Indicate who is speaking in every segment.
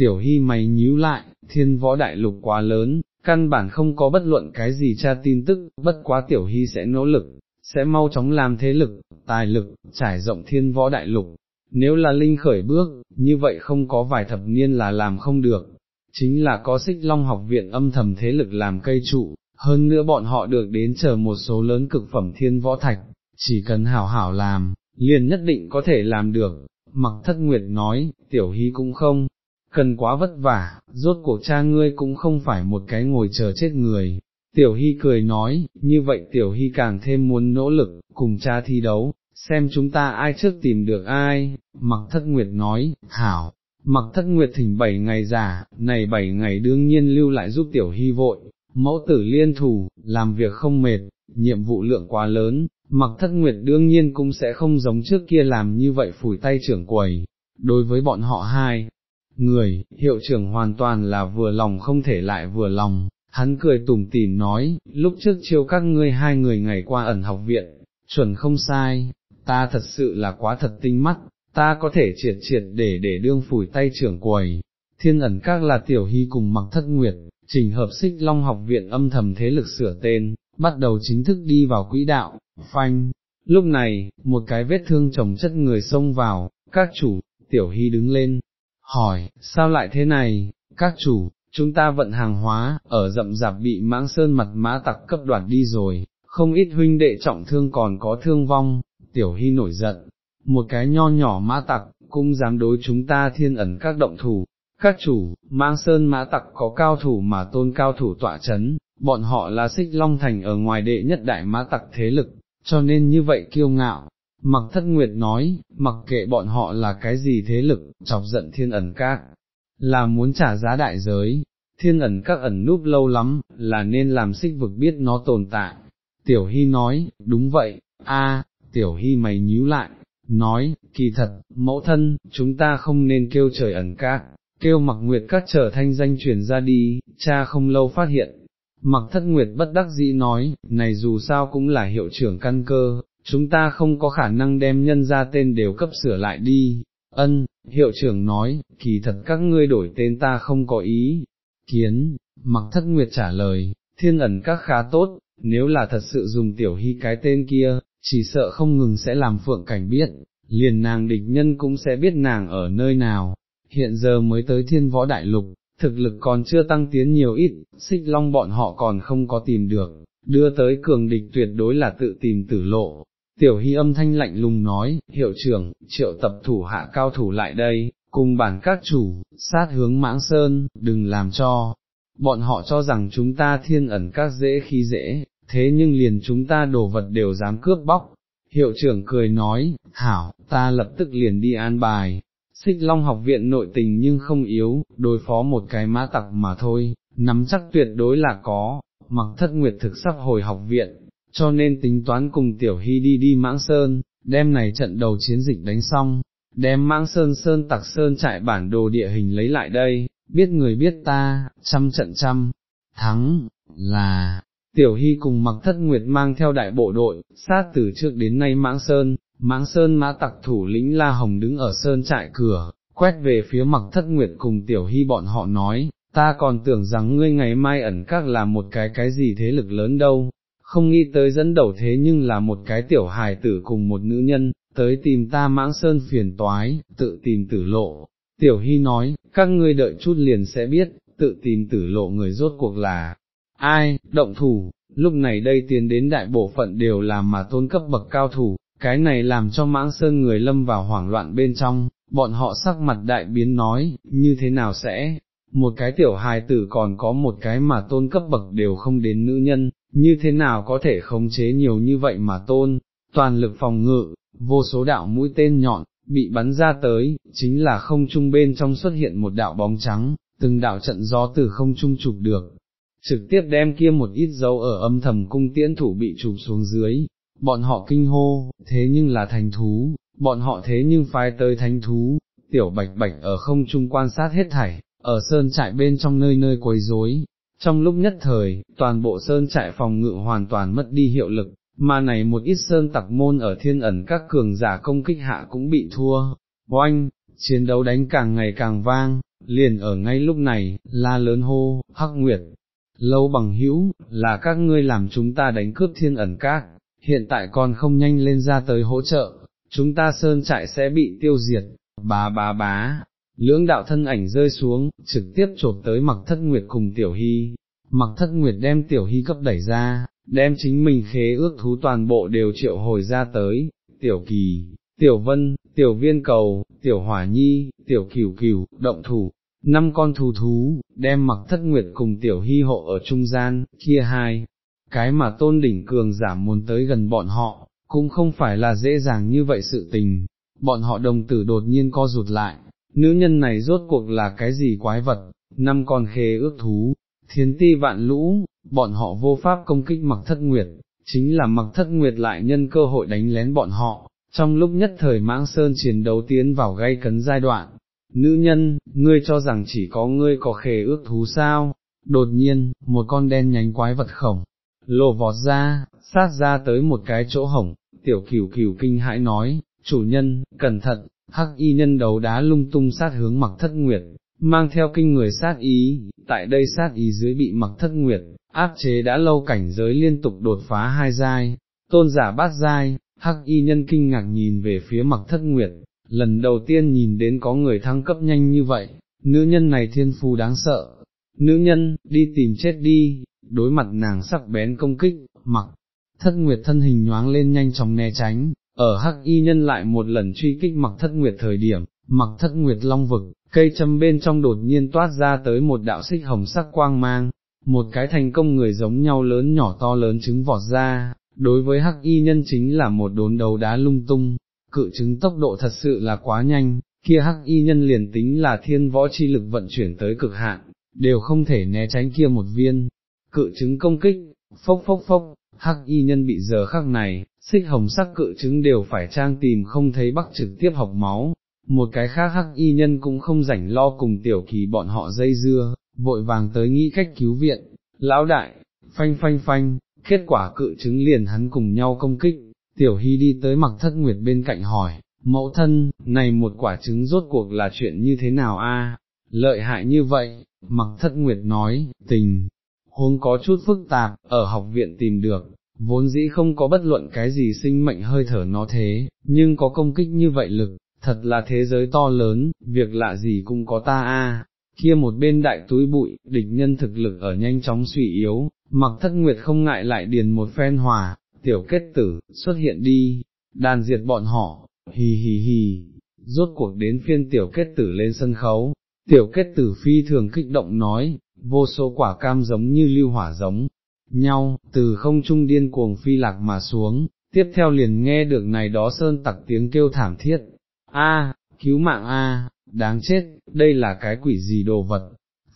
Speaker 1: tiểu hy mày nhíu lại, thiên võ đại lục quá lớn, căn bản không có bất luận cái gì tra tin tức, bất quá tiểu hy sẽ nỗ lực, sẽ mau chóng làm thế lực, tài lực, trải rộng thiên võ đại lục. Nếu là linh khởi bước, như vậy không có vài thập niên là làm không được, chính là có xích long học viện âm thầm thế lực làm cây trụ, hơn nữa bọn họ được đến chờ một số lớn cực phẩm thiên võ thạch, chỉ cần hảo hảo làm, liền nhất định có thể làm được, mặc thất nguyệt nói, tiểu hy cũng không, cần quá vất vả, rốt cuộc cha ngươi cũng không phải một cái ngồi chờ chết người. Tiểu Hy cười nói, như vậy Tiểu Hy càng thêm muốn nỗ lực, cùng cha thi đấu, xem chúng ta ai trước tìm được ai, mặc thất nguyệt nói, hảo, mặc thất nguyệt thỉnh bảy ngày giả, này bảy ngày đương nhiên lưu lại giúp Tiểu Hy vội, mẫu tử liên thủ, làm việc không mệt, nhiệm vụ lượng quá lớn, mặc thất nguyệt đương nhiên cũng sẽ không giống trước kia làm như vậy phủi tay trưởng quầy, đối với bọn họ hai, người, hiệu trưởng hoàn toàn là vừa lòng không thể lại vừa lòng, hắn cười tủm tỉm nói, lúc trước chiêu các ngươi hai người ngày qua ẩn học viện, chuẩn không sai, ta thật sự là quá thật tinh mắt, ta có thể triệt triệt để để đương phủi tay trưởng quầy, thiên ẩn các là tiểu hy cùng mặc thất nguyệt, trình hợp xích long học viện âm thầm thế lực sửa tên, bắt đầu chính thức đi vào quỹ đạo, phanh. Lúc này, một cái vết thương chồng chất người xông vào, các chủ, tiểu hy đứng lên, hỏi, sao lại thế này, các chủ, chúng ta vận hàng hóa, ở rậm rạp bị mãng sơn mặt mã tặc cấp đoạt đi rồi, không ít huynh đệ trọng thương còn có thương vong, tiểu hy nổi giận, một cái nho nhỏ mã tặc, cũng dám đối chúng ta thiên ẩn các động thủ, các chủ, mãng sơn mã tặc có cao thủ mà tôn cao thủ tọa chấn, bọn họ là xích long thành ở ngoài đệ nhất đại mã tặc thế lực, cho nên như vậy kiêu ngạo, Mặc thất nguyệt nói, mặc kệ bọn họ là cái gì thế lực, chọc giận thiên ẩn các, là muốn trả giá đại giới, thiên ẩn các ẩn núp lâu lắm, là nên làm xích vực biết nó tồn tại. Tiểu Hy nói, đúng vậy, a, Tiểu Hy mày nhíu lại, nói, kỳ thật, mẫu thân, chúng ta không nên kêu trời ẩn các, kêu mặc nguyệt các trở thanh danh truyền ra đi, cha không lâu phát hiện. Mặc thất nguyệt bất đắc dĩ nói, này dù sao cũng là hiệu trưởng căn cơ, chúng ta không có khả năng đem nhân ra tên đều cấp sửa lại đi, ân, hiệu trưởng nói, kỳ thật các ngươi đổi tên ta không có ý, kiến, mặc thất nguyệt trả lời, thiên ẩn các khá tốt, nếu là thật sự dùng tiểu hy cái tên kia, chỉ sợ không ngừng sẽ làm phượng cảnh biết, liền nàng địch nhân cũng sẽ biết nàng ở nơi nào, hiện giờ mới tới thiên võ đại lục, thực lực còn chưa tăng tiến nhiều ít, xích long bọn họ còn không có tìm được, đưa tới cường địch tuyệt đối là tự tìm tử lộ, Tiểu hy âm thanh lạnh lùng nói, hiệu trưởng, triệu tập thủ hạ cao thủ lại đây, cùng bản các chủ, sát hướng mãng sơn, đừng làm cho, bọn họ cho rằng chúng ta thiên ẩn các dễ khi dễ, thế nhưng liền chúng ta đồ vật đều dám cướp bóc. Hiệu trưởng cười nói, hảo, ta lập tức liền đi an bài, xích long học viện nội tình nhưng không yếu, đối phó một cái mã tặc mà thôi, nắm chắc tuyệt đối là có, mặc thất nguyệt thực sắp hồi học viện, cho nên tính toán cùng Tiểu Hy đi đi mãng sơn, đem này trận đầu chiến dịch đánh xong, đem mãng sơn sơn tặc sơn trại bản đồ địa hình lấy lại đây, biết người biết ta, trăm trận trăm, thắng, là, Tiểu Hy cùng mặc thất nguyệt mang theo đại bộ đội, sát từ trước đến nay mãng sơn, mãng sơn mã tặc thủ lĩnh La Hồng đứng ở sơn trại cửa, quét về phía mặc thất nguyệt cùng Tiểu Hy bọn họ nói, ta còn tưởng rằng ngươi ngày mai ẩn các là một cái cái gì thế lực lớn đâu, không nghĩ tới dẫn đầu thế nhưng là một cái tiểu hài tử cùng một nữ nhân, tới tìm ta mãng sơn phiền toái, tự tìm tử lộ. Tiểu Hy nói, các ngươi đợi chút liền sẽ biết, tự tìm tử lộ người rốt cuộc là, ai, động thủ, lúc này đây tiến đến đại bộ phận đều là mà tôn cấp bậc cao thủ, cái này làm cho mãng sơn người lâm vào hoảng loạn bên trong, bọn họ sắc mặt đại biến nói, như thế nào sẽ, một cái tiểu hài tử còn có một cái mà tôn cấp bậc đều không đến nữ nhân, như thế nào có thể khống chế nhiều như vậy mà tôn, toàn lực phòng ngự, vô số đạo mũi tên nhọn, bị bắn ra tới, chính là không trung bên trong xuất hiện một đạo bóng trắng, từng đạo trận gió từ không trung chụp được, trực tiếp đem kia một ít dấu ở âm thầm cung tiễn thủ bị chụp xuống dưới, bọn họ kinh hô, thế nhưng là thành thú, bọn họ thế nhưng phái tới thánh thú, tiểu bạch bạch ở không trung quan sát hết thảy, ở sơn trại bên trong nơi nơi quấy rối. Trong lúc nhất thời, toàn bộ sơn trại phòng ngự hoàn toàn mất đi hiệu lực, mà này một ít sơn tặc môn ở thiên ẩn các cường giả công kích hạ cũng bị thua. Oanh, chiến đấu đánh càng ngày càng vang, liền ở ngay lúc này, la lớn hô, hắc nguyệt, lâu bằng hữu, là các ngươi làm chúng ta đánh cướp thiên ẩn các, hiện tại còn không nhanh lên ra tới hỗ trợ, chúng ta sơn trại sẽ bị tiêu diệt, bá bá bá, lưỡng đạo thân ảnh rơi xuống, trực tiếp chộp tới mặc thất nguyệt cùng tiểu hy, mặc thất nguyệt đem tiểu hy cấp đẩy ra, đem chính mình khế ước thú toàn bộ đều triệu hồi ra tới, tiểu kỳ, tiểu vân, tiểu viên cầu, tiểu hỏa nhi, tiểu cửu cửu, động thủ, năm con thú thú, đem mặc thất nguyệt cùng tiểu hy hộ ở trung gian, kia hai, cái mà tôn đỉnh cường giảm muốn tới gần bọn họ, cũng không phải là dễ dàng như vậy sự tình, bọn họ đồng tử đột nhiên co rụt lại, nữ nhân này rốt cuộc là cái gì quái vật, năm con khê ước thú, thiên ti vạn lũ, bọn họ vô pháp công kích mặc thất nguyệt, chính là mặc thất nguyệt lại nhân cơ hội đánh lén bọn họ, trong lúc nhất thời mãng sơn chiến đấu tiến vào gây cấn giai đoạn. Nữ nhân, ngươi cho rằng chỉ có ngươi có khê ước thú sao, đột nhiên, một con đen nhánh quái vật khổng, lồ vọt ra, sát ra tới một cái chỗ hổng, tiểu cửu cửu kinh hãi nói, chủ nhân, cẩn thận, hắc y nhân đấu đá lung tung sát hướng mặc thất nguyệt, mang theo kinh người sát ý, tại đây sát ý dưới bị mặc thất nguyệt, áp chế đã lâu cảnh giới liên tục đột phá hai giai, tôn giả bát giai, hắc y nhân kinh ngạc nhìn về phía mặc thất nguyệt, lần đầu tiên nhìn đến có người thăng cấp nhanh như vậy, nữ nhân này thiên phu đáng sợ, nữ nhân, đi tìm chết đi, đối mặt nàng sắc bén công kích, mặc, thất nguyệt thân hình nhoáng lên nhanh chóng né tránh, ở hắc y nhân lại một lần truy kích mặc thất nguyệt thời điểm, mặc thất nguyệt long vực, cây châm bên trong đột nhiên toát ra tới một đạo xích hồng sắc quang mang, một cái thành công người giống nhau lớn nhỏ to lớn trứng vọt ra, đối với hắc y nhân chính là một đốn đầu đá lung tung, cự chứng tốc độ thật sự là quá nhanh, kia hắc y nhân liền tính là thiên võ chi lực vận chuyển tới cực hạn, đều không thể né tránh kia một viên, cự chứng công kích, phốc phốc phốc, hắc y nhân bị giờ khắc này, xích hồng sắc cự chứng đều phải trang tìm không thấy bắc trực tiếp học máu, một cái khác hắc y nhân cũng không rảnh lo cùng tiểu kỳ bọn họ dây dưa, vội vàng tới nghĩ cách cứu viện, lão đại, phanh phanh phanh, kết quả cự chứng liền hắn cùng nhau công kích, tiểu hy đi tới mặc thất nguyệt bên cạnh hỏi, mẫu thân, này một quả trứng rốt cuộc là chuyện như thế nào a? lợi hại như vậy, mặc thất nguyệt nói, tình, huống có chút phức tạp, ở học viện tìm được, vốn dĩ không có bất luận cái gì sinh mệnh hơi thở nó thế, nhưng có công kích như vậy lực, thật là thế giới to lớn, việc lạ gì cũng có ta a. Kia một bên đại túi bụi, địch nhân thực lực ở nhanh chóng suy yếu, mặc thất nguyệt không ngại lại điền một phen hòa, tiểu kết tử, xuất hiện đi, đàn diệt bọn họ, hì hì hì, rốt cuộc đến phiên tiểu kết tử lên sân khấu, tiểu kết tử phi thường kích động nói, vô số quả cam giống như lưu hỏa giống, nhau, từ không trung điên cuồng phi lạc mà xuống, tiếp theo liền nghe được này đó sơn tặc tiếng kêu thảm thiết, a, cứu mạng a, đáng chết, đây là cái quỷ gì đồ vật,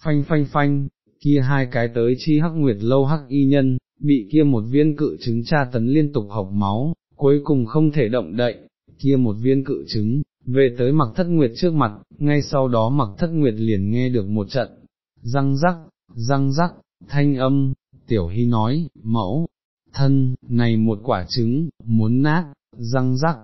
Speaker 1: phanh phanh phanh, kia hai cái tới chi hắc nguyệt lâu hắc y nhân, bị kia một viên cự trứng tra tấn liên tục học máu, cuối cùng không thể động đậy, kia một viên cự trứng, về tới mặc thất nguyệt trước mặt, ngay sau đó mặc thất nguyệt liền nghe được một trận, răng rắc, răng rắc, thanh âm, tiểu hy nói, mẫu, thân, này một quả trứng, muốn nát, răng rắc,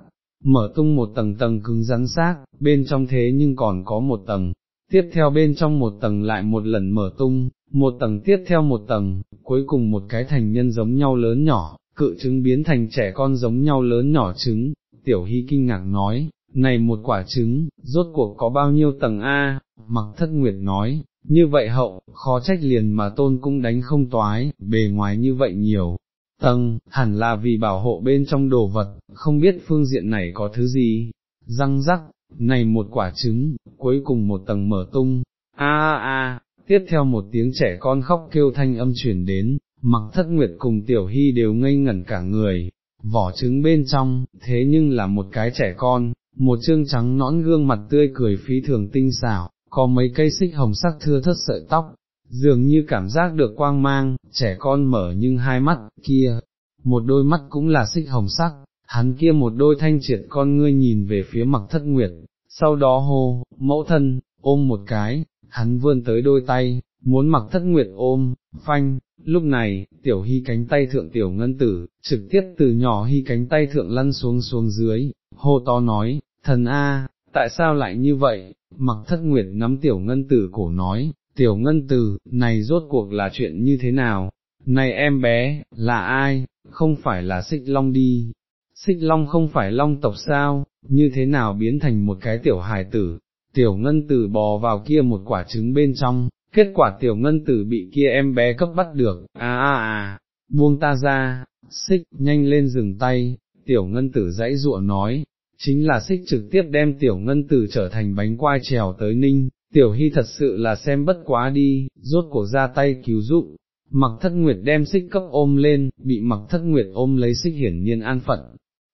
Speaker 1: mở tung một tầng tầng cứng rắn xác, bên trong thế nhưng còn có một tầng, tiếp theo bên trong một tầng lại một lần mở tung, một tầng tiếp theo một tầng, cuối cùng một cái thành nhân giống nhau lớn nhỏ, cự trứng biến thành trẻ con giống nhau lớn nhỏ trứng, tiểu hy kinh ngạc nói, này một quả trứng, rốt cuộc có bao nhiêu tầng A, mặc thất nguyệt nói, như vậy hậu, khó trách liền mà tôn cũng đánh không toái, bề ngoài như vậy nhiều, tầng, hẳn là vì bảo hộ bên trong đồ vật, không biết phương diện này có thứ gì, răng rắc, này một quả trứng, cuối cùng một tầng mở tung, a a a, tiếp theo một tiếng trẻ con khóc kêu thanh âm chuyển đến, mặc thất nguyệt cùng tiểu hy đều ngây ngẩn cả người, vỏ trứng bên trong, thế nhưng là một cái trẻ con, một trương trắng nõn gương mặt tươi cười phí thường tinh xảo, có mấy cây xích hồng sắc thưa thất sợi tóc, dường như cảm giác được quang mang, trẻ con mở nhưng hai mắt, kia, một đôi mắt cũng là xích hồng sắc, hắn kia một đôi thanh triệt con ngươi nhìn về phía mặc thất nguyệt, sau đó hô, mẫu thân, ôm một cái, hắn vươn tới đôi tay, muốn mặc thất nguyệt ôm, phanh, lúc này, tiểu hy cánh tay thượng tiểu ngân tử, trực tiếp từ nhỏ hy cánh tay thượng lăn xuống xuống dưới, hô to nói, thần A, tại sao lại như vậy, mặc thất nguyệt nắm tiểu ngân tử cổ nói, tiểu ngân tử, này rốt cuộc là chuyện như thế nào, này em bé, là ai, không phải là xích long đi, xích long không phải long tộc sao, như thế nào biến thành một cái tiểu hài tử, tiểu ngân tử bò vào kia một quả trứng bên trong, kết quả tiểu ngân tử bị kia em bé cấp bắt được, à à à, buông ta ra, xích, nhanh lên dừng tay, tiểu ngân tử dãy dụa nói, chính là xích trực tiếp đem tiểu ngân tử trở thành bánh quai trèo tới ninh, tiểu hy thật sự là xem bất quá đi, rốt cổ ra tay cứu giúp, mặc thất nguyệt đem xích cấp ôm lên, bị mặc thất nguyệt ôm lấy xích hiển nhiên an phận.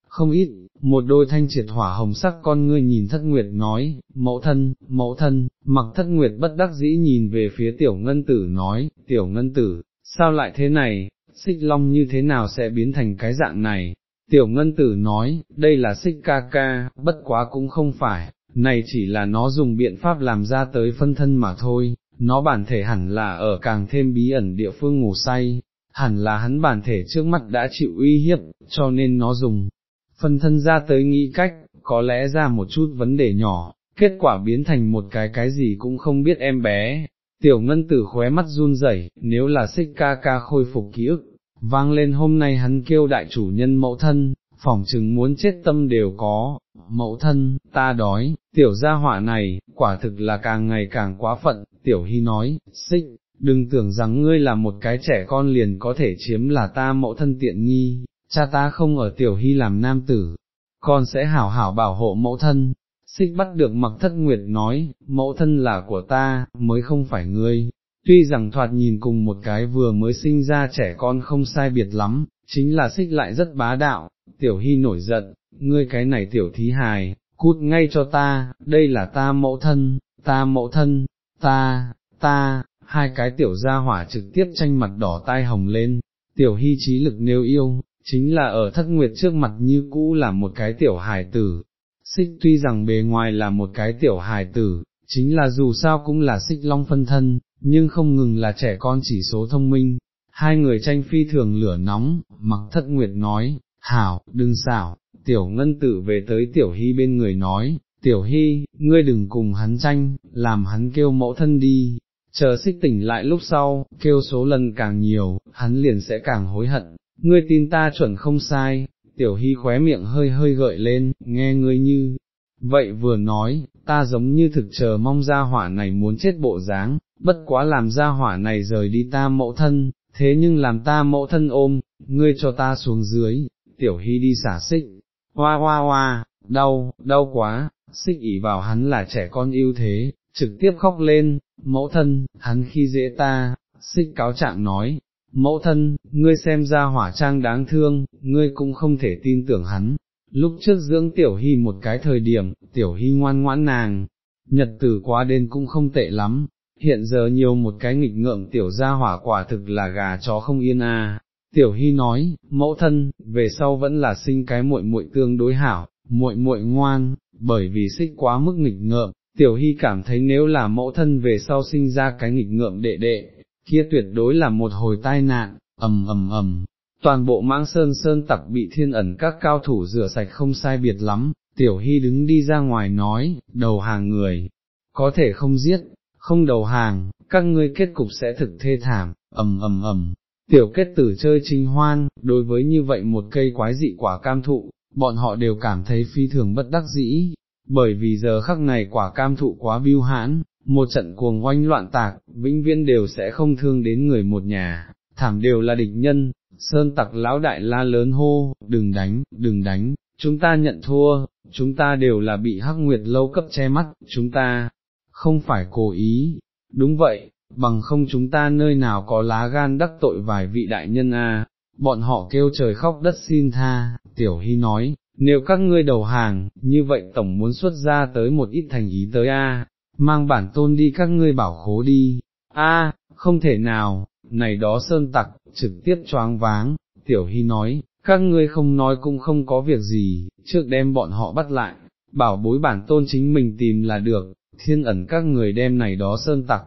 Speaker 1: Không ít, một đôi thanh triệt hỏa hồng sắc con ngươi nhìn thất nguyệt nói, mẫu thân, mẫu thân, mặc thất nguyệt bất đắc dĩ nhìn về phía tiểu ngân tử nói, tiểu ngân tử, sao lại thế này, xích long như thế nào sẽ biến thành cái dạng này, tiểu ngân tử nói, đây là xích ca ca, bất quá cũng không phải, này chỉ là nó dùng biện pháp làm ra tới phân thân mà thôi, nó bản thể hẳn là ở càng thêm bí ẩn địa phương ngủ say, hẳn là hắn bản thể trước mắt đã chịu uy hiếp, cho nên nó dùng phân thân ra tới nghĩ cách, có lẽ ra một chút vấn đề nhỏ, kết quả biến thành một cái cái gì cũng không biết em bé. Tiểu ngân tử khóe mắt run rẩy, nếu là xích ca ca khôi phục ký ức, vang lên hôm nay hắn kêu đại chủ nhân mẫu thân, phỏng chừng muốn chết tâm đều có, mẫu thân, ta đói, tiểu gia họa này, quả thực là càng ngày càng quá phận, tiểu hy nói, xích, đừng tưởng rằng ngươi là một cái trẻ con liền có thể chiếm là ta mẫu thân tiện nghi, cha ta không ở tiểu hy làm nam tử, con sẽ hảo hảo bảo hộ mẫu thân. Xích bắt được mặc thất nguyệt nói, mẫu thân là của ta, mới không phải ngươi, tuy rằng thoạt nhìn cùng một cái vừa mới sinh ra trẻ con không sai biệt lắm, chính là xích lại rất bá đạo, tiểu hy nổi giận, ngươi cái này tiểu thí hài, cút ngay cho ta, đây là ta mẫu thân, ta mẫu thân, ta, ta, hai cái tiểu gia hỏa trực tiếp tranh mặt đỏ tai hồng lên, tiểu hy trí lực nêu yêu, chính là ở thất nguyệt trước mặt như cũ là một cái tiểu hài tử, xích tuy rằng bề ngoài là một cái tiểu hài tử, chính là dù sao cũng là xích long phân thân, nhưng không ngừng là trẻ con chỉ số thông minh, hai người tranh phi thường lửa nóng, mặc thất nguyệt nói, hảo, đừng xảo, tiểu ngân tử về tới tiểu hy bên người nói, tiểu hy, ngươi đừng cùng hắn tranh, làm hắn kêu mẫu thân đi, chờ xích tỉnh lại lúc sau, kêu số lần càng nhiều, hắn liền sẽ càng hối hận, ngươi tin ta chuẩn không sai, tiểu hy khóe miệng hơi hơi gợi lên, nghe ngươi như, vậy vừa nói, ta giống như thực chờ mong ra hỏa này muốn chết bộ dáng, bất quá làm ra hỏa này rời đi ta mẫu thân, thế nhưng làm ta mẫu thân ôm, ngươi cho ta xuống dưới, tiểu hy đi xả xích, hoa hoa hoa, đau, đau quá, xích ỉ vào hắn là trẻ con yêu thế, trực tiếp khóc lên, mẫu thân, hắn khi dễ ta, xích cáo trạng nói, mẫu thân, ngươi xem ra hỏa trang đáng thương, ngươi cũng không thể tin tưởng hắn. Lúc trước dưỡng tiểu hy một cái thời điểm, tiểu hy ngoan ngoãn nàng, nhật tử quá đến cũng không tệ lắm, hiện giờ nhiều một cái nghịch ngợm tiểu gia hỏa quả thực là gà chó không yên à. Tiểu Hy nói, mẫu thân, về sau vẫn là sinh cái muội muội tương đối hảo, muội muội ngoan, bởi vì xích quá mức nghịch ngợm, Tiểu Hy cảm thấy nếu là mẫu thân về sau sinh ra cái nghịch ngợm đệ đệ, kia tuyệt đối là một hồi tai nạn, ầm ầm ầm. Toàn bộ mãng sơn sơn tặc bị thiên ẩn các cao thủ rửa sạch không sai biệt lắm, Tiểu Hy đứng đi ra ngoài nói, đầu hàng người, có thể không giết, không đầu hàng, các ngươi kết cục sẽ thực thê thảm, ầm ầm ầm. Tiểu kết tử chơi trinh hoan, đối với như vậy một cây quái dị quả cam thụ, bọn họ đều cảm thấy phi thường bất đắc dĩ, bởi vì giờ khắc này quả cam thụ quá biêu hãn, một trận cuồng oanh loạn tạc, vĩnh viễn đều sẽ không thương đến người một nhà, thảm đều là địch nhân, sơn tặc lão đại la lớn hô, đừng đánh, đừng đánh, chúng ta nhận thua, chúng ta đều là bị hắc nguyệt lâu cấp che mắt, chúng ta, không phải cố ý, đúng vậy, bằng không chúng ta nơi nào có lá gan đắc tội vài vị đại nhân a. bọn họ kêu trời khóc đất xin tha, tiểu hy nói, nếu các ngươi đầu hàng, như vậy tổng muốn xuất ra tới một ít thành ý tới a, mang bản tôn đi các ngươi bảo khố đi, a, không thể nào, này đó sơn tặc, trực tiếp choáng váng, tiểu hy nói, các ngươi không nói cũng không có việc gì, trước đem bọn họ bắt lại, bảo bối bản tôn chính mình tìm là được, thiên ẩn các người đem này đó sơn tặc,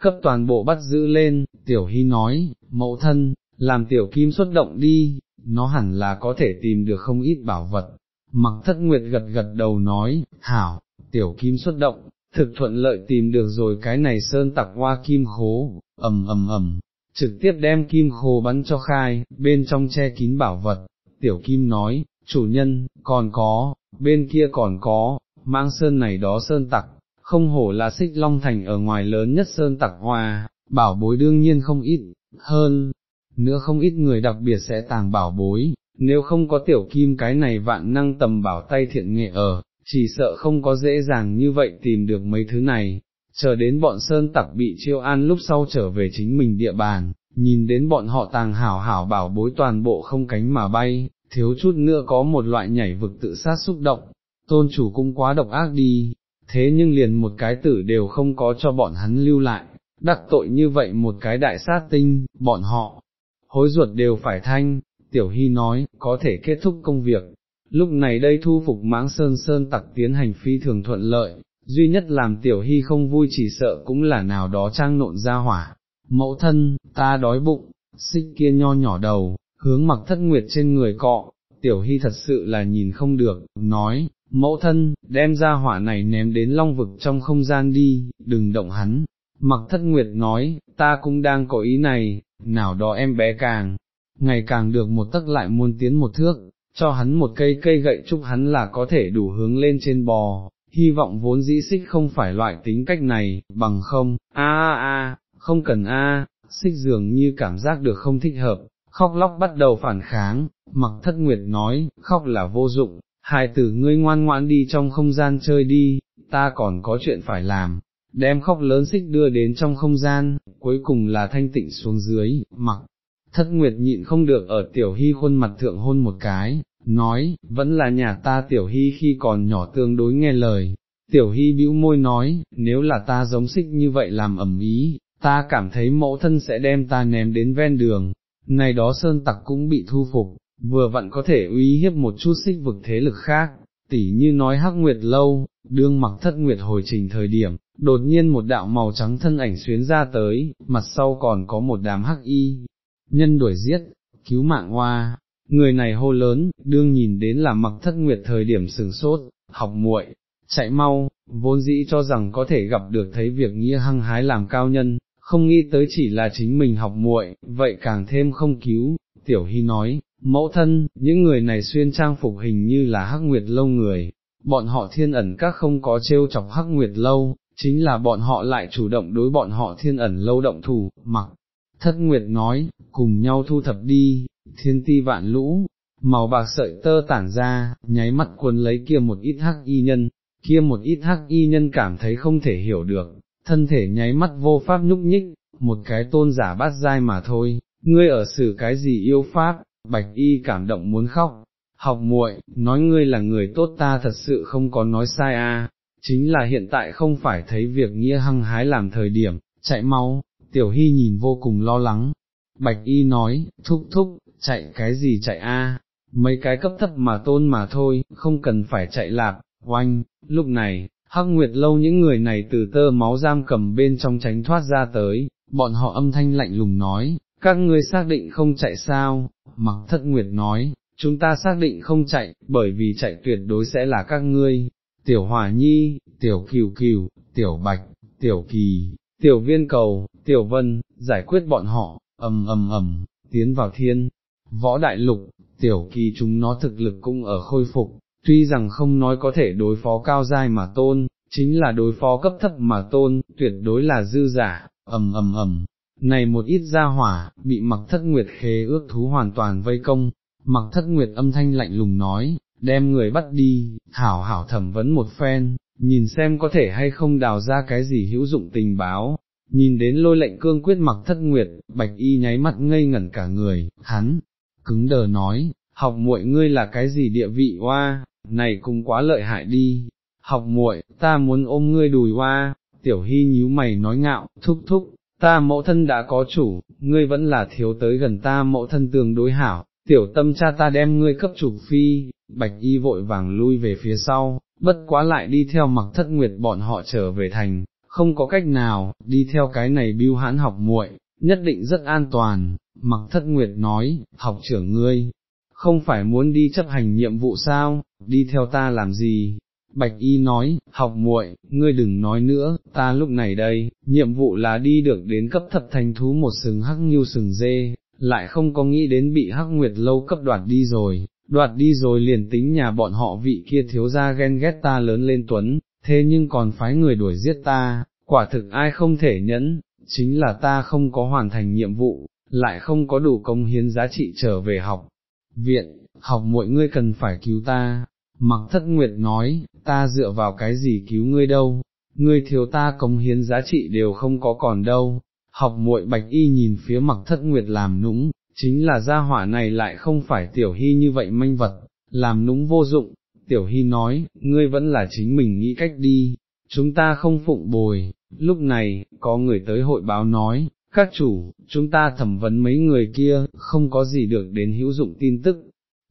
Speaker 1: cấp toàn bộ bắt giữ lên, tiểu hy nói, mẫu thân, làm tiểu kim xuất động đi, nó hẳn là có thể tìm được không ít bảo vật. Mặc thất nguyệt gật gật đầu nói, hảo, tiểu kim xuất động, thực thuận lợi tìm được rồi cái này sơn tặc hoa kim khố, ầm ầm ầm, trực tiếp đem kim khố bắn cho khai, bên trong che kín bảo vật, tiểu kim nói, chủ nhân, còn có, bên kia còn có, mang sơn này đó sơn tặc, không hổ là xích long thành ở ngoài lớn nhất sơn tặc hoa, bảo bối đương nhiên không ít, hơn, nữa không ít người đặc biệt sẽ tàng bảo bối, nếu không có tiểu kim cái này vạn năng tầm bảo tay thiện nghệ ở, chỉ sợ không có dễ dàng như vậy tìm được mấy thứ này, chờ đến bọn sơn tặc bị chiêu an lúc sau trở về chính mình địa bàn, nhìn đến bọn họ tàng hảo hảo bảo bối toàn bộ không cánh mà bay, thiếu chút nữa có một loại nhảy vực tự sát xúc động, tôn chủ cũng quá độc ác đi, thế nhưng liền một cái tử đều không có cho bọn hắn lưu lại, đắc tội như vậy một cái đại sát tinh, bọn họ, hối ruột đều phải thanh, tiểu hy nói, có thể kết thúc công việc. Lúc này đây thu phục mãng sơn sơn tặc tiến hành phi thường thuận lợi, duy nhất làm tiểu hy không vui chỉ sợ cũng là nào đó trang nộn ra hỏa. Mẫu thân, ta đói bụng, xích kia nho nhỏ đầu, hướng mặc thất nguyệt trên người cọ, tiểu hy thật sự là nhìn không được, nói, mẫu thân, đem ra hỏa này ném đến long vực trong không gian đi, đừng động hắn. Mặc thất nguyệt nói, ta cũng đang có ý này, nào đó em bé càng, ngày càng được một tấc lại muôn tiến một thước, cho hắn một cây cây gậy chúc hắn là có thể đủ hướng lên trên bò, hy vọng vốn dĩ xích không phải loại tính cách này, bằng không, a a a, không cần a, xích dường như cảm giác được không thích hợp, khóc lóc bắt đầu phản kháng, mặc thất nguyệt nói, khóc là vô dụng, hai tử ngươi ngoan ngoãn đi trong không gian chơi đi, ta còn có chuyện phải làm, đem khóc lớn xích đưa đến trong không gian, cuối cùng là thanh tịnh xuống dưới, mặc. Thất Nguyệt nhịn không được ở tiểu hy khuôn mặt thượng hôn một cái, nói, vẫn là nhà ta tiểu hy khi còn nhỏ tương đối nghe lời. Tiểu hy bĩu môi nói, nếu là ta giống xích như vậy làm ẩm ý, ta cảm thấy mẫu thân sẽ đem ta ném đến ven đường, này đó sơn tặc cũng bị thu phục, vừa vặn có thể uy hiếp một chút xích vực thế lực khác, tỉ như nói hắc nguyệt lâu, đương mặc thất nguyệt hồi trình thời điểm, đột nhiên một đạo màu trắng thân ảnh xuyến ra tới, mặt sau còn có một đám hắc y, nhân đuổi giết, cứu mạng hoa, người này hô lớn, đương nhìn đến là mặc thất nguyệt thời điểm sừng sốt, học muội, chạy mau, vốn dĩ cho rằng có thể gặp được thấy việc nghĩa hăng hái làm cao nhân, không nghĩ tới chỉ là chính mình học muội, vậy càng thêm không cứu, tiểu hy nói, mẫu thân, những người này xuyên trang phục hình như là hắc nguyệt lâu người, bọn họ thiên ẩn các không có trêu chọc hắc nguyệt lâu, chính là bọn họ lại chủ động đối bọn họ thiên ẩn lâu động thủ, mặc. Thất Nguyệt nói, cùng nhau thu thập đi, thiên ti vạn lũ, màu bạc sợi tơ tản ra, nháy mắt cuốn lấy kia một ít hắc y nhân, kia một ít hắc y nhân cảm thấy không thể hiểu được, thân thể nháy mắt vô pháp nhúc nhích, một cái tôn giả bát dai mà thôi, ngươi ở xử cái gì yêu pháp, bạch y cảm động muốn khóc, học muội, nói ngươi là người tốt ta thật sự không có nói sai a, chính là hiện tại không phải thấy việc nghĩa hăng hái làm thời điểm, chạy mau, tiểu hy nhìn vô cùng lo lắng, bạch y nói, thúc thúc, chạy cái gì chạy a? mấy cái cấp thấp mà tôn mà thôi, không cần phải chạy lạc, oanh, lúc này, hắc nguyệt lâu những người này từ tơ máu giam cầm bên trong tránh thoát ra tới, bọn họ âm thanh lạnh lùng nói, các ngươi xác định không chạy sao, mặc thất nguyệt nói, chúng ta xác định không chạy, bởi vì chạy tuyệt đối sẽ là các ngươi, tiểu hòa nhi, tiểu kiều kiều, tiểu bạch, tiểu kỳ, tiểu viên cầu, tiểu vân, giải quyết bọn họ, ầm ầm ầm, tiến vào thiên, võ đại lục, tiểu kỳ chúng nó thực lực cũng ở khôi phục, tuy rằng không nói có thể đối phó cao giai mà tôn, chính là đối phó cấp thấp mà tôn, tuyệt đối là dư giả, ầm ầm ầm. Này một ít gia hỏa, bị mặc thất nguyệt khế ước thú hoàn toàn vây công, mặc thất nguyệt âm thanh lạnh lùng nói, đem người bắt đi, hảo hảo thẩm vấn một phen, nhìn xem có thể hay không đào ra cái gì hữu dụng tình báo. Nhìn đến lôi lệnh cương quyết mặc thất nguyệt, bạch y nháy mắt ngây ngẩn cả người, hắn, cứng đờ nói, học muội ngươi là cái gì địa vị oa, này cũng quá lợi hại đi, học muội, ta muốn ôm ngươi đùi hoa, tiểu hy nhíu mày nói ngạo, thúc thúc, ta mẫu thân đã có chủ, ngươi vẫn là thiếu tới gần ta mẫu thân tương đối hảo, tiểu tâm cha ta đem ngươi cấp chủ phi, bạch y vội vàng lui về phía sau, bất quá lại đi theo mặc thất nguyệt bọn họ trở về thành, không có cách nào, đi theo cái này biêu hãn học muội, nhất định rất an toàn, mặc thất nguyệt nói, học trưởng ngươi, không phải muốn đi chấp hành nhiệm vụ sao, đi theo ta làm gì, Bạch Y nói, học muội, ngươi đừng nói nữa, ta lúc này đây, nhiệm vụ là đi được đến cấp thập thành thú một sừng hắc nghiêu sừng dê, lại không có nghĩ đến bị hắc nguyệt lâu cấp đoạt đi rồi, đoạt đi rồi liền tính nhà bọn họ vị kia thiếu ra ghen ghét ta lớn lên tuấn, thế nhưng còn phái người đuổi giết ta, quả thực ai không thể nhẫn, chính là ta không có hoàn thành nhiệm vụ, lại không có đủ công hiến giá trị trở về học. Viện, học muội, ngươi cần phải cứu ta, mặc thất nguyệt nói, ta dựa vào cái gì cứu ngươi đâu, ngươi thiếu ta công hiến giá trị đều không có còn đâu, học muội bạch y nhìn phía mặc thất nguyệt làm nũng, chính là gia hỏa này lại không phải tiểu hy như vậy manh vật, làm nũng vô dụng, tiểu hy nói, ngươi vẫn là chính mình nghĩ cách đi, chúng ta không phụng bồi, lúc này, có người tới hội báo nói, các chủ, chúng ta thẩm vấn mấy người kia, không có gì được đến hữu dụng tin tức,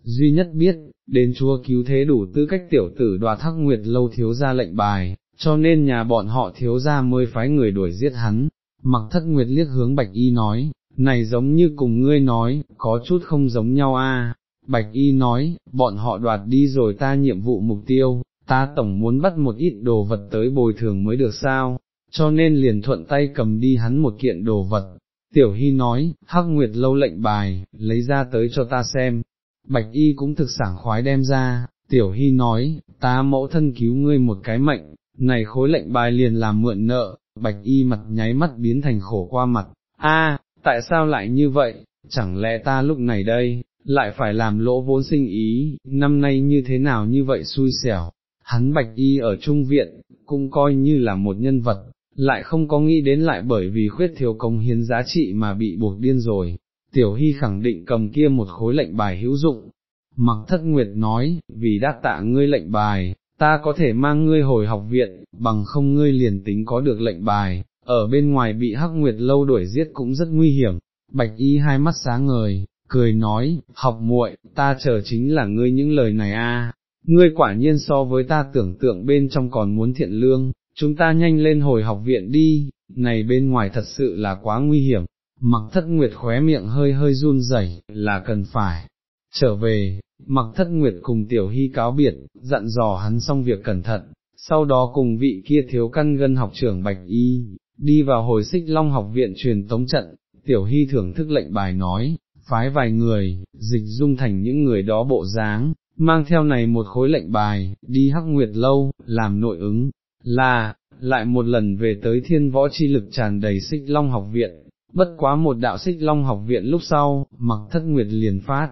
Speaker 1: duy nhất biết, đến chúa cứu thế đủ tư cách tiểu tử đoạt thắc nguyệt lâu thiếu ra lệnh bài, cho nên nhà bọn họ thiếu ra mới phái người đuổi giết hắn, mặc thất nguyệt liếc hướng bạch y nói, này giống như cùng ngươi nói, có chút không giống nhau a. Bạch y nói, bọn họ đoạt đi rồi ta nhiệm vụ mục tiêu, ta tổng muốn bắt một ít đồ vật tới bồi thường mới được sao, cho nên liền thuận tay cầm đi hắn một kiện đồ vật. Tiểu Hy nói, Hắc Nguyệt lâu lệnh bài, lấy ra tới cho ta xem. Bạch Y cũng thực sảng khoái đem ra, Tiểu Hy nói, ta mẫu thân cứu ngươi một cái mệnh, này khối lệnh bài liền làm mượn nợ, Bạch Y mặt nháy mắt biến thành khổ qua mặt, a, tại sao lại như vậy, chẳng lẽ ta lúc này đây, lại phải làm lỗ vốn sinh ý, năm nay như thế nào như vậy xui xẻo, hắn bạch y ở trung viện, cũng coi như là một nhân vật, lại không có nghĩ đến lại bởi vì khuyết thiếu công hiến giá trị mà bị buộc điên rồi. Tiểu Hy khẳng định cầm kia một khối lệnh bài hữu dụng. Mặc thất nguyệt nói, vì đắc tạ ngươi lệnh bài, ta có thể mang ngươi hồi học viện, bằng không ngươi liền tính có được lệnh bài, ở bên ngoài bị hắc nguyệt lâu đuổi giết cũng rất nguy hiểm. Bạch y hai mắt sáng ngời, cười nói, học muội, ta chờ chính là ngươi những lời này a. Ngươi quả nhiên so với ta tưởng tượng bên trong còn muốn thiện lương, chúng ta nhanh lên hồi học viện đi, này bên ngoài thật sự là quá nguy hiểm, mặc thất nguyệt khóe miệng hơi hơi run rẩy, là cần phải. Trở về, mặc thất nguyệt cùng tiểu hy cáo biệt, dặn dò hắn xong việc cẩn thận, sau đó cùng vị kia thiếu căn gân học trưởng bạch y, đi vào hồi xích long học viện truyền tống trận, tiểu hy thưởng thức lệnh bài nói, phái vài người, dịch dung thành những người đó bộ dáng, mang theo này một khối lệnh bài, đi hắc nguyệt lâu, làm nội ứng, là, lại một lần về tới thiên võ chi lực tràn đầy xích long học viện, bất quá một đạo xích long học viện lúc sau, mặc thất nguyệt liền phát,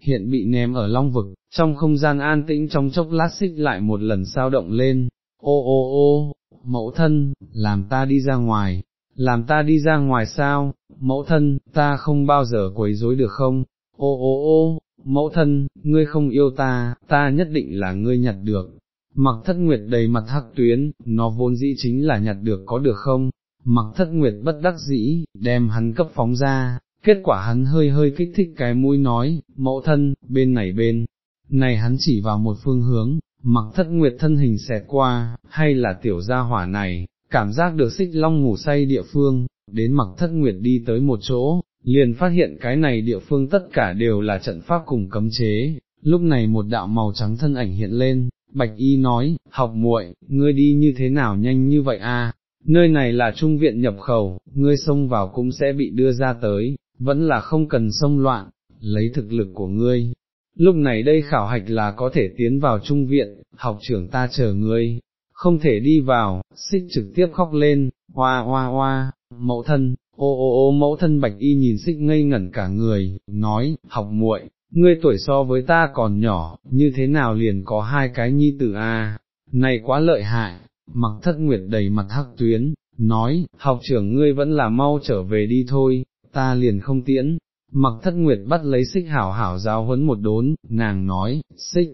Speaker 1: hiện bị ném ở long vực, trong không gian an tĩnh trong chốc lát xích lại một lần sao động lên, ô ô ô, mẫu thân, làm ta đi ra ngoài, làm ta đi ra ngoài sao, mẫu thân, ta không bao giờ quấy rối được không, ô ô ô, mẫu thân, ngươi không yêu ta, ta nhất định là ngươi nhặt được, mặc thất nguyệt đầy mặt hắc tuyến, nó vốn dĩ chính là nhặt được có được không, mặc thất nguyệt bất đắc dĩ, đem hắn cấp phóng ra, kết quả hắn hơi hơi kích thích cái mũi nói, mẫu thân, bên này bên, này hắn chỉ vào một phương hướng, mặc thất nguyệt thân hình xẹt qua, hay là tiểu gia hỏa này, cảm giác được xích long ngủ say địa phương, đến mặc thất nguyệt đi tới một chỗ, liền phát hiện cái này địa phương tất cả đều là trận pháp cùng cấm chế, lúc này một đạo màu trắng thân ảnh hiện lên, bạch y nói, học muội, ngươi đi như thế nào nhanh như vậy a? Nơi này là trung viện nhập khẩu, ngươi xông vào cũng sẽ bị đưa ra tới, vẫn là không cần xông loạn, lấy thực lực của ngươi. Lúc này đây khảo hạch là có thể tiến vào trung viện, học trưởng ta chờ ngươi, không thể đi vào, xích trực tiếp khóc lên, hoa hoa hoa, mẫu thân, ô ô ô mẫu thân bạch y nhìn xích ngây ngẩn cả người, nói, học muội, ngươi tuổi so với ta còn nhỏ, như thế nào liền có hai cái nhi tử a? này quá lợi hại, mặc thất nguyệt đầy mặt hắc tuyến, nói, học trưởng ngươi vẫn là mau trở về đi thôi, ta liền không tiễn, mặc thất nguyệt bắt lấy xích hảo hảo giáo huấn một đốn, nàng nói, xích,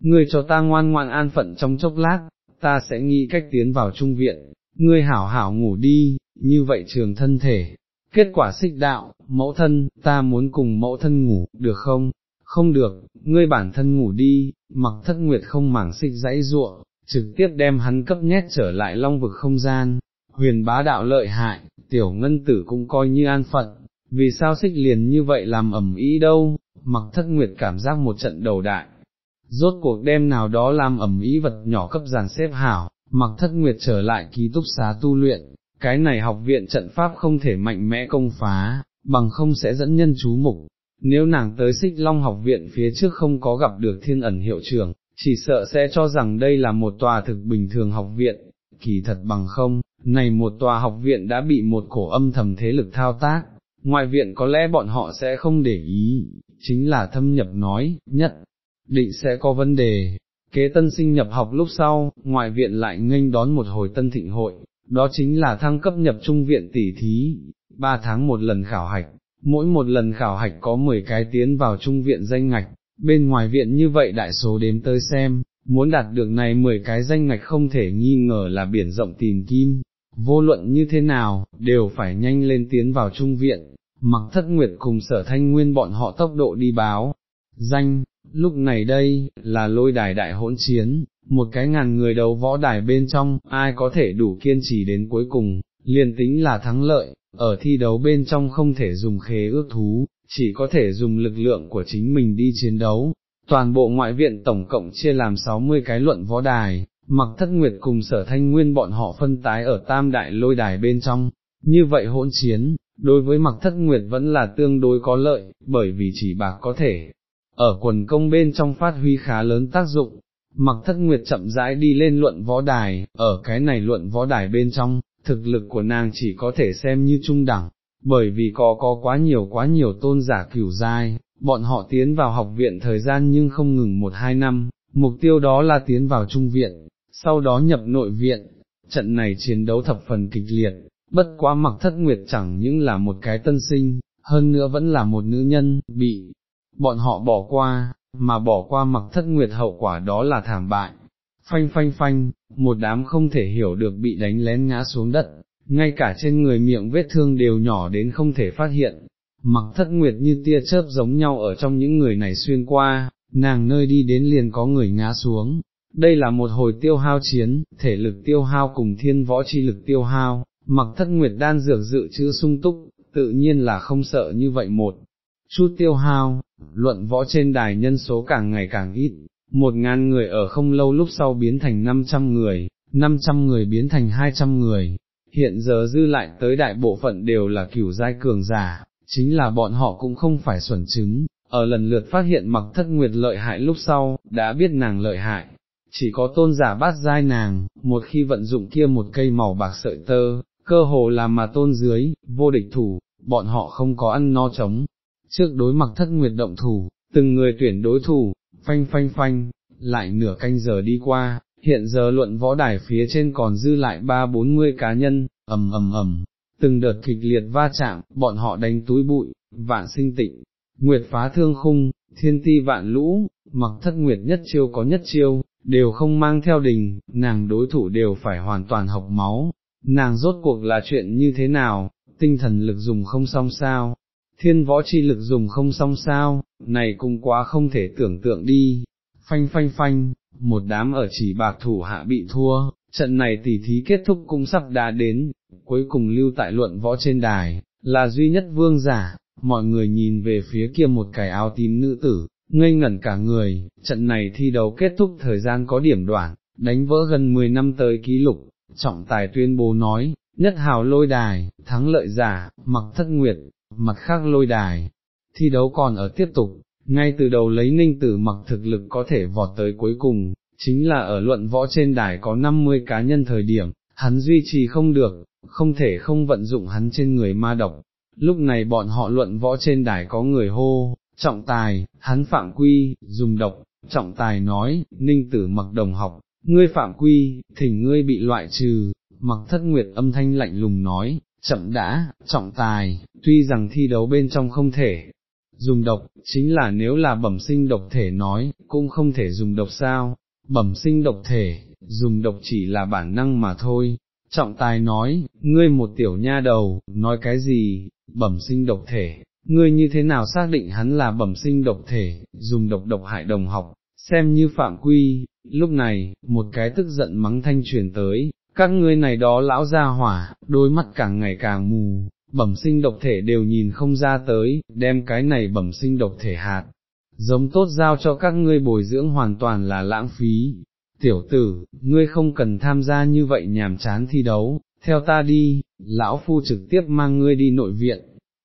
Speaker 1: ngươi cho ta ngoan ngoan an phận trong chốc lát, ta sẽ nghĩ cách tiến vào trung viện, ngươi hảo hảo ngủ đi, như vậy trường thân thể. Kết quả xích đạo, mẫu thân, ta muốn cùng mẫu thân ngủ, được không? Không được, ngươi bản thân ngủ đi, mặc thất nguyệt không mảng xích dãy ruộng, trực tiếp đem hắn cấp nhét trở lại long vực không gian, huyền bá đạo lợi hại, tiểu ngân tử cũng coi như an phận, vì sao xích liền như vậy làm ẩm ý đâu, mặc thất nguyệt cảm giác một trận đầu đại, rốt cuộc đêm nào đó làm ẩm ý vật nhỏ cấp giàn xếp hảo, mặc thất nguyệt trở lại ký túc xá tu luyện, cái này học viện trận pháp không thể mạnh mẽ công phá, bằng không sẽ dẫn nhân chú mục. Nếu nàng tới xích long học viện phía trước không có gặp được thiên ẩn hiệu trưởng, chỉ sợ sẽ cho rằng đây là một tòa thực bình thường học viện, kỳ thật bằng không, này một tòa học viện đã bị một cổ âm thầm thế lực thao tác, ngoại viện có lẽ bọn họ sẽ không để ý, chính là thâm nhập nói, nhất, định sẽ có vấn đề. Kế tân sinh nhập học lúc sau, ngoại viện lại nghênh đón một hồi tân thịnh hội, đó chính là thăng cấp nhập trung viện tỷ thí, ba tháng một lần khảo hạch, mỗi một lần khảo hạch có 10 cái tiến vào trung viện danh ngạch, bên ngoài viện như vậy đại số đếm tới xem, muốn đạt được này 10 cái danh ngạch không thể nghi ngờ là biển rộng tìm kim, vô luận như thế nào, đều phải nhanh lên tiến vào trung viện, mặc thất nguyệt cùng sở thanh nguyên bọn họ tốc độ đi báo, danh, lúc này đây, là lôi đài đại hỗn chiến, một cái ngàn người đấu võ đài bên trong, ai có thể đủ kiên trì đến cuối cùng, liền tính là thắng lợi, ở thi đấu bên trong không thể dùng khế ước thú, chỉ có thể dùng lực lượng của chính mình đi chiến đấu. Toàn bộ ngoại viện tổng cộng chia làm 60 cái luận võ đài, mặc thất nguyệt cùng sở thanh nguyên bọn họ phân tái ở tam đại lôi đài bên trong, như vậy hỗn chiến, đối với mặc thất nguyệt vẫn là tương đối có lợi, bởi vì chỉ bạc có thể, ở quần công bên trong phát huy khá lớn tác dụng, mặc thất nguyệt chậm rãi đi lên luận võ đài, ở cái này luận võ đài bên trong, thực lực của nàng chỉ có thể xem như trung đẳng, bởi vì có có quá nhiều quá nhiều tôn giả cửu giai, bọn họ tiến vào học viện thời gian nhưng không ngừng một hai năm, mục tiêu đó là tiến vào trung viện, sau đó nhập nội viện, trận này chiến đấu thập phần kịch liệt, bất quá mặc thất nguyệt chẳng những là một cái tân sinh, hơn nữa vẫn là một nữ nhân, bị bọn họ bỏ qua, mà bỏ qua mặc thất nguyệt hậu quả đó là thảm bại. Phanh phanh phanh, một đám không thể hiểu được bị đánh lén ngã xuống đất, ngay cả trên người miệng vết thương đều nhỏ đến không thể phát hiện. Mặc thất nguyệt như tia chớp giống nhau ở trong những người này xuyên qua, nàng nơi đi đến liền có người ngã xuống. Đây là một hồi tiêu hao chiến, thể lực tiêu hao cùng thiên võ chi lực tiêu hao, mặc thất nguyệt đan dược dự trữ sung túc, tự nhiên là không sợ như vậy một. Chút tiêu hao, luận võ trên đài nhân số càng ngày càng ít, một ngàn người ở không lâu lúc sau biến thành năm trăm người, năm trăm người biến thành hai trăm người, hiện giờ dư lại tới đại bộ phận đều là cửu giai cường giả, chính là bọn họ cũng không phải xuẩn chứng, ở lần lượt phát hiện mặc thất nguyệt lợi hại lúc sau, đã biết nàng lợi hại. Chỉ có tôn giả bát giai nàng, một khi vận dụng kia một cây màu bạc sợi tơ, cơ hồ là mà tôn dưới, vô địch thủ, bọn họ không có ăn no trống, trước đối mặt thất nguyệt động thủ, từng người tuyển đối thủ, phanh phanh phanh, lại nửa canh giờ đi qua, hiện giờ luận võ đài phía trên còn dư lại ba bốn mươi cá nhân, ầm ầm ầm, từng đợt kịch liệt va chạm, bọn họ đánh túi bụi, vạn sinh tịnh, nguyệt phá thương khung, thiên ti vạn lũ, mặc thất nguyệt nhất chiêu có nhất chiêu, đều không mang theo đình, nàng đối thủ đều phải hoàn toàn học máu, nàng rốt cuộc là chuyện như thế nào, tinh thần lực dùng không xong sao, thiên võ chi lực dùng không xong sao, này cũng quá không thể tưởng tượng đi, phanh phanh phanh, một đám ở chỉ bạc thủ hạ bị thua, trận này tỉ thí kết thúc cũng sắp đã đến, cuối cùng lưu tại luận võ trên đài, là duy nhất vương giả, mọi người nhìn về phía kia một cái áo tím nữ tử, ngây ngẩn cả người, trận này thi đấu kết thúc thời gian có điểm đoạn, đánh vỡ gần 10 năm tới ký lục, trọng tài tuyên bố nói, nhất hào lôi đài, thắng lợi giả, mặc thất nguyệt, mặt khác lôi đài, thi đấu còn ở tiếp tục, ngay từ đầu lấy ninh tử mặc thực lực có thể vọt tới cuối cùng, chính là ở luận võ trên đài có 50 cá nhân thời điểm, hắn duy trì không được, không thể không vận dụng hắn trên người ma độc. Lúc này bọn họ luận võ trên đài có người hô, trọng tài, hắn phạm quy, dùng độc, trọng tài nói, ninh tử mặc đồng học, ngươi phạm quy, thỉnh ngươi bị loại trừ, mặc thất nguyệt âm thanh lạnh lùng nói, chậm đã, trọng tài, tuy rằng thi đấu bên trong không thể dùng độc, chính là nếu là bẩm sinh độc thể nói, cũng không thể dùng độc sao, bẩm sinh độc thể, dùng độc chỉ là bản năng mà thôi. Trọng tài nói, ngươi một tiểu nha đầu, nói cái gì, bẩm sinh độc thể, ngươi như thế nào xác định hắn là bẩm sinh độc thể, dùng độc độc hại đồng học, xem như phạm quy, lúc này, một cái tức giận mắng thanh truyền tới, các ngươi này đó lão ra hỏa, đôi mắt càng ngày càng mù, bẩm sinh độc thể đều nhìn không ra tới, đem cái này bẩm sinh độc thể hạt, giống tốt giao cho các ngươi bồi dưỡng hoàn toàn là lãng phí. Tiểu tử, ngươi không cần tham gia như vậy nhàm chán thi đấu, theo ta đi, lão phu trực tiếp mang ngươi đi nội viện.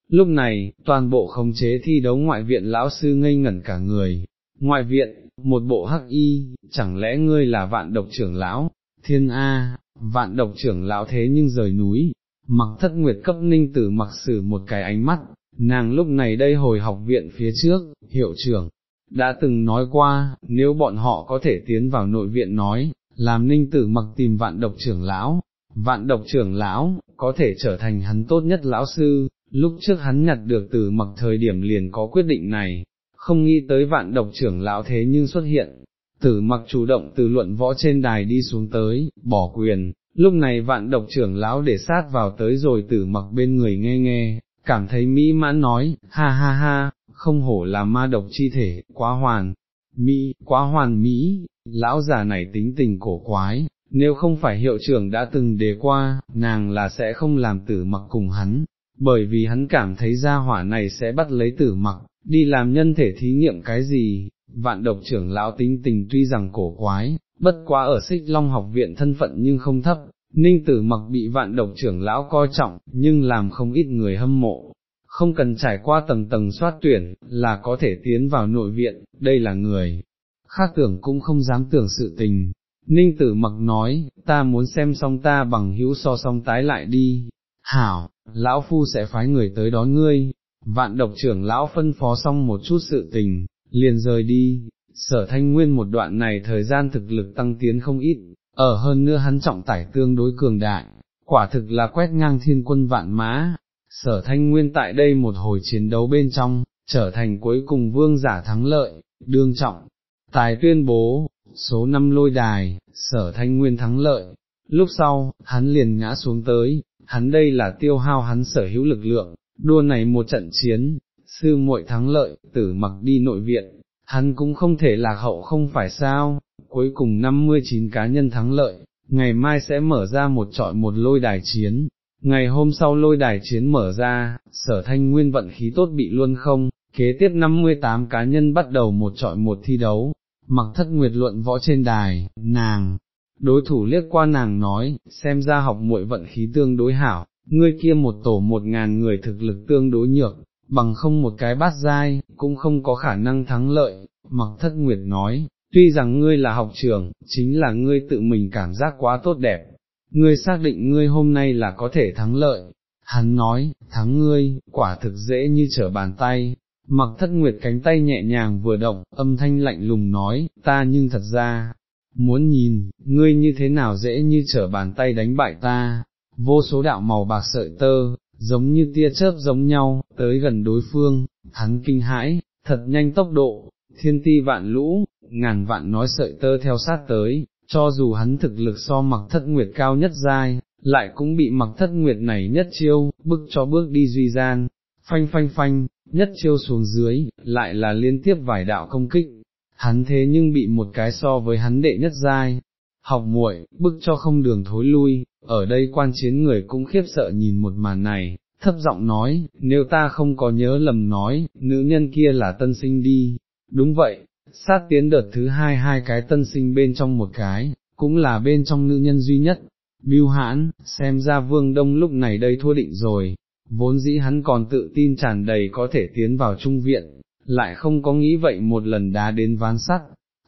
Speaker 1: Lúc này, toàn bộ khống chế thi đấu ngoại viện lão sư ngây ngẩn cả người. Ngoại viện, một bộ hắc y, chẳng lẽ ngươi là vạn độc trưởng lão, thiên A, vạn độc trưởng lão thế nhưng rời núi, mặc thất nguyệt cấp ninh tử mặc sử một cái ánh mắt, nàng lúc này đây hồi học viện phía trước, hiệu trưởng, đã từng nói qua, nếu bọn họ có thể tiến vào nội viện nói, làm ninh tử mặc tìm vạn độc trưởng lão, vạn độc trưởng lão, có thể trở thành hắn tốt nhất lão sư, lúc trước hắn nhặt được từ mặc thời điểm liền có quyết định này, không nghĩ tới vạn độc trưởng lão thế nhưng xuất hiện, tử mặc chủ động từ luận võ trên đài đi xuống tới, bỏ quyền, lúc này vạn độc trưởng lão để sát vào tới rồi tử mặc bên người nghe nghe, cảm thấy mỹ mãn nói, ha ha ha, không hổ là ma độc chi thể, quá hoàn, mỹ, quá hoàn mỹ, lão già này tính tình cổ quái, nếu không phải hiệu trưởng đã từng đề qua, nàng là sẽ không làm tử mặc cùng hắn, bởi vì hắn cảm thấy gia hỏa này sẽ bắt lấy tử mặc, đi làm nhân thể thí nghiệm cái gì, vạn độc trưởng lão tính tình tuy rằng cổ quái, bất quá ở xích long học viện thân phận nhưng không thấp, ninh tử mặc bị vạn độc trưởng lão coi trọng, nhưng làm không ít người hâm mộ, không cần trải qua tầng tầng soát tuyển, là có thể tiến vào nội viện, đây là người, khác tưởng cũng không dám tưởng sự tình. Ninh tử mặc nói, ta muốn xem xong ta bằng hữu so xong tái lại đi, hảo, lão phu sẽ phái người tới đón ngươi, vạn độc trưởng lão phân phó xong một chút sự tình, liền rời đi, sở thanh nguyên một đoạn này thời gian thực lực tăng tiến không ít, ở hơn nữa hắn trọng tải tương đối cường đại, quả thực là quét ngang thiên quân vạn mã, sở thanh nguyên tại đây một hồi chiến đấu bên trong, trở thành cuối cùng vương giả thắng lợi, đương trọng, tài tuyên bố, số năm lôi đài, sở thanh nguyên thắng lợi, lúc sau, hắn liền ngã xuống tới, hắn đây là tiêu hao hắn sở hữu lực lượng, đua này một trận chiến, sư muội thắng lợi, tử mặc đi nội viện, hắn cũng không thể lạc hậu không phải sao, cuối cùng 59 cá nhân thắng lợi, ngày mai sẽ mở ra một trọi một lôi đài chiến, ngày hôm sau lôi đài chiến mở ra, sở thanh nguyên vận khí tốt bị luôn không, kế tiếp 58 cá nhân bắt đầu một trọi một thi đấu, mặc thất nguyệt luận võ trên đài, nàng, đối thủ liếc qua nàng nói, xem ra học muội vận khí tương đối hảo, ngươi kia một tổ một ngàn người thực lực tương đối nhược, bằng không một cái bát dai, cũng không có khả năng thắng lợi, mặc thất nguyệt nói, tuy rằng ngươi là học trưởng, chính là ngươi tự mình cảm giác quá tốt đẹp, ngươi xác định ngươi hôm nay là có thể thắng lợi, hắn nói, thắng ngươi, quả thực dễ như trở bàn tay, mặc thất nguyệt cánh tay nhẹ nhàng vừa động, âm thanh lạnh lùng nói, ta nhưng thật ra, muốn nhìn, ngươi như thế nào dễ như trở bàn tay đánh bại ta, vô số đạo màu bạc sợi tơ, giống như tia chớp giống nhau, tới gần đối phương, hắn kinh hãi, thật nhanh tốc độ, thiên ti vạn lũ, ngàn vạn nói sợi tơ theo sát tới, cho dù hắn thực lực so mặc thất nguyệt cao nhất giai, lại cũng bị mặc thất nguyệt này nhất chiêu, bức cho bước đi duy gian, phanh phanh phanh, nhất chiêu xuống dưới, lại là liên tiếp vài đạo công kích, hắn thế nhưng bị một cái so với hắn đệ nhất giai, học muội, bức cho không đường thối lui, ở đây quan chiến người cũng khiếp sợ nhìn một màn này, thấp giọng nói, nếu ta không có nhớ lầm nói, nữ nhân kia là tân sinh đi, đúng vậy, sát tiến đợt thứ hai hai cái tân sinh bên trong một cái, cũng là bên trong nữ nhân duy nhất, biêu hãn, xem ra vương đông lúc này đây thua định rồi, vốn dĩ hắn còn tự tin tràn đầy có thể tiến vào trung viện, lại không có nghĩ vậy một lần đá đến ván sắt,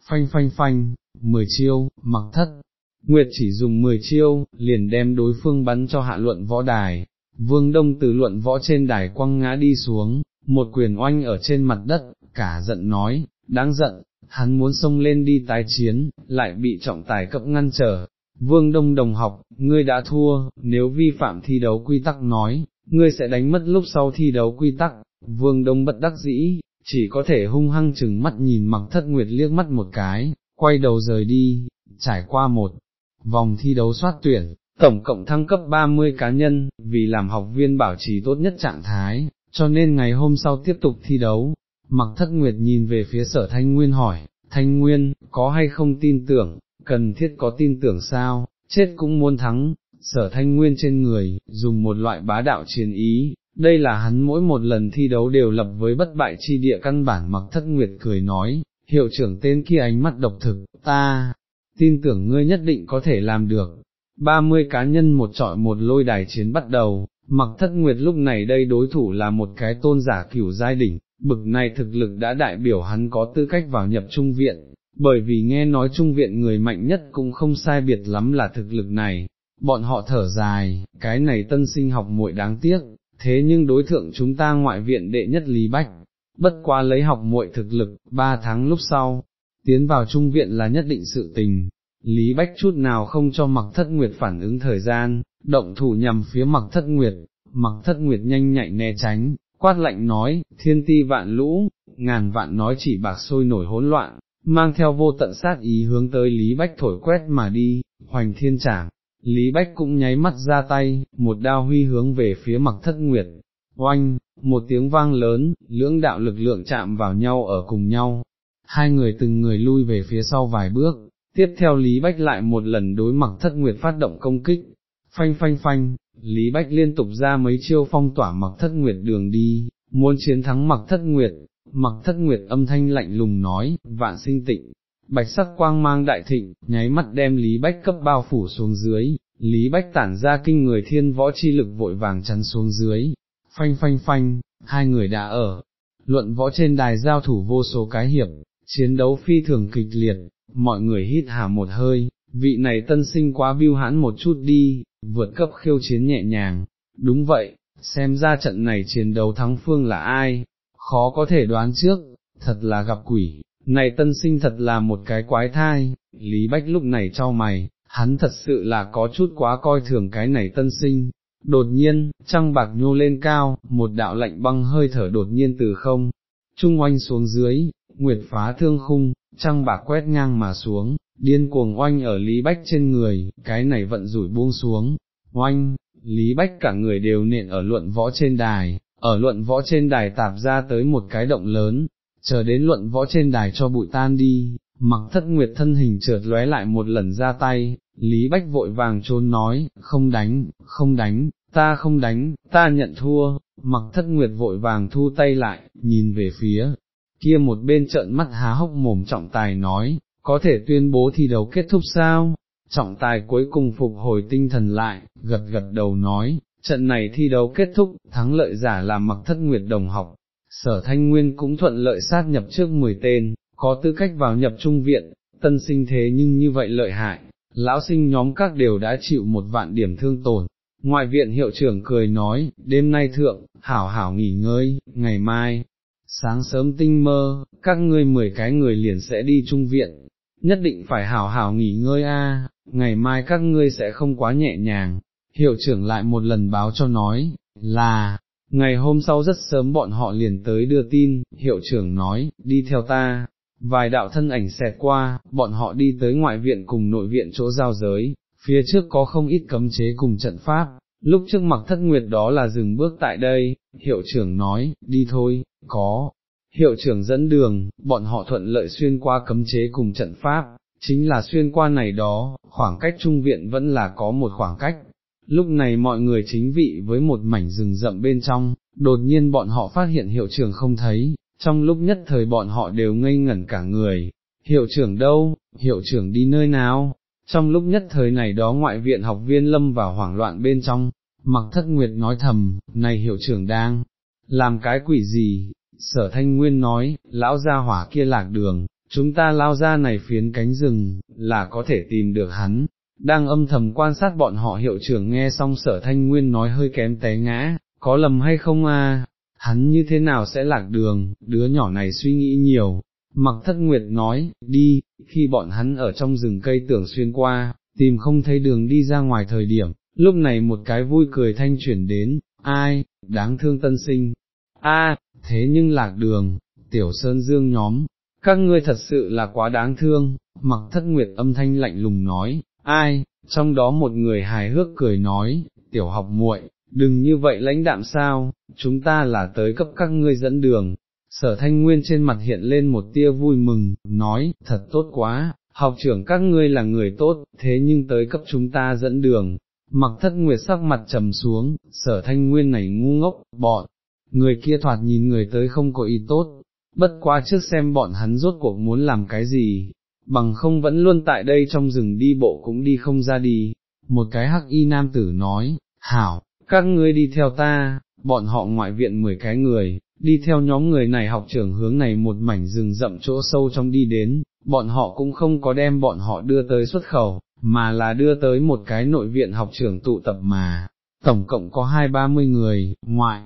Speaker 1: phanh phanh phanh, mười chiêu, mặc thất, Nguyệt chỉ dùng 10 chiêu, liền đem đối phương bắn cho hạ luận võ đài, vương đông từ luận võ trên đài quăng ngã đi xuống, một quyền oanh ở trên mặt đất, cả giận nói, đáng giận, hắn muốn xông lên đi tái chiến, lại bị trọng tài cấp ngăn trở. Vương Đông đồng học, ngươi đã thua, nếu vi phạm thi đấu quy tắc nói, ngươi sẽ đánh mất lúc sau thi đấu quy tắc, Vương Đông bất đắc dĩ, chỉ có thể hung hăng chừng mắt nhìn mặc thất nguyệt liếc mắt một cái, quay đầu rời đi, trải qua một vòng thi đấu soát tuyển, tổng cộng thăng cấp 30 cá nhân, vì làm học viên bảo trì tốt nhất trạng thái, cho nên ngày hôm sau tiếp tục thi đấu. Mặc thất nguyệt nhìn về phía sở Thanh Nguyên hỏi, Thanh Nguyên, có hay không tin tưởng, cần thiết có tin tưởng sao, chết cũng muốn thắng, sở Thanh Nguyên trên người, dùng một loại bá đạo chiến ý, đây là hắn mỗi một lần thi đấu đều lập với bất bại chi địa. Căn bản mặc thất nguyệt cười nói, hiệu trưởng tên kia ánh mắt độc thực, ta, tin tưởng ngươi nhất định có thể làm được. 30 cá nhân một trọi một lôi đài chiến bắt đầu, mặc thất nguyệt lúc này đây đối thủ là một cái tôn giả cửu giai đỉnh, bực này thực lực đã đại biểu hắn có tư cách vào nhập trung viện, bởi vì nghe nói trung viện người mạnh nhất cũng không sai biệt lắm là thực lực này, bọn họ thở dài, cái này tân sinh học muội đáng tiếc, thế nhưng đối thượng chúng ta ngoại viện đệ nhất Lý Bách, bất quá lấy học muội thực lực, ba tháng lúc sau, tiến vào trung viện là nhất định sự tình. Lý Bách chút nào không cho mặc thất nguyệt phản ứng thời gian, động thủ nhằm phía mặc thất nguyệt, mặc thất nguyệt nhanh nhạy né tránh, quát lạnh nói, thiên ti vạn lũ, ngàn vạn nói chỉ bạc sôi nổi hỗn loạn, mang theo vô tận sát ý hướng tới Lý Bách thổi quét mà đi, hoành thiên trảng. Lý Bách cũng nháy mắt ra tay, một đao huy hướng về phía mặc thất nguyệt, oanh, một tiếng vang lớn, lưỡng đạo lực lượng chạm vào nhau ở cùng nhau, hai người từng người lui về phía sau vài bước, tiếp theo Lý Bách lại một lần đối mặc thất nguyệt phát động công kích, phanh phanh phanh, Lý Bách liên tục ra mấy chiêu phong tỏa mặc thất nguyệt đường đi, muốn chiến thắng mặc thất nguyệt, mặc thất nguyệt âm thanh lạnh lùng nói, vạn sinh tịnh, bạch sắc quang mang đại thịnh, nháy mắt đem Lý Bách cấp bao phủ xuống dưới, Lý Bách tản ra kinh người thiên võ chi lực vội vàng chắn xuống dưới, phanh phanh phanh, hai người đã ở, luận võ trên đài giao thủ vô số cái hiệp, chiến đấu phi thường kịch liệt, mọi người hít hà một hơi, vị này tân sinh quá biêu hãn một chút đi, vượt cấp khiêu chiến nhẹ nhàng, đúng vậy, xem ra trận này chiến đấu thắng phương là ai, khó có thể đoán trước, thật là gặp quỷ, này tân sinh thật là một cái quái thai, Lý Bách lúc này cho mày, hắn thật sự là có chút quá coi thường cái này tân sinh. Đột nhiên, trăng bạc nhô lên cao, một đạo lạnh băng hơi thở đột nhiên từ không, trung oanh xuống dưới, nguyệt phá thương khung, trăng bạc quét ngang mà xuống, điên cuồng oanh ở Lý Bách trên người, cái này vận rủi buông xuống, oanh, Lý Bách cả người đều nện ở luận võ trên đài, ở luận võ trên đài tạp ra tới một cái động lớn, chờ đến luận võ trên đài cho bụi tan đi, mặc thất nguyệt thân hình trượt lóe lại một lần ra tay, Lý Bách vội vàng trốn nói, không đánh, không đánh, ta không đánh, ta nhận thua, mặc thất nguyệt vội vàng thu tay lại, nhìn về phía, kia một bên trợn mắt há hốc mồm trọng tài nói, có thể tuyên bố thi đấu kết thúc sao? Trọng tài cuối cùng phục hồi tinh thần lại, gật gật đầu nói, trận này thi đấu kết thúc, thắng lợi giả là mặc thất nguyệt đồng học, sở thanh nguyên cũng thuận lợi sát nhập trước 10 tên, có tư cách vào nhập trung viện, tân sinh thế nhưng như vậy lợi hại, lão sinh nhóm các đều đã chịu một vạn điểm thương tổn. Ngoại viện hiệu trưởng cười nói, đêm nay thượng, hảo hảo nghỉ ngơi, ngày mai, sáng sớm tinh mơ, các ngươi mười cái người liền sẽ đi trung viện, nhất định phải hảo hảo nghỉ ngơi a, ngày mai các ngươi sẽ không quá nhẹ nhàng. Hiệu trưởng lại một lần báo cho nói, là, ngày hôm sau rất sớm bọn họ liền tới đưa tin, hiệu trưởng nói, đi theo ta, vài đạo thân ảnh xẹt qua, bọn họ đi tới ngoại viện cùng nội viện chỗ giao giới, phía trước có không ít cấm chế cùng trận pháp, lúc trước mặc thất nguyệt đó là dừng bước tại đây, hiệu trưởng nói, đi thôi, có, hiệu trưởng dẫn đường, bọn họ thuận lợi xuyên qua cấm chế cùng trận pháp, chính là xuyên qua này đó, khoảng cách trung viện vẫn là có một khoảng cách. Lúc này mọi người chính vị với một mảnh rừng rậm bên trong, đột nhiên bọn họ phát hiện hiệu trưởng không thấy, trong lúc nhất thời bọn họ đều ngây ngẩn cả người, hiệu trưởng đâu, hiệu trưởng đi nơi nào, trong lúc nhất thời này đó ngoại viện học viên lâm vào hoảng loạn bên trong, mặc thất nguyệt nói thầm, này hiệu trưởng đang, làm cái quỷ gì, sở thanh nguyên nói, lão gia hỏa kia lạc đường, chúng ta lao ra này phiến cánh rừng, là có thể tìm được hắn, đang âm thầm quan sát bọn họ hiệu trưởng nghe xong sở thanh nguyên nói hơi kém té ngã, có lầm hay không a? Hắn như thế nào sẽ lạc đường, đứa nhỏ này suy nghĩ nhiều. Mặc thất nguyệt nói, đi, khi bọn hắn ở trong rừng cây tưởng xuyên qua, tìm không thấy đường đi ra ngoài thời điểm, lúc này một cái vui cười thanh chuyển đến, ai, đáng thương tân sinh, a, thế nhưng lạc đường, tiểu sơn dương nhóm, các ngươi thật sự là quá đáng thương, mặc thất nguyệt âm thanh lạnh lùng nói, ai, trong đó một người hài hước cười nói, tiểu học muội, đừng như vậy lãnh đạm sao, chúng ta là tới cấp các ngươi dẫn đường. Sở thanh nguyên trên mặt hiện lên một tia vui mừng, nói, thật tốt quá, học trưởng các ngươi là người tốt, thế nhưng tới cấp chúng ta dẫn đường, mặc thất nguyệt sắc mặt trầm xuống, sở thanh nguyên này ngu ngốc, bọn, người kia thoạt nhìn người tới không có ý tốt, bất quá trước xem bọn hắn rốt cuộc muốn làm cái gì, bằng không vẫn luôn tại đây trong rừng đi bộ cũng đi không ra đi, một cái hắc y nam tử nói, hảo, các ngươi đi theo ta, bọn họ ngoại viện 10 cái người, đi theo nhóm người này học trưởng hướng này một mảnh rừng rậm chỗ sâu trong đi đến, bọn họ cũng không có đem bọn họ đưa tới xuất khẩu, mà là đưa tới một cái nội viện học trưởng tụ tập mà, tổng cộng có hai ba mươi người, ngoại,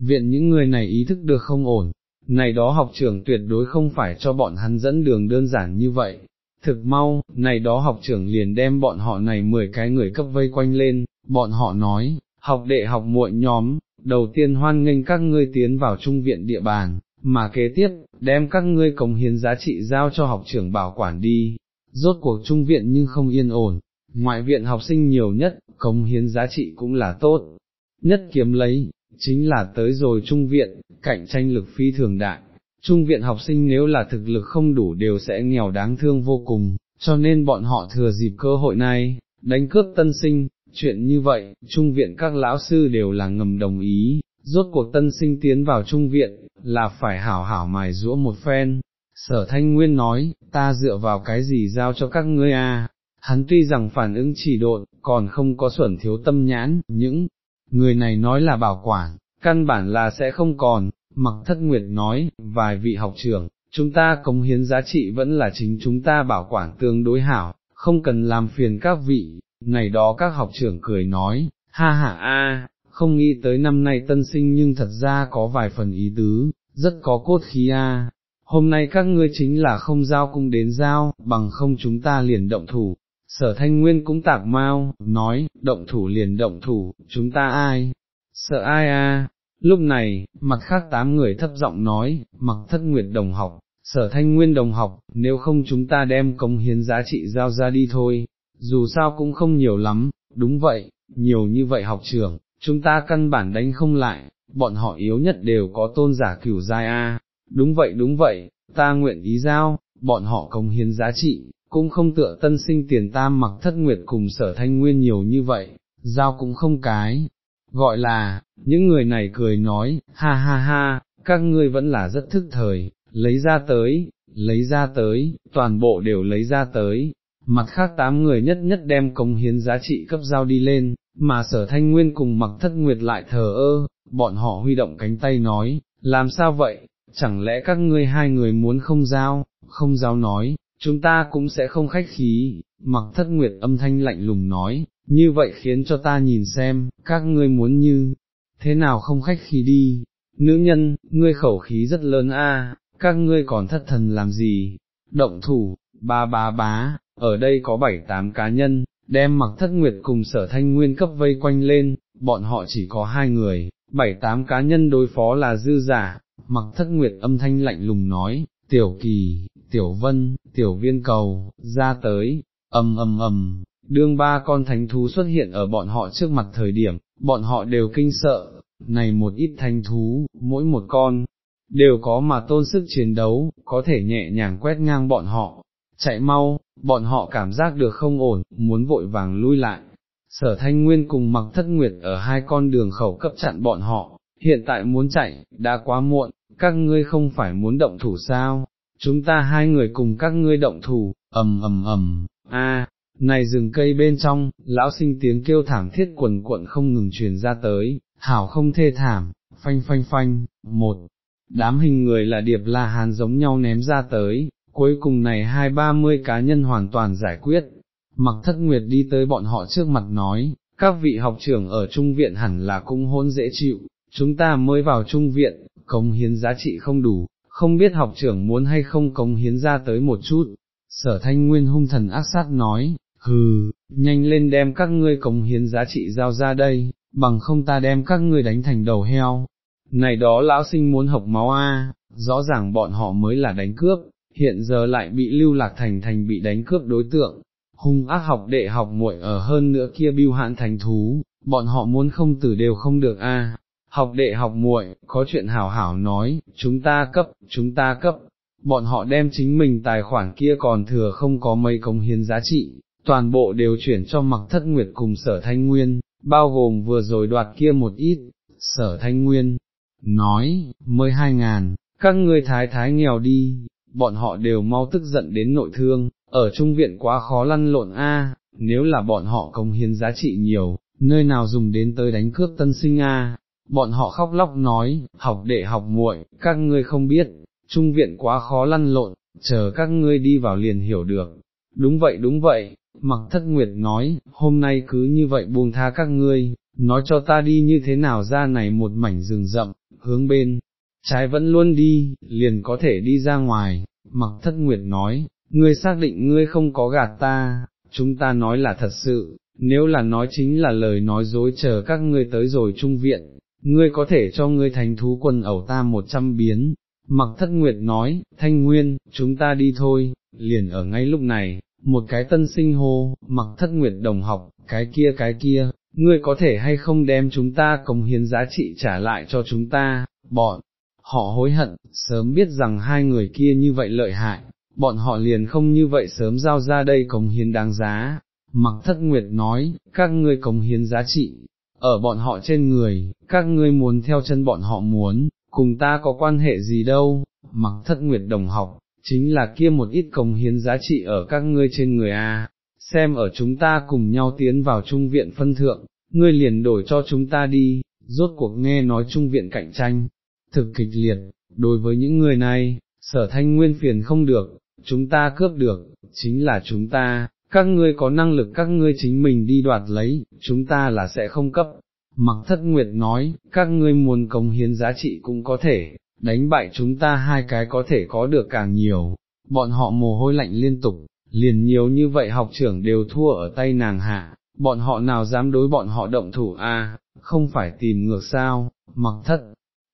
Speaker 1: viện những người này ý thức được không ổn, này đó học trưởng tuyệt đối không phải cho bọn hắn dẫn đường đơn giản như vậy. Thực mau, này đó học trưởng liền đem bọn họ này 10 cái người cấp vây quanh lên, bọn họ nói, học đệ học muội nhóm, đầu tiên hoan nghênh các ngươi tiến vào trung viện địa bàn, mà kế tiếp, đem các ngươi cống hiến giá trị giao cho học trưởng bảo quản đi, rốt cuộc trung viện nhưng không yên ổn, ngoại viện học sinh nhiều nhất, cống hiến giá trị cũng là tốt, nhất kiếm lấy, chính là tới rồi trung viện, cạnh tranh lực phi thường đại. Trung viện học sinh nếu là thực lực không đủ đều sẽ nghèo đáng thương vô cùng, cho nên bọn họ thừa dịp cơ hội này, đánh cướp tân sinh, chuyện như vậy, trung viện các lão sư đều là ngầm đồng ý, rốt cuộc tân sinh tiến vào trung viện, là phải hảo hảo mài rũa một phen. Sở thanh nguyên nói, ta dựa vào cái gì giao cho các ngươi à, hắn tuy rằng phản ứng chỉ độn, còn không có xuẩn thiếu tâm nhãn, những người này nói là bảo quản, căn bản là sẽ không còn, mặc thất nguyệt nói, vài vị học trưởng, chúng ta cống hiến giá trị vẫn là chính chúng ta bảo quản tương đối hảo, không cần làm phiền các vị, này đó các học trưởng cười nói, ha ha a, không nghĩ tới năm nay tân sinh nhưng thật ra có vài phần ý tứ, rất có cốt khí a. Hôm nay các ngươi chính là không giao cung đến giao, bằng không chúng ta liền động thủ, sở thanh nguyên cũng tạc mau, nói, động thủ liền động thủ, chúng ta ai, sợ ai a? Lúc này, mặt khác tám người thấp giọng nói, mặc thất nguyệt đồng học, sở thanh nguyên đồng học, nếu không chúng ta đem công hiến giá trị giao ra đi thôi, dù sao cũng không nhiều lắm, đúng vậy, nhiều như vậy học trưởng, chúng ta căn bản đánh không lại, bọn họ yếu nhất đều có tôn giả cửu giai A, đúng vậy đúng vậy, ta nguyện ý giao, bọn họ công hiến giá trị, cũng không tựa tân sinh tiền tam mặc thất nguyệt cùng sở thanh nguyên nhiều như vậy, giao cũng không cái, gọi là, những người này cười nói, ha ha ha, các ngươi vẫn là rất thức thời, lấy ra tới, lấy ra tới, toàn bộ đều lấy ra tới, mặt khác tám người nhất nhất đem công hiến giá trị cấp giao đi lên, mà sở thanh nguyên cùng mặc thất nguyệt lại thờ ơ, bọn họ huy động cánh tay nói, làm sao vậy, chẳng lẽ các ngươi hai người muốn không giao, không giao nói, chúng ta cũng sẽ không khách khí, mặc thất nguyệt âm thanh lạnh lùng nói, như vậy khiến cho ta nhìn xem, các ngươi muốn như, thế nào không khách khí đi, nữ nhân, ngươi khẩu khí rất lớn a, các ngươi còn thất thần làm gì, động thủ, ba ba bá, ở đây có bảy tám cá nhân, đem mặc thất nguyệt cùng sở thanh nguyên cấp vây quanh lên, bọn họ chỉ có hai người, bảy tám cá nhân đối phó là dư giả, mặc thất nguyệt âm thanh lạnh lùng nói, tiểu kỳ, tiểu vân, tiểu viên cầu, ra tới, ầm ầm ầm, đương ba con thánh thú xuất hiện ở bọn họ trước mặt thời điểm, bọn họ đều kinh sợ, này một ít thánh thú, mỗi một con, đều có mà tôn sức chiến đấu, có thể nhẹ nhàng quét ngang bọn họ, chạy mau, bọn họ cảm giác được không ổn, muốn vội vàng lui lại. Sở thanh nguyên cùng mặc thất nguyệt ở hai con đường khẩu cấp chặn bọn họ, hiện tại muốn chạy, đã quá muộn, các ngươi không phải muốn động thủ sao, chúng ta hai người cùng các ngươi động thủ, ầm ầm ầm, a, này rừng cây bên trong, lão sinh tiếng kêu thảm thiết quần cuộn không ngừng truyền ra tới, hảo không thê thảm, phanh phanh phanh, một, đám hình người là điệp la hàn giống nhau ném ra tới, cuối cùng này hai ba mươi cá nhân hoàn toàn giải quyết, mặc thất nguyệt đi tới bọn họ trước mặt nói, các vị học trưởng ở trung viện hẳn là cũng hôn dễ chịu, chúng ta mới vào trung viện, cống hiến giá trị không đủ, không biết học trưởng muốn hay không cống hiến ra tới một chút. Sở thanh nguyên hung thần ác sát nói, hừ, nhanh lên đem các ngươi cống hiến giá trị giao ra đây, bằng không ta đem các ngươi đánh thành đầu heo. Này đó lão sinh muốn học máu a, rõ ràng bọn họ mới là đánh cướp, hiện giờ lại bị lưu lạc thành thành bị đánh cướp đối tượng, hung ác học đệ học muội ở hơn nữa kia biêu hạn thành thú, bọn họ muốn không tử đều không được a. Học đệ học muội, có chuyện hảo hảo nói, chúng ta cấp, chúng ta cấp, bọn họ đem chính mình tài khoản kia còn thừa không có mấy công hiến giá trị, toàn bộ đều chuyển cho mặc thất nguyệt cùng sở thanh nguyên, bao gồm vừa rồi đoạt kia một ít, sở thanh nguyên, nói, mới hai ngàn, các ngươi thái thái nghèo đi, bọn họ đều mau tức giận đến nội thương, ở trung viện quá khó lăn lộn a, nếu là bọn họ công hiến giá trị nhiều, nơi nào dùng đến tới đánh cướp tân sinh a, bọn họ khóc lóc nói, học đệ học muội, các ngươi không biết, trung viện quá khó lăn lộn, chờ các ngươi đi vào liền hiểu được. Đúng vậy đúng vậy, mặc thất nguyệt nói, hôm nay cứ như vậy buông tha các ngươi, nói cho ta đi như thế nào ra này một mảnh rừng rậm, hướng bên, trái vẫn luôn đi, liền có thể đi ra ngoài, mặc thất nguyệt nói, ngươi xác định ngươi không có gạt ta, chúng ta nói là thật sự, nếu là nói chính là lời nói dối chờ các ngươi tới rồi trung viện, ngươi có thể cho ngươi thành thú quân ẩu ta một trăm biến. Mặc thất nguyệt nói, thanh nguyên, chúng ta đi thôi, liền ở ngay lúc này, một cái tân sinh hô, mặc thất nguyệt đồng học, cái kia cái kia, ngươi có thể hay không đem chúng ta cống hiến giá trị trả lại cho chúng ta, bọn, họ hối hận, sớm biết rằng hai người kia như vậy lợi hại, bọn họ liền không như vậy sớm giao ra đây cống hiến đáng giá. Mặc thất nguyệt nói, các ngươi cống hiến giá trị, ở bọn họ trên người, các ngươi muốn theo chân bọn họ muốn, cùng ta có quan hệ gì đâu, mặc thất nguyệt đồng học, chính là kia một ít cống hiến giá trị ở các ngươi trên người a. xem ở chúng ta cùng nhau tiến vào trung viện phân thượng, ngươi liền đổi cho chúng ta đi, rốt cuộc nghe nói trung viện cạnh tranh, thực kịch liệt, đối với những người này, sở thanh nguyên phiền không được, chúng ta cướp được, chính là chúng ta, các ngươi có năng lực các ngươi chính mình đi đoạt lấy, chúng ta là sẽ không cấp. Mặc thất nguyệt nói, các ngươi muốn cống hiến giá trị cũng có thể, đánh bại chúng ta hai cái có thể có được càng nhiều, bọn họ mồ hôi lạnh liên tục, liền nhiều như vậy học trưởng đều thua ở tay nàng hạ, bọn họ nào dám đối bọn họ động thủ a? không phải tìm ngược sao, mặc thất.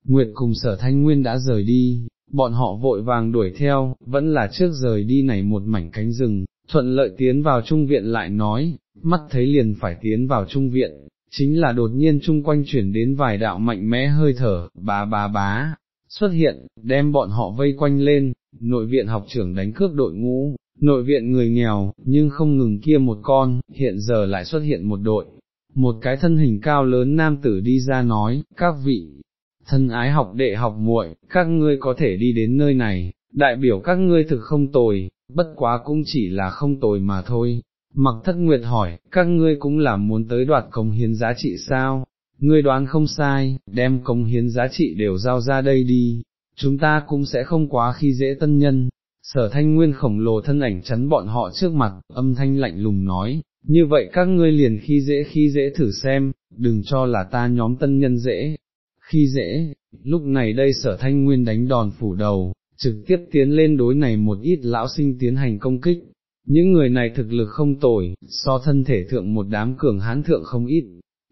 Speaker 1: Nguyệt cùng sở thanh nguyên đã rời đi, bọn họ vội vàng đuổi theo, vẫn là trước rời đi này một mảnh cánh rừng, thuận lợi tiến vào trung viện lại nói, mắt thấy liền phải tiến vào trung viện, chính là đột nhiên chung quanh chuyển đến vài đạo mạnh mẽ hơi thở, bá bá bá, xuất hiện, đem bọn họ vây quanh lên, nội viện học trưởng đánh cướp đội ngũ, nội viện người nghèo, nhưng không ngừng kia một con, hiện giờ lại xuất hiện một đội. Một cái thân hình cao lớn nam tử đi ra nói, các vị, thân ái học đệ học muội, các ngươi có thể đi đến nơi này, đại biểu các ngươi thực không tồi, bất quá cũng chỉ là không tồi mà thôi. Mặc thất nguyệt hỏi, các ngươi cũng là muốn tới đoạt công hiến giá trị sao? Ngươi đoán không sai, đem công hiến giá trị đều giao ra đây đi, chúng ta cũng sẽ không quá khi dễ tân nhân. Sở thanh nguyên khổng lồ thân ảnh chắn bọn họ trước mặt, âm thanh lạnh lùng nói, như vậy các ngươi liền khi dễ khi dễ thử xem, đừng cho là ta nhóm tân nhân dễ, khi dễ, lúc này đây sở thanh nguyên đánh đòn phủ đầu, trực tiếp tiến lên đối này một ít lão sinh tiến hành công kích. Những người này thực lực không tồi, so thân thể thượng một đám cường hán thượng không ít,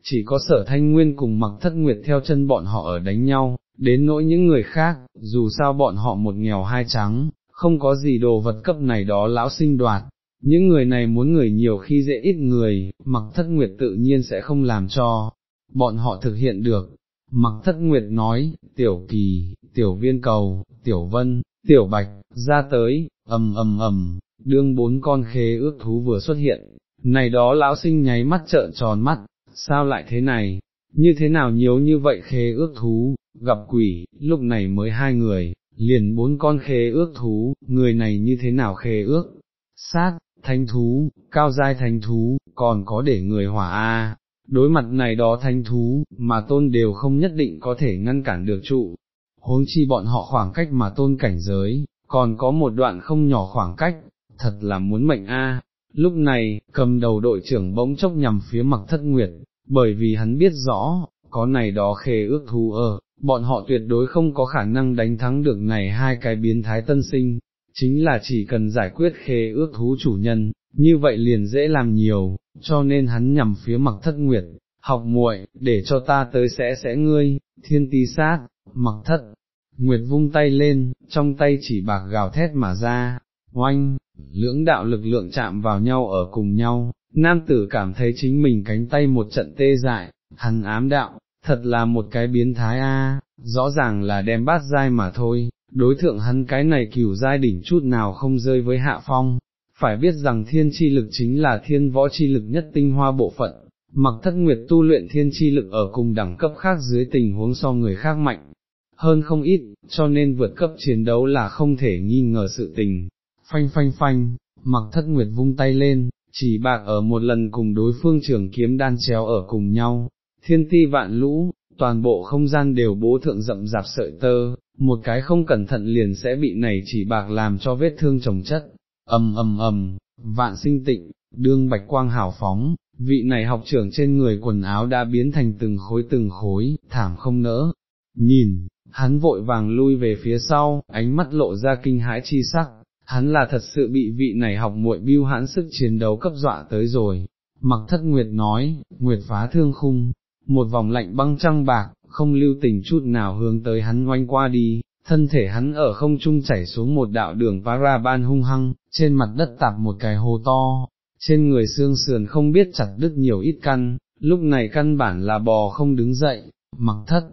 Speaker 1: chỉ có sở thanh nguyên cùng mặc thất nguyệt theo chân bọn họ ở đánh nhau, đến nỗi những người khác, dù sao bọn họ một nghèo hai trắng, không có gì đồ vật cấp này đó lão sinh đoạt, những người này muốn người nhiều khi dễ ít người, mặc thất nguyệt tự nhiên sẽ không làm cho, bọn họ thực hiện được, Mặc thất nguyệt nói, tiểu kỳ, tiểu viên cầu, tiểu vân, tiểu bạch, ra tới, ầm ầm ầm, đương bốn con khế ước thú vừa xuất hiện, này đó lão sinh nháy mắt trợn tròn mắt, sao lại thế này, như thế nào nhiều như vậy khế ước thú, gặp quỷ, lúc này mới hai người, liền bốn con khế ước thú, người này như thế nào khế ước, sát, thanh thú, cao giai thanh thú, còn có để người hỏa a đối mặt này đó thanh thú, mà tôn đều không nhất định có thể ngăn cản được trụ, huống chi bọn họ khoảng cách mà tôn cảnh giới, còn có một đoạn không nhỏ khoảng cách, thật là muốn mệnh a. Lúc này, cầm đầu đội trưởng bỗng chốc nhằm phía mặc thất nguyệt, bởi vì hắn biết rõ, có này đó khê ước thú ở, bọn họ tuyệt đối không có khả năng đánh thắng được này hai cái biến thái tân sinh, chính là chỉ cần giải quyết khê ước thú chủ nhân, như vậy liền dễ làm nhiều, cho nên hắn nhằm phía mặc thất nguyệt, học muội, để cho ta tới sẽ sẽ ngươi, thiên tí sát, mặc thất, nguyệt vung tay lên, trong tay chỉ bạc gào thét mà ra, oanh, lưỡng đạo lực lượng chạm vào nhau ở cùng nhau, nam tử cảm thấy chính mình cánh tay một trận tê dại, hắn ám đạo, thật là một cái biến thái a, rõ ràng là đem bát dai mà thôi, đối thượng hắn cái này cửu giai đỉnh chút nào không rơi với hạ phong, phải biết rằng thiên chi lực chính là thiên võ chi lực nhất tinh hoa bộ phận, mặc thất nguyệt tu luyện thiên chi lực ở cùng đẳng cấp khác dưới tình huống so người khác mạnh, hơn không ít, cho nên vượt cấp chiến đấu là không thể nghi ngờ sự tình. Phanh phanh phanh, mặc thất nguyệt vung tay lên, chỉ bạc ở một lần cùng đối phương trưởng kiếm đan chéo ở cùng nhau, thiên ti vạn lũ, toàn bộ không gian đều bố thượng rậm rạp sợi tơ, một cái không cẩn thận liền sẽ bị này chỉ bạc làm cho vết thương trồng chất, ầm ầm ầm, vạn sinh tịnh, đương bạch quang hào phóng, vị này học trưởng trên người quần áo đã biến thành từng khối từng khối, thảm không nỡ, nhìn, hắn vội vàng lui về phía sau, ánh mắt lộ ra kinh hãi chi sắc, hắn là thật sự bị vị này học muội biêu hãn sức chiến đấu cấp dọa tới rồi. Mặc thất nguyệt nói, nguyệt phá thương khung, một vòng lạnh băng trăng bạc, không lưu tình chút nào hướng tới hắn oanh qua đi, thân thể hắn ở không trung chảy xuống một đạo đường paraban hung hăng, trên mặt đất tạp một cái hồ to, trên người xương sườn không biết chặt đứt nhiều ít căn, lúc này căn bản là bò không đứng dậy, mặc thất.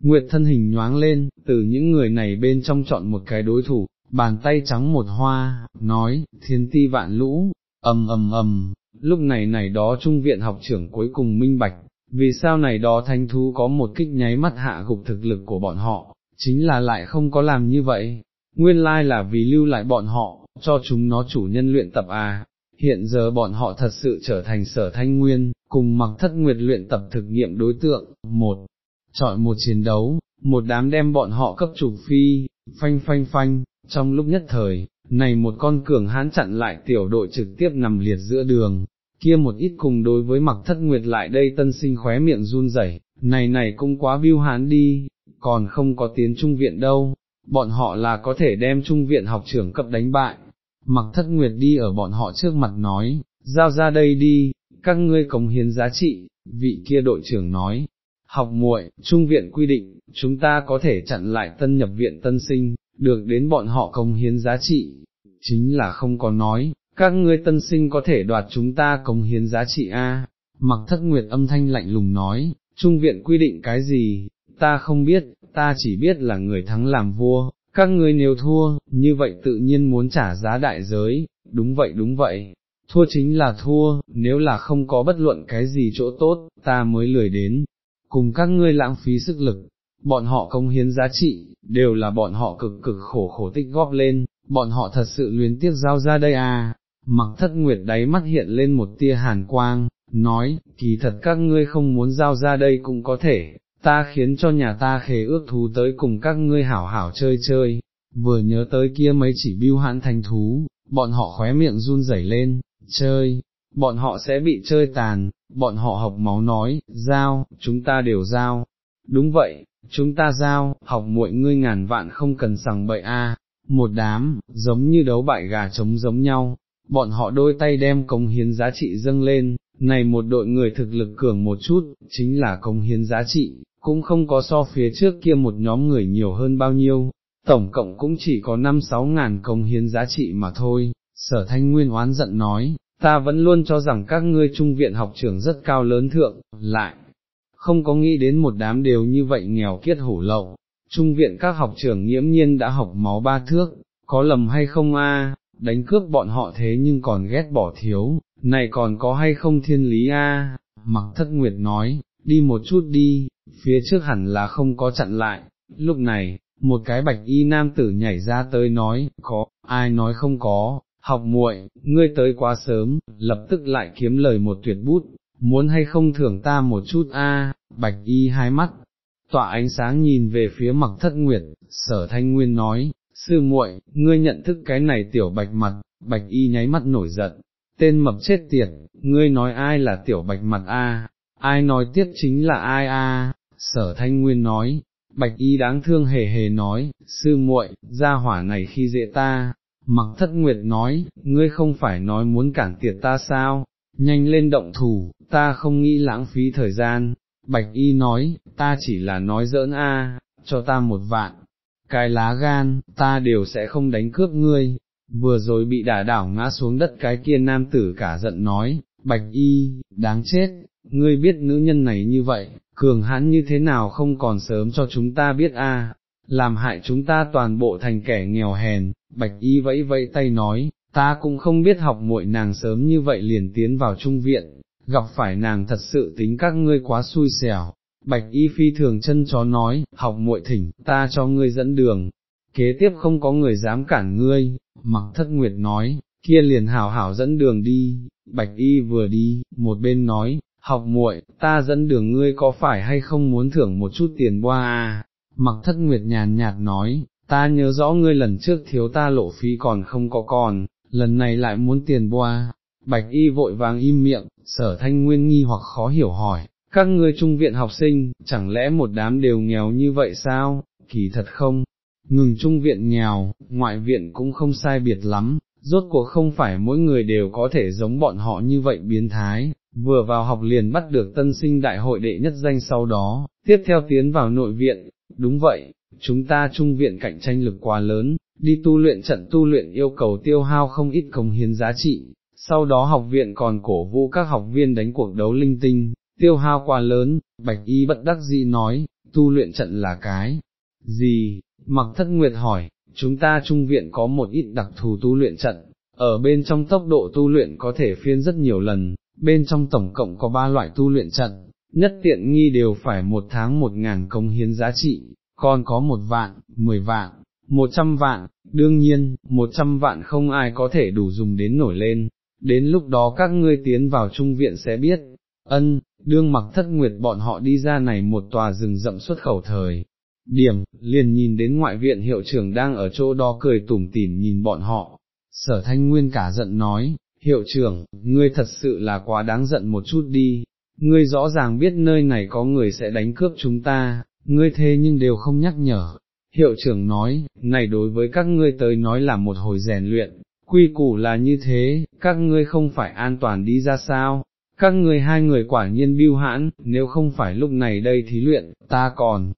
Speaker 1: Nguyệt thân hình nhoáng lên, từ những người này bên trong chọn một cái đối thủ, bàn tay trắng một hoa, nói, thiên ti vạn lũ, ầm ầm ầm, lúc này này đó trung viện học trưởng cuối cùng minh bạch, vì sao này đó thanh thú có một kích nháy mắt hạ gục thực lực của bọn họ, chính là lại không có làm như vậy, nguyên lai là vì lưu lại bọn họ, cho chúng nó chủ nhân luyện tập à, hiện giờ bọn họ thật sự trở thành sở thanh nguyên, cùng mặc thất nguyệt luyện tập thực nghiệm đối tượng, một, chọn một chiến đấu, một đám đem bọn họ cấp chủ phi, phanh phanh phanh, trong lúc nhất thời, này một con cường hán chặn lại tiểu đội trực tiếp nằm liệt giữa đường, kia một ít cùng đối với mặc thất nguyệt lại đây tân sinh khóe miệng run rẩy, này này cũng quá viêu hán đi, còn không có tiến trung viện đâu, bọn họ là có thể đem trung viện học trưởng cấp đánh bại. Mặc thất nguyệt đi ở bọn họ trước mặt nói, giao ra đây đi, các ngươi cống hiến giá trị, vị kia đội trưởng nói, học muội, trung viện quy định, chúng ta có thể chặn lại tân nhập viện tân sinh, được đến bọn họ cống hiến giá trị, chính là không có nói, các ngươi tân sinh có thể đoạt chúng ta cống hiến giá trị A, mặc thất nguyệt âm thanh lạnh lùng nói, trung viện quy định cái gì, ta không biết, ta chỉ biết là người thắng làm vua, các ngươi nếu thua, như vậy tự nhiên muốn trả giá đại giới, đúng vậy đúng vậy, thua chính là thua, nếu là không có bất luận cái gì chỗ tốt, ta mới lười đến, cùng các ngươi lãng phí sức lực, bọn họ công hiến giá trị, đều là bọn họ cực cực khổ khổ tích góp lên, bọn họ thật sự luyến tiếc giao ra đây à, mặc thất nguyệt đáy mắt hiện lên một tia hàn quang, nói, kỳ thật các ngươi không muốn giao ra đây cũng có thể, ta khiến cho nhà ta khế ước thú tới cùng các ngươi hảo hảo chơi chơi, vừa nhớ tới kia mấy chỉ biêu hãn thành thú, bọn họ khóe miệng run rẩy lên, chơi, bọn họ sẽ bị chơi tàn, bọn họ học máu nói, giao, chúng ta đều giao, đúng vậy, chúng ta giao, học muội ngươi ngàn vạn không cần sằng bậy a. một đám, giống như đấu bại gà trống giống nhau, bọn họ đôi tay đem công hiến giá trị dâng lên, này một đội người thực lực cường một chút, chính là công hiến giá trị, cũng không có so phía trước kia một nhóm người nhiều hơn bao nhiêu, tổng cộng cũng chỉ có 5-6 ngàn công hiến giá trị mà thôi, sở thanh nguyên oán giận nói, ta vẫn luôn cho rằng các ngươi trung viện học trưởng rất cao lớn thượng, lại, không có nghĩ đến một đám đều như vậy nghèo kiết hủ lậu, trung viện các học trưởng nghiễm nhiên đã học máu ba thước, có lầm hay không a? đánh cướp bọn họ thế nhưng còn ghét bỏ thiếu, này còn có hay không thiên lý a? mặc thất nguyệt nói, đi một chút đi, phía trước hẳn là không có chặn lại, lúc này, một cái bạch y nam tử nhảy ra tới nói, có, ai nói không có, học muội, ngươi tới quá sớm, lập tức lại kiếm lời một tuyệt bút, muốn hay không thưởng ta một chút a, bạch y hai mắt, tỏa ánh sáng nhìn về phía mặc thất nguyệt, sở thanh nguyên nói, sư muội, ngươi nhận thức cái này tiểu bạch mặt, bạch y nháy mắt nổi giận, tên mập chết tiệt, ngươi nói ai là tiểu bạch mặt a? ai nói tiếp chính là ai a? sở thanh nguyên nói, bạch y đáng thương hề hề nói, sư muội, gia hỏa này khi dễ ta, mặc thất nguyệt nói, ngươi không phải nói muốn cản tiệt ta sao, nhanh lên động thủ, ta không nghĩ lãng phí thời gian, bạch y nói, ta chỉ là nói giỡn a, cho ta một vạn, cái lá gan, ta đều sẽ không đánh cướp ngươi, vừa rồi bị đả đảo ngã xuống đất cái kia nam tử cả giận nói, bạch y, đáng chết, ngươi biết nữ nhân này như vậy, cường hãn như thế nào không còn sớm cho chúng ta biết a, làm hại chúng ta toàn bộ thành kẻ nghèo hèn, bạch y vẫy vẫy tay nói, ta cũng không biết học muội nàng sớm như vậy liền tiến vào trung viện, gặp phải nàng thật sự tính các ngươi quá xui xẻo. Bạch y phi thường chân chó nói, học muội thỉnh, ta cho ngươi dẫn đường, kế tiếp không có người dám cản ngươi, mặc thất nguyệt nói, kia liền hảo hảo dẫn đường đi, bạch y vừa đi, một bên nói, học muội, ta dẫn đường ngươi có phải hay không muốn thưởng một chút tiền boa à, mặc thất nguyệt nhàn nhạt nói, ta nhớ rõ ngươi lần trước thiếu ta lộ phí còn không có còn, lần này lại muốn tiền boa, bạch y vội vàng im miệng, sở thanh nguyên nghi hoặc khó hiểu hỏi, các ngươi trung viện học sinh, chẳng lẽ một đám đều nghèo như vậy sao, kỳ thật không, ngừng trung viện nghèo, ngoại viện cũng không sai biệt lắm, rốt cuộc không phải mỗi người đều có thể giống bọn họ như vậy biến thái, vừa vào học liền bắt được tân sinh đại hội đệ nhất danh sau đó, tiếp theo tiến vào nội viện, đúng vậy, chúng ta trung viện cạnh tranh lực quá lớn, đi tu luyện trận tu luyện yêu cầu tiêu hao không ít công hiến giá trị, sau đó học viện còn cổ vũ các học viên đánh cuộc đấu linh tinh, tiêu hao quá lớn, bạch y bất đắc dĩ nói, tu luyện trận là cái gì, mặc thất nguyệt hỏi, chúng ta trung viện có một ít đặc thù tu luyện trận, ở bên trong tốc độ tu luyện có thể phiên rất nhiều lần, bên trong tổng cộng có ba loại tu luyện trận, nhất tiện nghi đều phải một tháng một ngàn công hiến giá trị, còn có một vạn, mười vạn, một trăm vạn, đương nhiên, một trăm vạn không ai có thể đủ dùng đến nổi lên, đến lúc đó các ngươi tiến vào trung viện sẽ biết, ân, đương mặc thất nguyệt bọn họ đi ra này một tòa rừng rậm xuất khẩu thời. Điểm, liền nhìn đến ngoại viện hiệu trưởng đang ở chỗ đó cười tủm tỉm nhìn bọn họ, sở thanh nguyên cả giận nói, hiệu trưởng, ngươi thật sự là quá đáng giận một chút đi, ngươi rõ ràng biết nơi này có người sẽ đánh cướp chúng ta, ngươi thế nhưng đều không nhắc nhở. Hiệu trưởng nói, này đối với các ngươi tới nói là một hồi rèn luyện, quy củ là như thế, các ngươi không phải an toàn đi ra sao, các ngươi hai người quả nhiên biêu hãn, nếu không phải lúc này đây thí luyện, ta còn,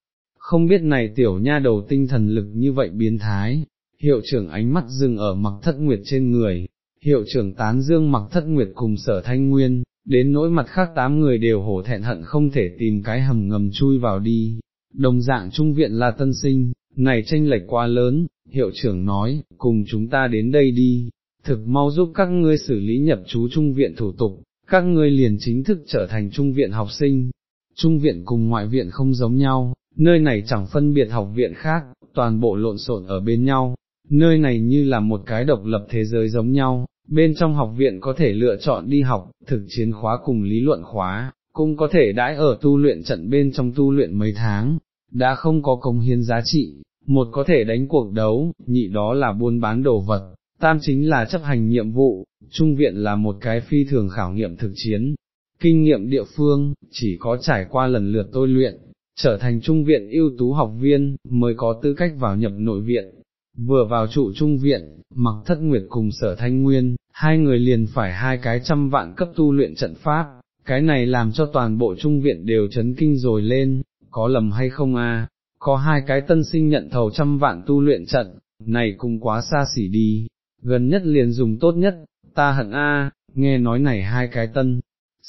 Speaker 1: không biết này tiểu nha đầu tinh thần lực như vậy biến thái, hiệu trưởng ánh mắt dừng ở mặc thất nguyệt trên người, hiệu trưởng tán dương mặc thất nguyệt cùng sở thanh nguyên, đến nỗi mặt khác tám người đều hổ thẹn hận không thể tìm cái hầm ngầm chui vào đi, đồng dạng trung viện là tân sinh, này tranh lệch quá lớn, hiệu trưởng nói, cùng chúng ta đến đây đi, thực mau giúp các ngươi xử lý nhập chú trung viện thủ tục, các ngươi liền chính thức trở thành trung viện học sinh, trung viện cùng ngoại viện không giống nhau, nơi này chẳng phân biệt học viện khác, toàn bộ lộn xộn ở bên nhau, nơi này như là một cái độc lập thế giới giống nhau, bên trong học viện có thể lựa chọn đi học, thực chiến khóa cùng lý luận khóa, cũng có thể đãi ở tu luyện trận bên trong tu luyện mấy tháng, đã không có công hiến giá trị, một có thể đánh cuộc đấu, nhị đó là buôn bán đồ vật, tam chính là chấp hành nhiệm vụ, trung viện là một cái phi thường khảo nghiệm thực chiến, kinh nghiệm địa phương, chỉ có trải qua lần lượt tôi luyện, trở thành trung viện ưu tú học viên, mới có tư cách vào nhập nội viện. Vừa vào trụ trung viện, mặc thất nguyệt cùng sở thanh nguyên, hai người liền phải hai cái trăm vạn cấp tu luyện trận pháp, cái này làm cho toàn bộ trung viện đều chấn kinh rồi lên, có lầm hay không a? có hai cái tân sinh nhận thầu trăm vạn tu luyện trận, này cũng quá xa xỉ đi, gần nhất liền dùng tốt nhất, ta hận a, nghe nói này hai cái tân,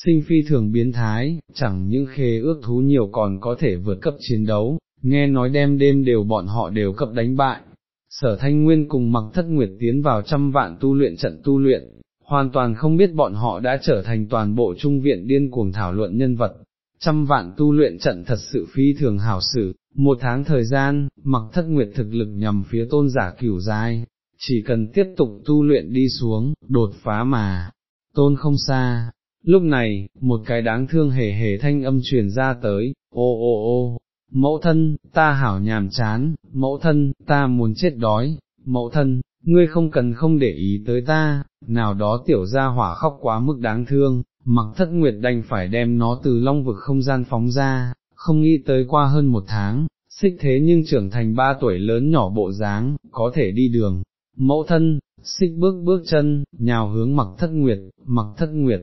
Speaker 1: sinh phi thường biến thái, chẳng những khê ước thú nhiều còn có thể vượt cấp chiến đấu, nghe nói đêm đêm đều bọn họ đều cấp đánh bại. Sở Thanh Nguyên cùng mặc thất nguyệt tiến vào trăm vạn tu luyện trận tu luyện, hoàn toàn không biết bọn họ đã trở thành toàn bộ trung viện điên cuồng thảo luận nhân vật. Trăm vạn tu luyện trận thật sự phi thường hảo sử, một tháng thời gian, mặc thất nguyệt thực lực nhằm phía tôn giả cửu giai, chỉ cần tiếp tục tu luyện đi xuống, đột phá mà, tôn không xa. Lúc này, một cái đáng thương hề hề thanh âm truyền ra tới, ô ô ô, mẫu thân, ta hảo nhàm chán, mẫu thân, ta muốn chết đói, mẫu thân, ngươi không cần không để ý tới ta, nào đó tiểu ra hỏa khóc quá mức đáng thương, mặc thất nguyệt đành phải đem nó từ long vực không gian phóng ra, không nghĩ tới qua hơn một tháng, xích thế nhưng trưởng thành ba tuổi lớn nhỏ bộ dáng, có thể đi đường, mẫu thân, xích bước bước chân, nhào hướng mặc thất nguyệt, mặc thất nguyệt,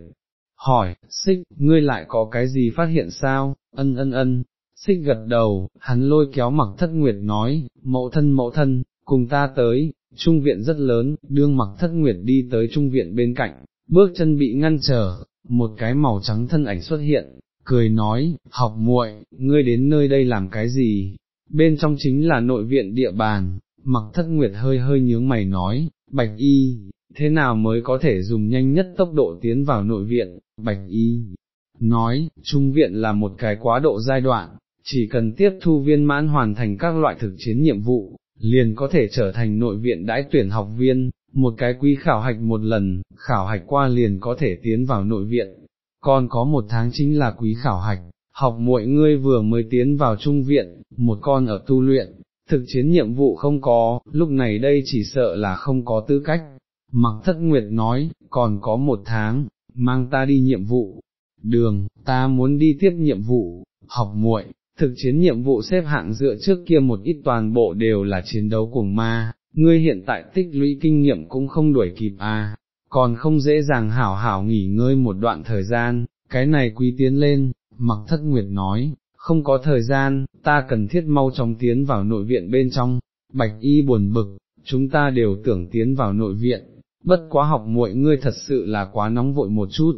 Speaker 1: hỏi, xích, ngươi lại có cái gì phát hiện sao, ân ân ân, xích gật đầu, hắn lôi kéo mặc thất nguyệt nói, mẫu thân mẫu thân, cùng ta tới, trung viện rất lớn, đương mặc thất nguyệt đi tới trung viện bên cạnh, bước chân bị ngăn trở, một cái màu trắng thân ảnh xuất hiện, cười nói, học muội, ngươi đến nơi đây làm cái gì, bên trong chính là nội viện địa bàn, mặc thất nguyệt hơi hơi nhướng mày nói, bạch y, thế nào mới có thể dùng nhanh nhất tốc độ tiến vào nội viện, bạch y. Nói, trung viện là một cái quá độ giai đoạn, chỉ cần tiếp thu viên mãn hoàn thành các loại thực chiến nhiệm vụ, liền có thể trở thành nội viện đãi tuyển học viên, một cái quý khảo hạch một lần, khảo hạch qua liền có thể tiến vào nội viện, còn có một tháng chính là quý khảo hạch, học muội ngươi vừa mới tiến vào trung viện, một con ở tu luyện, thực chiến nhiệm vụ không có, lúc này đây chỉ sợ là không có tư cách. Mặc thất nguyệt nói, còn có một tháng, mang ta đi nhiệm vụ, đường, ta muốn đi tiếp nhiệm vụ, học muội, thực chiến nhiệm vụ xếp hạng dựa trước kia một ít toàn bộ đều là chiến đấu cùng ma, ngươi hiện tại tích lũy kinh nghiệm cũng không đuổi kịp à, còn không dễ dàng hảo hảo nghỉ ngơi một đoạn thời gian, cái này quý tiến lên, mặc thất nguyệt nói, không có thời gian, ta cần thiết mau chóng tiến vào nội viện bên trong, bạch y buồn bực, chúng ta đều tưởng tiến vào nội viện, bất quá học muội ngươi thật sự là quá nóng vội một chút.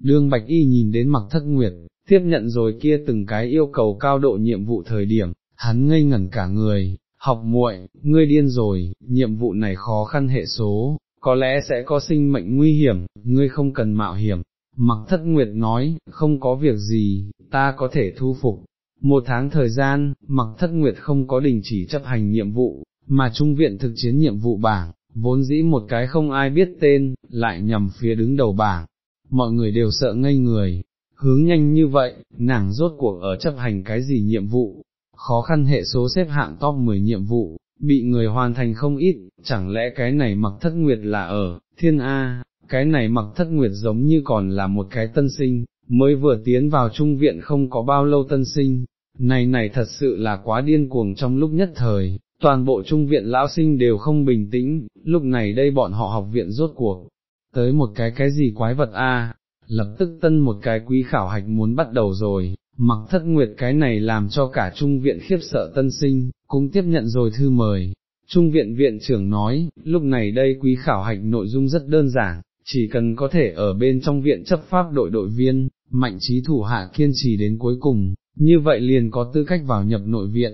Speaker 1: Đương bạch y nhìn đến mặc thất nguyệt, tiếp nhận rồi kia từng cái yêu cầu cao độ nhiệm vụ thời điểm, hắn ngây ngẩn cả người, học muội, ngươi điên rồi, nhiệm vụ này khó khăn hệ số, có lẽ sẽ có sinh mệnh nguy hiểm, ngươi không cần mạo hiểm. Mặc thất nguyệt nói, không có việc gì, ta có thể thu phục. Một tháng thời gian, mặc thất nguyệt không có đình chỉ chấp hành nhiệm vụ, mà trung viện thực chiến nhiệm vụ bảng, vốn dĩ một cái không ai biết tên, lại nhằm phía đứng đầu bảng. Mọi người đều sợ ngây người, hướng nhanh như vậy, nàng rốt cuộc ở chấp hành cái gì nhiệm vụ, khó khăn hệ số xếp hạng top 10 nhiệm vụ, bị người hoàn thành không ít, chẳng lẽ cái này mặc thất nguyệt là ở, thiên A, cái này mặc thất nguyệt giống như còn là một cái tân sinh, mới vừa tiến vào trung viện không có bao lâu tân sinh, này này thật sự là quá điên cuồng trong lúc nhất thời, toàn bộ trung viện lão sinh đều không bình tĩnh, lúc này đây bọn họ học viện rốt cuộc, tới một cái cái gì quái vật A, lập tức tân một cái quý khảo hạch muốn bắt đầu rồi, mặc thất nguyệt cái này làm cho cả trung viện khiếp sợ tân sinh, cũng tiếp nhận rồi thư mời. Trung viện viện trưởng nói, lúc này đây quý khảo hạch nội dung rất đơn giản, chỉ cần có thể ở bên trong viện chấp pháp đội đội viên, mạnh trí thủ hạ kiên trì đến cuối cùng, như vậy liền có tư cách vào nhập nội viện.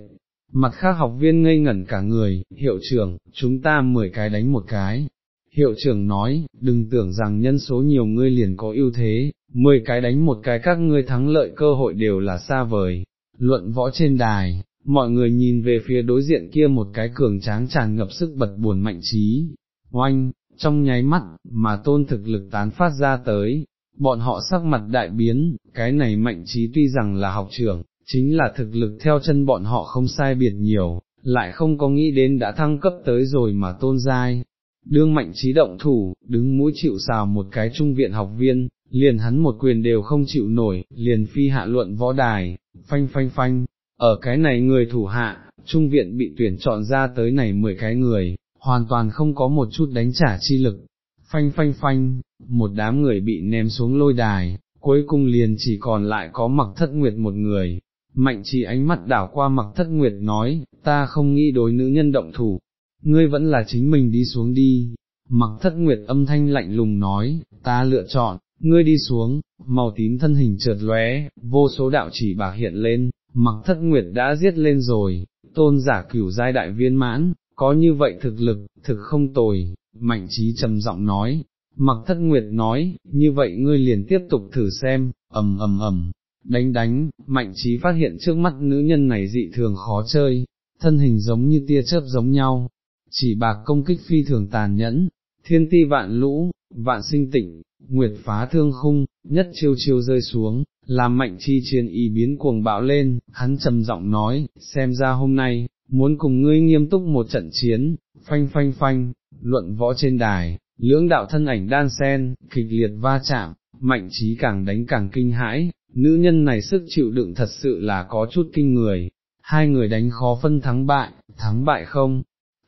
Speaker 1: Mặt khác học viên ngây ngẩn cả người, hiệu trưởng, chúng ta mười cái đánh một cái, hiệu trưởng nói, đừng tưởng rằng nhân số nhiều ngươi liền có ưu thế, mười cái đánh một cái các ngươi thắng lợi cơ hội đều là xa vời. Luận võ trên đài, mọi người nhìn về phía đối diện kia một cái cường tráng tràn ngập sức bật buồn mạnh trí, oanh, trong nháy mắt, mà tôn thực lực tán phát ra tới, bọn họ sắc mặt đại biến, cái này mạnh trí tuy rằng là học trưởng, chính là thực lực theo chân bọn họ không sai biệt nhiều, lại không có nghĩ đến đã thăng cấp tới rồi mà tôn giai, đương mạnh trí động thủ, đứng mũi chịu xào một cái trung viện học viên, liền hắn một quyền đều không chịu nổi, liền phi hạ luận võ đài, phanh phanh phanh, ở cái này người thủ hạ, trung viện bị tuyển chọn ra tới này 10 cái người, hoàn toàn không có một chút đánh trả chi lực, phanh phanh phanh, một đám người bị ném xuống lôi đài, cuối cùng liền chỉ còn lại có mặc thất nguyệt một người. Mạnh chỉ ánh mắt đảo qua mặc thất nguyệt nói, ta không nghĩ đối nữ nhân động thủ, ngươi vẫn là chính mình đi xuống đi, mặc thất nguyệt âm thanh lạnh lùng nói, ta lựa chọn, ngươi đi xuống, màu tím thân hình chợt lóe, vô số đạo chỉ bạc hiện lên, mặc thất nguyệt đã giết lên rồi, tôn giả cửu giai đại viên mãn, có như vậy thực lực, thực không tồi, mạnh trí trầm giọng nói, mặc thất nguyệt nói, như vậy ngươi liền tiếp tục thử xem, ầm ầm ầm, đánh đánh, mạnh trí phát hiện trước mắt nữ nhân này dị thường khó chơi, thân hình giống như tia chớp giống nhau, chỉ bạc công kích phi thường tàn nhẫn, thiên ti vạn lũ, vạn sinh tịnh, nguyệt phá thương khung, nhất chiêu chiêu rơi xuống, làm mạnh chi chiến ý biến cuồng bạo lên, hắn trầm giọng nói, xem ra hôm nay, muốn cùng ngươi nghiêm túc một trận chiến, phanh phanh phanh, luận võ trên đài, lưỡng đạo thân ảnh đan sen, kịch liệt va chạm, mạnh trí càng đánh càng kinh hãi, nữ nhân này sức chịu đựng thật sự là có chút kinh người, hai người đánh khó phân thắng bại, thắng bại không,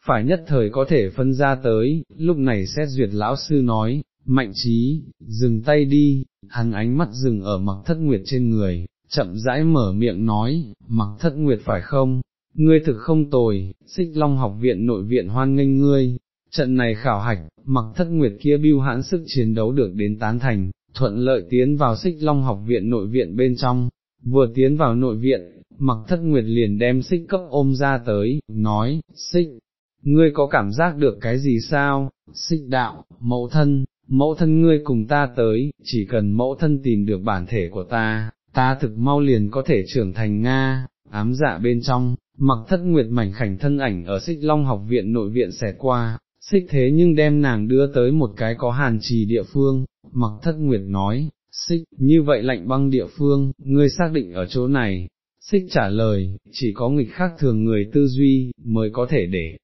Speaker 1: phải nhất thời có thể phân ra tới, lúc này xét duyệt lão sư nói, mạnh trí, dừng tay đi, hắn ánh mắt dừng ở mặc thất nguyệt trên người, chậm rãi mở miệng nói, mặc thất nguyệt phải không, ngươi thực không tồi, xích long học viện nội viện hoan nghênh ngươi, trận này khảo hạch, mặc thất nguyệt kia biêu hãn sức chiến đấu được đến tán thành, thuận lợi tiến vào xích long học viện nội viện bên trong, vừa tiến vào nội viện, mặc thất nguyệt liền đem xích cấp ôm ra tới, nói, xích, ngươi có cảm giác được cái gì sao, xích đạo, mẫu thân, mẫu thân ngươi cùng ta tới, chỉ cần mẫu thân tìm được bản thể của ta, ta thực mau liền có thể trưởng thành Nga, ám dạ bên trong, mặc thất nguyệt mảnh khảnh thân ảnh ở xích long học viện nội viện xẻ qua, xích thế nhưng đem nàng đưa tới một cái có hàn trì địa phương, mặc thất nguyệt nói, xích, như vậy lạnh băng địa phương, ngươi xác định ở chỗ này, xích trả lời, chỉ có nghịch khác thường người tư duy, mới có thể để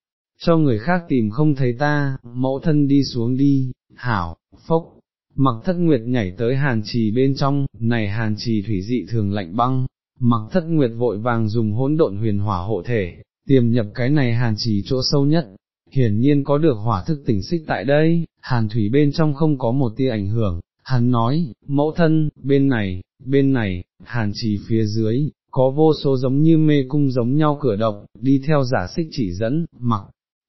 Speaker 1: cho người khác tìm không thấy ta, mẫu thân đi xuống đi, hảo, phốc, mặc thất nguyệt nhảy tới hàn trì bên trong, này hàn trì thủy dị thường lạnh băng, mặc thất nguyệt vội vàng dùng hỗn độn huyền hỏa hộ thể, tiềm nhập cái này hàn trì chỗ sâu nhất, hiển nhiên có được hỏa thức tỉnh xích tại đây, hàn thủy bên trong không có một tia ảnh hưởng, hắn nói, mẫu thân, bên này, bên này, hàn trì phía dưới, có vô số giống như mê cung giống nhau cửa động, đi theo giả xích chỉ dẫn, mặc,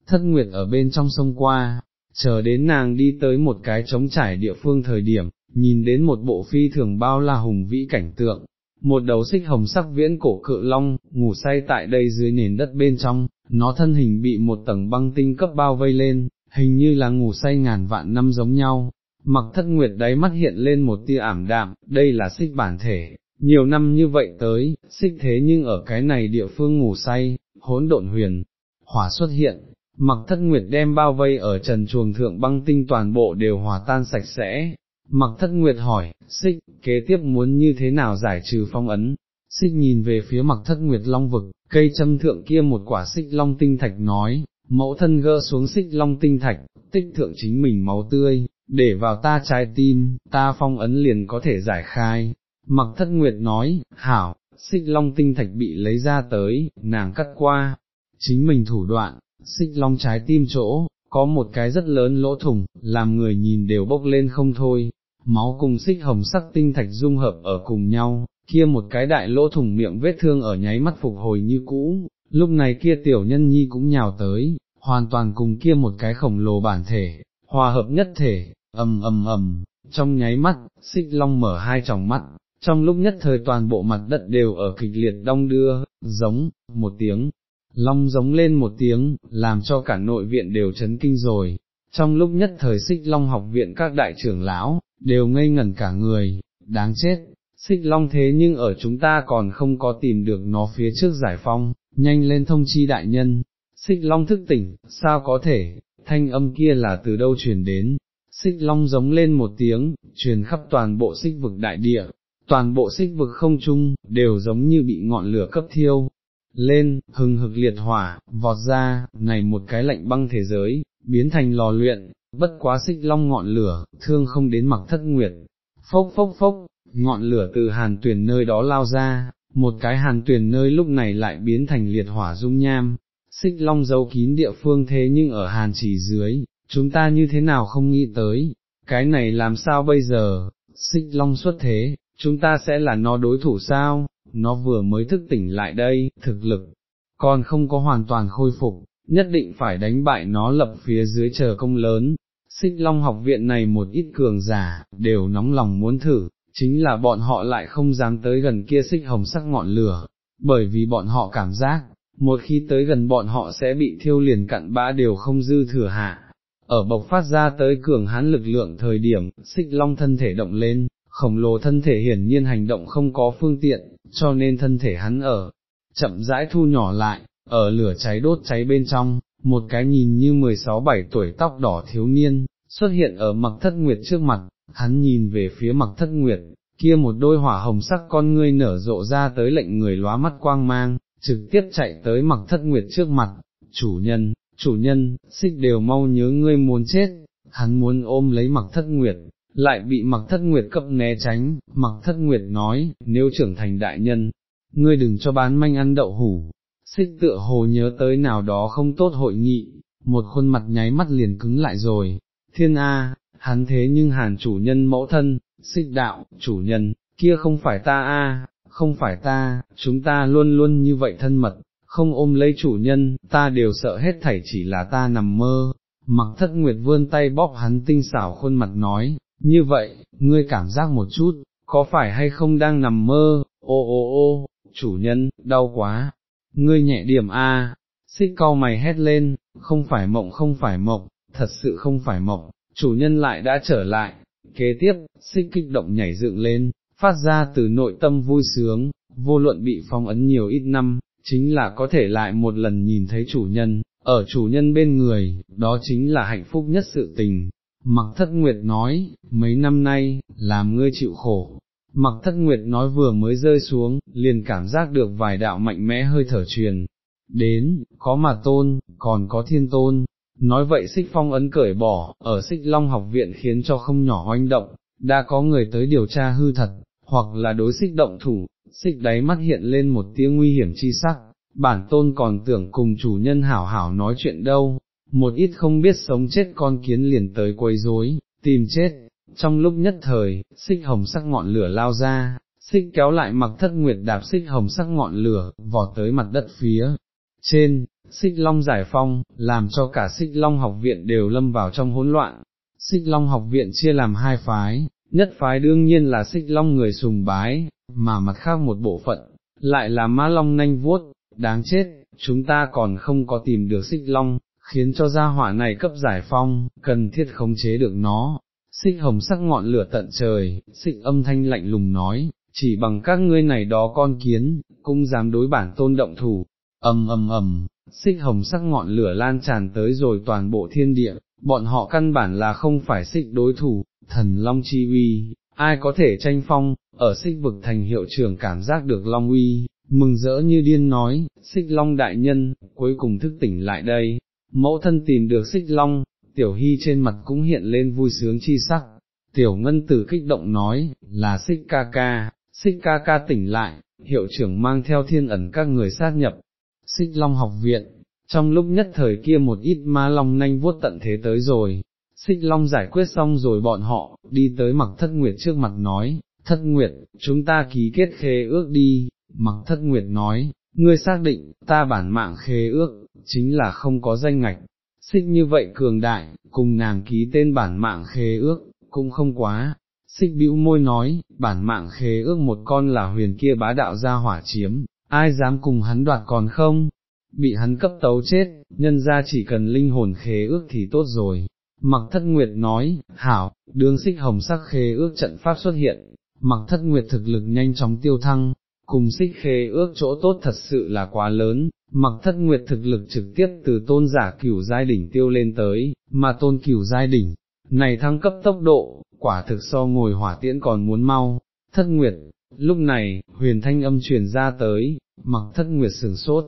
Speaker 1: thất nguyệt ở bên trong sông qua, chờ đến nàng đi tới một cái trống trải địa phương thời điểm, nhìn đến một bộ phi thường bao la hùng vĩ cảnh tượng, một đầu xích hồng sắc viễn cổ cự long, ngủ say tại đây dưới nền đất bên trong, nó thân hình bị một tầng băng tinh cấp bao vây lên, hình như là ngủ say ngàn vạn năm giống nhau. Mặc thất nguyệt đáy mắt hiện lên một tia ảm đạm, đây là xích bản thể, nhiều năm như vậy tới, xích thế nhưng ở cái này địa phương ngủ say, hỗn độn huyền, hỏa xuất hiện, mặc thất nguyệt đem bao vây ở trần chuồng thượng băng tinh toàn bộ đều hòa tan sạch sẽ. Mặc thất nguyệt hỏi, xích, kế tiếp muốn như thế nào giải trừ phong ấn, xích nhìn về phía mặc thất nguyệt long vực, cây châm thượng kia một quả xích long tinh thạch nói, mẫu thân gỡ xuống xích long tinh thạch, tích thượng chính mình máu tươi, để vào ta trái tim, ta phong ấn liền có thể giải khai. Mặc thất nguyệt nói, hảo, xích long tinh thạch bị lấy ra tới, nàng cắt qua, chính mình thủ đoạn, xích long trái tim chỗ, có một cái rất lớn lỗ thủng, làm người nhìn đều bốc lên không thôi, máu cùng xích hồng sắc tinh thạch dung hợp ở cùng nhau, kia một cái đại lỗ thủng miệng vết thương ở nháy mắt phục hồi như cũ, lúc này kia tiểu nhân nhi cũng nhào tới, hoàn toàn cùng kia một cái khổng lồ bản thể, hòa hợp nhất thể, ầm ầm ầm, trong nháy mắt, xích long mở hai tròng mắt, trong lúc nhất thời toàn bộ mặt đất đều ở kịch liệt đong đưa, giống, một tiếng, long giống lên một tiếng, làm cho cả nội viện đều chấn kinh rồi, trong lúc nhất thời xích long học viện các đại trưởng lão, đều ngây ngẩn cả người, đáng chết, xích long thế nhưng ở chúng ta còn không có tìm được nó phía trước giải phong, nhanh lên thông chi đại nhân, xích long thức tỉnh, sao có thể, thanh âm kia là từ đâu truyền đến, xích long giống lên một tiếng, truyền khắp toàn bộ xích vực đại địa, toàn bộ xích vực không chung, đều giống như bị ngọn lửa cấp thiêu, lên, hừng hực liệt hỏa, vọt ra, này một cái lạnh băng thế giới, biến thành lò luyện, bất quá xích long ngọn lửa, thương không đến mặc thất nguyệt, phốc phốc phốc, ngọn lửa từ hàn tuyển nơi đó lao ra, một cái hàn tuyển nơi lúc này lại biến thành liệt hỏa dung nham, xích long giấu kín địa phương thế nhưng ở hàn chỉ dưới, chúng ta như thế nào không nghĩ tới, cái này làm sao bây giờ, xích long xuất thế, chúng ta sẽ là nó đối thủ sao, nó vừa mới thức tỉnh lại đây, thực lực, còn không có hoàn toàn khôi phục, nhất định phải đánh bại nó lập phía dưới chờ công lớn. Xích Long học viện này một ít cường giả, đều nóng lòng muốn thử, chính là bọn họ lại không dám tới gần kia xích hồng sắc ngọn lửa, bởi vì bọn họ cảm giác, một khi tới gần bọn họ sẽ bị thiêu liền cặn bã đều không dư thừa hạ. Ở bộc phát ra tới cường hán lực lượng thời điểm, xích long thân thể động lên, khổng lồ thân thể hiển nhiên hành động không có phương tiện, cho nên thân thể hắn ở, chậm rãi thu nhỏ lại, ở lửa cháy đốt cháy bên trong, một cái nhìn như 16-17 tuổi tóc đỏ thiếu niên, xuất hiện ở mặc thất nguyệt trước mặt, hắn nhìn về phía mặc thất nguyệt, kia một đôi hỏa hồng sắc con ngươi nở rộ ra tới lệnh người lóa mắt quang mang, trực tiếp chạy tới mặc thất nguyệt trước mặt, chủ nhân, chủ nhân, xích đều mau nhớ ngươi muốn chết, hắn muốn ôm lấy mặc thất nguyệt, lại bị mặc thất nguyệt cấp né tránh, mặc thất nguyệt nói, nếu trưởng thành đại nhân, ngươi đừng cho bán manh ăn đậu hủ, xích tựa hồ nhớ tới nào đó không tốt hội nghị, một khuôn mặt nháy mắt liền cứng lại rồi, thiên A, hắn thế nhưng hàn chủ nhân mẫu thân, xích đạo, chủ nhân, kia không phải ta A, không phải ta, chúng ta luôn luôn như vậy thân mật, không ôm lấy chủ nhân, ta đều sợ hết thảy chỉ là ta nằm mơ. Mặc thất nguyệt vươn tay bóp hắn tinh xảo khuôn mặt nói, như vậy, ngươi cảm giác một chút, có phải hay không đang nằm mơ, ô ô ô, chủ nhân, đau quá, ngươi nhẹ điểm a. xích cau mày hét lên, không phải mộng không phải mộng, thật sự không phải mộng, chủ nhân lại đã trở lại, kế tiếp, xích kích động nhảy dựng lên, phát ra từ nội tâm vui sướng, vô luận bị phong ấn nhiều ít năm, chính là có thể lại một lần nhìn thấy chủ nhân, ở chủ nhân bên người, đó chính là hạnh phúc nhất sự tình. Mặc thất nguyệt nói, mấy năm nay, làm ngươi chịu khổ. Mặc thất nguyệt nói vừa mới rơi xuống, liền cảm giác được vài đạo mạnh mẽ hơi thở truyền. Đến, có mà tôn, còn có thiên tôn. Nói vậy xích phong ấn cởi bỏ, ở xích long học viện khiến cho không nhỏ oanh động, đã có người tới điều tra hư thật, hoặc là đối xích động thủ, xích đáy mắt hiện lên một tia nguy hiểm chi sắc, bản tôn còn tưởng cùng chủ nhân hảo hảo nói chuyện đâu, một ít không biết sống chết con kiến liền tới quấy rối, tìm chết, trong lúc nhất thời, xích hồng sắc ngọn lửa lao ra, xích kéo lại mặc thất nguyệt đạp xích hồng sắc ngọn lửa, vọt tới mặt đất phía trên, xích long giải phong, làm cho cả xích long học viện đều lâm vào trong hỗn loạn. Xích long học viện chia làm hai phái, nhất phái đương nhiên là xích long người sùng bái, mà mặt khác một bộ phận, lại là ma long nanh vuốt, đáng chết, chúng ta còn không có tìm được xích long, khiến cho gia hỏa này cấp giải phong, cần thiết khống chế được nó. Xích hồng sắc ngọn lửa tận trời, xích âm thanh lạnh lùng nói, chỉ bằng các ngươi này đó con kiến, cũng dám đối bản tôn động thủ, ầm ầm ầm, xích hồng sắc ngọn lửa lan tràn tới rồi toàn bộ thiên địa, bọn họ căn bản là không phải xích đối thủ, thần long chi uy, ai có thể tranh phong, ở xích vực thành hiệu trưởng cảm giác được long uy, mừng rỡ như điên nói, xích long đại nhân, cuối cùng thức tỉnh lại đây, mẫu thân tìm được xích long, tiểu hy trên mặt cũng hiện lên vui sướng chi sắc, tiểu ngân tử kích động nói, là xích ca ca, xích ca ca tỉnh lại, hiệu trưởng mang theo thiên ẩn các người sát nhập, xích long học viện, trong lúc nhất thời kia một ít ma long nanh vuốt tận thế tới rồi, xích long giải quyết xong rồi bọn họ, đi tới mặc thất nguyệt trước mặt nói, thất nguyệt, chúng ta ký kết khế ước đi, mặc thất nguyệt nói, ngươi xác định, ta bản mạng khế ước, chính là không có danh ngạch, xích như vậy cường đại, cùng nàng ký tên bản mạng khế ước, cũng không quá. Xích bĩu môi nói, bản mạng khế ước một con là huyền kia bá đạo ra hỏa chiếm, ai dám cùng hắn đoạt còn không, bị hắn cấp tấu chết, nhân ra chỉ cần linh hồn khế ước thì tốt rồi. Mặc thất nguyệt nói, hảo, đương xích hồng sắc khế ước trận pháp xuất hiện, mặc thất nguyệt thực lực nhanh chóng tiêu thăng, cùng xích khế ước chỗ tốt thật sự là quá lớn, mặc thất nguyệt thực lực trực tiếp từ tôn giả cửu giai đỉnh tiêu lên tới, mà tôn cửu giai đỉnh, này thăng cấp tốc độ, quả thực so ngồi hỏa tiễn còn muốn mau, thất nguyệt, lúc này, huyền thanh âm truyền ra tới, mặc thất nguyệt sửng sốt,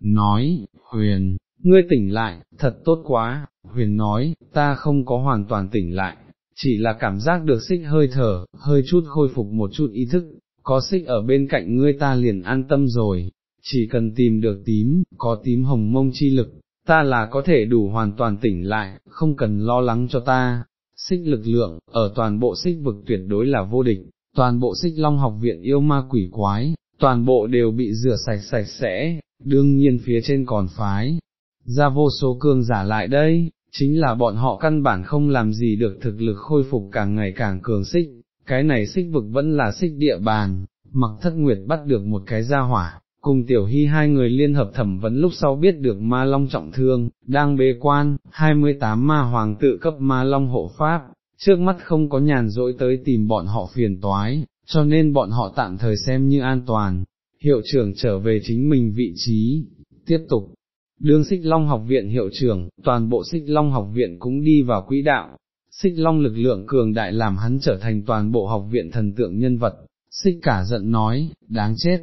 Speaker 1: nói, huyền, ngươi tỉnh lại, thật tốt quá, huyền nói, ta không có hoàn toàn tỉnh lại, chỉ là cảm giác được xích hơi thở, hơi chút khôi phục một chút ý thức, có xích ở bên cạnh ngươi ta liền an tâm rồi, chỉ cần tìm được tím, có tím hồng mông chi lực, ta là có thể đủ hoàn toàn tỉnh lại, không cần lo lắng cho ta. Xích lực lượng, ở toàn bộ xích vực tuyệt đối là vô địch, toàn bộ xích long học viện yêu ma quỷ quái, toàn bộ đều bị rửa sạch sạch sẽ, đương nhiên phía trên còn phái, ra vô số cương giả lại đây, chính là bọn họ căn bản không làm gì được thực lực khôi phục càng ngày càng cường xích, cái này xích vực vẫn là xích địa bàn, mặc thất nguyệt bắt được một cái gia hỏa, cùng tiểu hy hai người liên hợp thẩm vấn lúc sau biết được ma long trọng thương, đang bế quan, 28 ma hoàng tự cấp ma long hộ pháp, trước mắt không có nhàn rỗi tới tìm bọn họ phiền toái, cho nên bọn họ tạm thời xem như an toàn, hiệu trưởng trở về chính mình vị trí, tiếp tục. Đương xích long học viện hiệu trưởng, toàn bộ xích long học viện cũng đi vào quỹ đạo, xích long lực lượng cường đại làm hắn trở thành toàn bộ học viện thần tượng nhân vật, xích cả giận nói, đáng chết,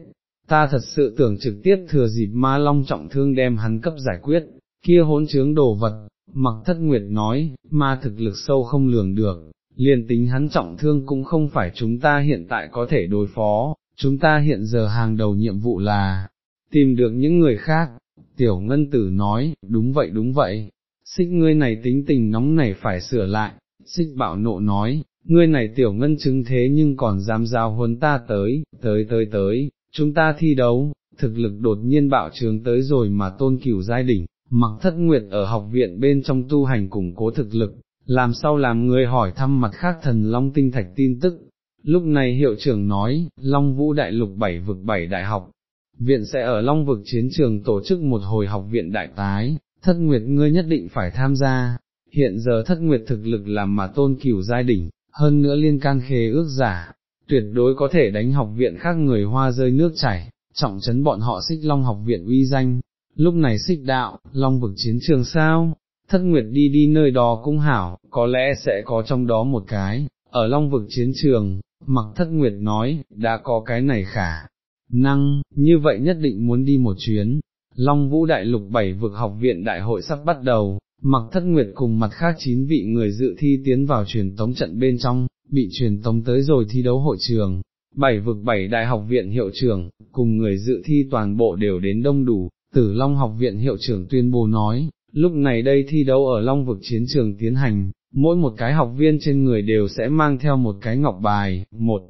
Speaker 1: ta thật sự tưởng trực tiếp thừa dịp ma long trọng thương đem hắn cấp giải quyết, kia hỗn trướng đồ vật, mặc thất nguyệt nói, ma thực lực sâu không lường được, liền tính hắn trọng thương cũng không phải chúng ta hiện tại có thể đối phó, chúng ta hiện giờ hàng đầu nhiệm vụ là, tìm được những người khác, tiểu ngân tử nói, đúng vậy đúng vậy, xích ngươi này tính tình nóng này phải sửa lại, xích bạo nộ nói, ngươi này tiểu ngân chứng thế nhưng còn dám giao huấn ta tới, tới tới tới, chúng ta thi đấu, thực lực đột nhiên bạo trường tới rồi mà tôn cửu giai đỉnh, mặc thất nguyệt ở học viện bên trong tu hành củng cố thực lực, làm sao làm người hỏi thăm mặt khác thần Long tinh thạch tin tức. Lúc này hiệu trưởng nói, Long Vũ Đại Lục bảy vực bảy đại học, viện sẽ ở Long vực chiến trường tổ chức một hồi học viện đại tái, thất nguyệt ngươi nhất định phải tham gia, hiện giờ thất nguyệt thực lực làm mà tôn cửu giai đỉnh, hơn nữa liên can khế ước giả, tuyệt đối có thể đánh học viện khác người hoa rơi nước chảy, trọng trấn bọn họ xích long học viện uy danh. Lúc này xích đạo, long vực chiến trường sao, thất nguyệt đi đi nơi đó cũng hảo, có lẽ sẽ có trong đó một cái, ở long vực chiến trường, mặc thất nguyệt nói, đã có cái này khả năng, như vậy nhất định muốn đi một chuyến. Long Vũ Đại Lục bảy vực học viện đại hội sắp bắt đầu, mặc thất nguyệt cùng mặt khác chín vị người dự thi tiến vào truyền tống trận bên trong, bị truyền tống tới rồi thi đấu hội trường. Bảy vực bảy đại học viện hiệu trưởng, cùng người dự thi toàn bộ đều đến đông đủ, tử Long học viện hiệu trưởng tuyên bố nói, lúc này đây thi đấu ở Long vực chiến trường tiến hành, mỗi một cái học viên trên người đều sẽ mang theo một cái ngọc bài, một,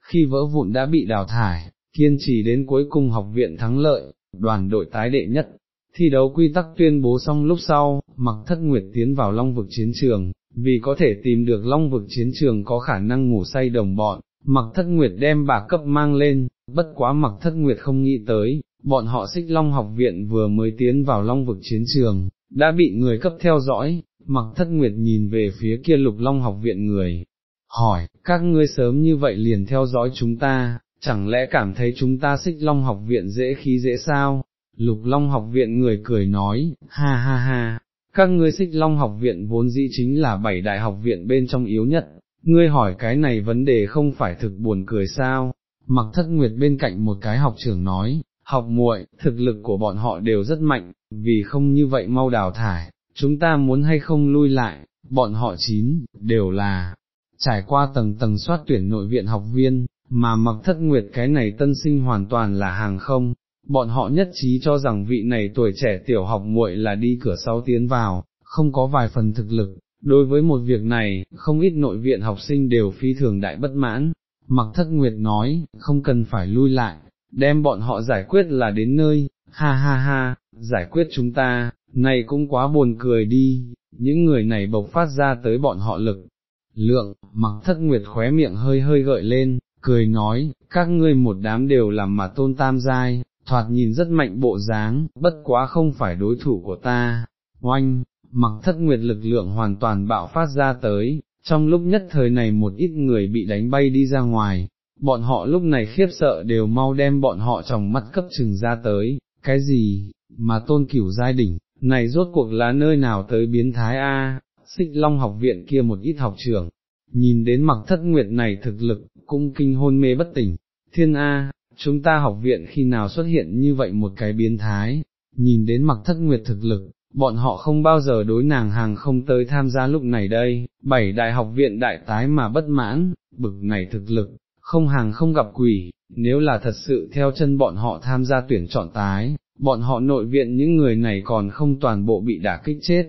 Speaker 1: khi vỡ vụn đã bị đào thải, kiên trì đến cuối cùng học viện thắng lợi, đoàn đội tái đệ nhất. Thi đấu quy tắc tuyên bố xong lúc sau, mặc thất nguyệt tiến vào long vực chiến trường, vì có thể tìm được long vực chiến trường có khả năng ngủ say đồng bọn, mặc thất nguyệt đem bà cấp mang lên, bất quá mặc thất nguyệt không nghĩ tới, bọn họ xích long học viện vừa mới tiến vào long vực chiến trường, đã bị người cấp theo dõi, mặc thất nguyệt nhìn về phía kia lục long học viện người, hỏi, các ngươi sớm như vậy liền theo dõi chúng ta, chẳng lẽ cảm thấy chúng ta xích long học viện dễ khí dễ sao? Lục long học viện người cười nói, ha ha ha, các ngươi xích long học viện vốn dĩ chính là bảy đại học viện bên trong yếu nhất, ngươi hỏi cái này vấn đề không phải thực buồn cười sao? Mặc thất nguyệt bên cạnh một cái học trưởng nói, học muội, thực lực của bọn họ đều rất mạnh, vì không như vậy mau đào thải, chúng ta muốn hay không lui lại, bọn họ chín, đều là, trải qua tầng tầng soát tuyển nội viện học viên, mà mặc thất nguyệt cái này tân sinh hoàn toàn là hàng không, bọn họ nhất trí cho rằng vị này tuổi trẻ tiểu học muội là đi cửa sau tiến vào, không có vài phần thực lực. Đối với một việc này, không ít nội viện học sinh đều phi thường đại bất mãn, mặc thất nguyệt nói, không cần phải lui lại, đem bọn họ giải quyết là đến nơi, ha ha ha, giải quyết chúng ta, này cũng quá buồn cười đi, những người này bộc phát ra tới bọn họ lực. Lượng, mặc thất nguyệt khóe miệng hơi hơi gợi lên, cười nói, các ngươi một đám đều làm mà tôn tam giai, thoạt nhìn rất mạnh bộ dáng, bất quá không phải đối thủ của ta. Oanh, mặc thất nguyệt lực lượng hoàn toàn bạo phát ra tới, trong lúc nhất thời này một ít người bị đánh bay đi ra ngoài, bọn họ lúc này khiếp sợ đều mau đem bọn họ trong mắt cấp trừng ra tới, cái gì, mà tôn cửu giai đỉnh, này rốt cuộc là nơi nào tới biến thái A, xích long học viện kia một ít học trưởng, nhìn đến mặc thất nguyệt này thực lực, cũng kinh hôn mê bất tỉnh, thiên A, chúng ta học viện khi nào xuất hiện như vậy một cái biến thái, nhìn đến mặc thất nguyệt thực lực, bọn họ không bao giờ đối nàng hàng không tới tham gia lúc này đây, bảy đại học viện đại tái mà bất mãn, bực này thực lực, không hàng không gặp quỷ, nếu là thật sự theo chân bọn họ tham gia tuyển chọn tái, bọn họ nội viện những người này còn không toàn bộ bị đả kích chết,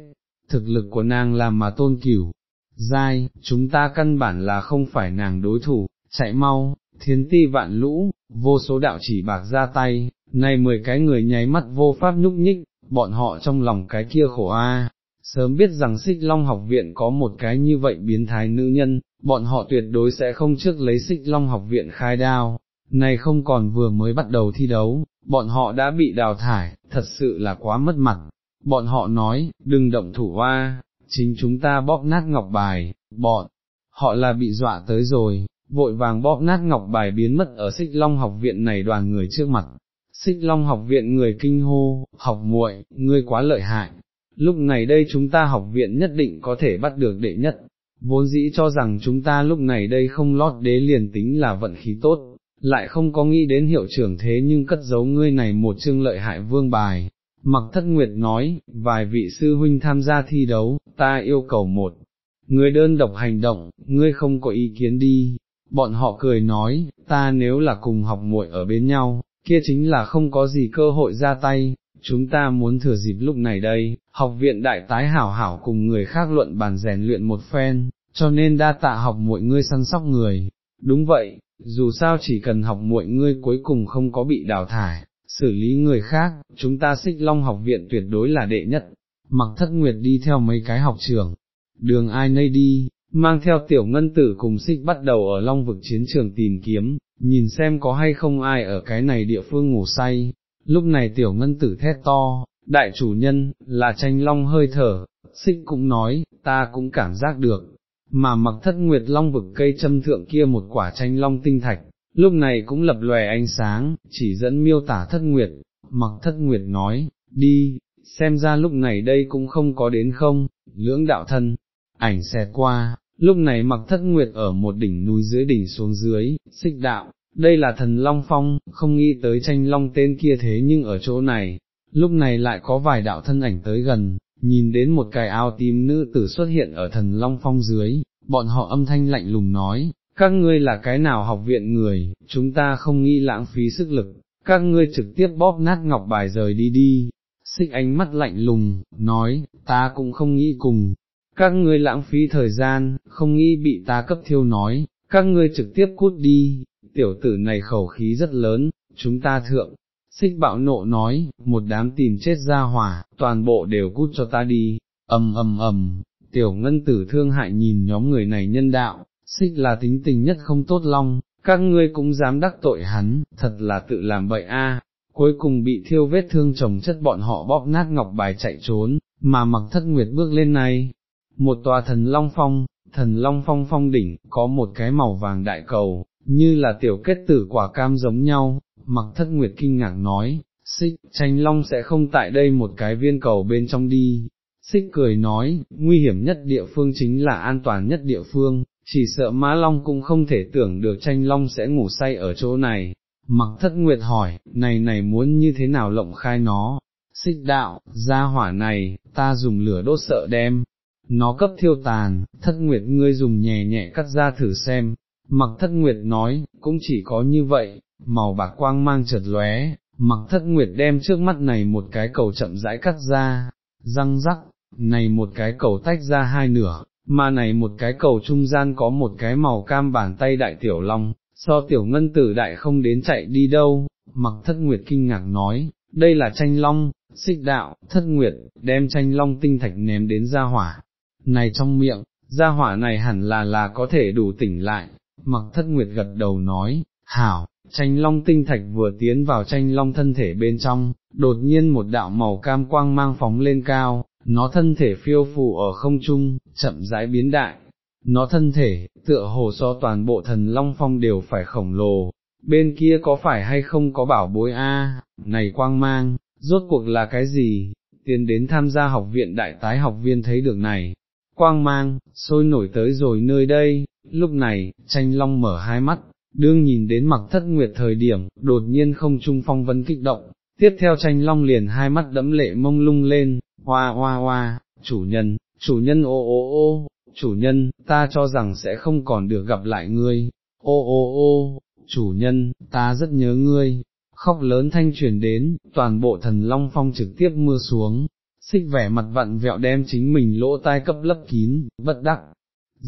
Speaker 1: thực lực của nàng làm mà tôn cửu, dai, chúng ta căn bản là không phải nàng đối thủ, chạy mau, thiên ti vạn lũ, vô số đạo chỉ bạc ra tay, nay mười cái người nháy mắt vô pháp nhúc nhích, bọn họ trong lòng cái kia khổ a. Sớm biết rằng xích long học viện có một cái như vậy biến thái nữ nhân, bọn họ tuyệt đối sẽ không trước lấy xích long học viện khai đao, này không còn vừa mới bắt đầu thi đấu, bọn họ đã bị đào thải, thật sự là quá mất mặt. Bọn họ nói, đừng động thủ hoa, chính chúng ta bóp nát ngọc bài, bọn, họ là bị dọa tới rồi, vội vàng bóp nát ngọc bài biến mất ở xích long học viện này đoàn người trước mặt. Xích long học viện người kinh hô, học muội, ngươi quá lợi hại, lúc này đây chúng ta học viện nhất định có thể bắt được đệ nhất, vốn dĩ cho rằng chúng ta lúc này đây không lót đế liền tính là vận khí tốt, lại không có nghĩ đến hiệu trưởng thế nhưng cất giấu ngươi này một chương lợi hại vương bài. Mặc thất nguyệt nói, vài vị sư huynh tham gia thi đấu, ta yêu cầu một, ngươi đơn độc hành động, ngươi không có ý kiến đi, bọn họ cười nói, ta nếu là cùng học muội ở bên nhau, kia chính là không có gì cơ hội ra tay, chúng ta muốn thừa dịp lúc này đây, học viện đại tái hảo hảo cùng người khác luận bàn rèn luyện một phen, cho nên đa tạ học muội ngươi săn sóc người, đúng vậy, dù sao chỉ cần học muội ngươi cuối cùng không có bị đào thải, xử lý người khác, chúng ta xích long học viện tuyệt đối là đệ nhất, mặc thất nguyệt đi theo mấy cái học trường, đường ai nây đi, mang theo tiểu ngân tử cùng xích bắt đầu ở long vực chiến trường tìm kiếm, nhìn xem có hay không ai ở cái này địa phương ngủ say, lúc này tiểu ngân tử thét to, đại chủ nhân, là tranh long hơi thở, xích cũng nói, ta cũng cảm giác được, mà mặc thất nguyệt long vực cây châm thượng kia một quả tranh long tinh thạch, lúc này cũng lập lòe ánh sáng, chỉ dẫn miêu tả thất nguyệt, mặc thất nguyệt nói, đi, xem ra lúc này đây cũng không có đến không, lưỡng đạo thân, ảnh xẹt qua, lúc này mặc thất nguyệt ở một đỉnh núi dưới đỉnh xuống dưới, xích đạo, đây là thần Long Phong, không nghĩ tới tranh long tên kia thế nhưng ở chỗ này, lúc này lại có vài đạo thân ảnh tới gần, nhìn đến một cái áo tím nữ tử xuất hiện ở thần Long Phong dưới, bọn họ âm thanh lạnh lùng nói, các ngươi là cái nào học viện người, chúng ta không nghĩ lãng phí sức lực, các ngươi trực tiếp bóp nát ngọc bài rời đi đi, xích ánh mắt lạnh lùng, nói, ta cũng không nghĩ cùng, các ngươi lãng phí thời gian, không nghĩ bị ta cấp thiêu nói, các ngươi trực tiếp cút đi, tiểu tử này khẩu khí rất lớn, chúng ta thượng. Xích bạo nộ nói, một đám tìm chết ra hỏa, toàn bộ đều cút cho ta đi, ầm ầm ầm, tiểu ngân tử thương hại nhìn nhóm người này nhân đạo, xích là tính tình nhất không tốt long, các ngươi cũng dám đắc tội hắn, thật là tự làm bậy a. cuối cùng bị thiêu vết thương chồng chất bọn họ bóp nát ngọc bài chạy trốn, mà mặc thất nguyệt bước lên này, một tòa thần long phong, thần long phong phong đỉnh, có một cái màu vàng đại cầu, như là tiểu kết tử quả cam giống nhau, mặc thất nguyệt kinh ngạc nói, xích, tranh long sẽ không tại đây một cái viên cầu bên trong đi. Xích cười nói, nguy hiểm nhất địa phương chính là an toàn nhất địa phương, chỉ sợ Mã Long cũng không thể tưởng được tranh Long sẽ ngủ say ở chỗ này. Mặc thất nguyệt hỏi, này này muốn như thế nào lộng khai nó, xích đạo, ra hỏa này, ta dùng lửa đốt sợ đem, nó cấp thiêu tàn, thất nguyệt ngươi dùng nhẹ nhẹ cắt ra thử xem, mặc thất nguyệt nói, cũng chỉ có như vậy, màu bạc quang mang chợt lóe, mặc thất nguyệt đem trước mắt này một cái cầu chậm rãi cắt ra, răng rắc, này một cái cầu tách ra hai nửa, mà này một cái cầu trung gian có một cái màu cam bàn tay đại tiểu long, so tiểu ngân tử đại không đến chạy đi đâu, mặc thất nguyệt kinh ngạc nói, đây là tranh long, xích đạo, thất nguyệt, đem tranh long tinh thạch ném đến ra hỏa, này trong miệng, gia hỏa này hẳn là là có thể đủ tỉnh lại, mặc thất nguyệt gật đầu nói, hảo, tranh long tinh thạch vừa tiến vào tranh long thân thể bên trong, đột nhiên một đạo màu cam quang mang phóng lên cao, nó thân thể phiêu phù ở không trung, chậm rãi biến đại, nó thân thể, tựa hồ so toàn bộ thần long phong đều phải khổng lồ, bên kia có phải hay không có bảo bối a? Này quang mang, rốt cuộc là cái gì, tiến đến tham gia học viện đại tái học viên thấy được này, quang mang, sôi nổi tới rồi nơi đây, lúc này, tranh long mở hai mắt, đương nhìn đến mặc thất nguyệt thời điểm, đột nhiên không trung phong vân kích động, tiếp theo tranh long liền hai mắt đẫm lệ mông lung lên, hoa hoa hoa, chủ nhân, chủ nhân ô ô ô, chủ nhân, ta cho rằng sẽ không còn được gặp lại ngươi, ô ô ô, chủ nhân, ta rất nhớ ngươi, khóc lớn thanh truyền đến, toàn bộ thần long phong trực tiếp mưa xuống, xích vẻ mặt vặn vẹo đem chính mình lỗ tai cấp lấp kín, bất đắc.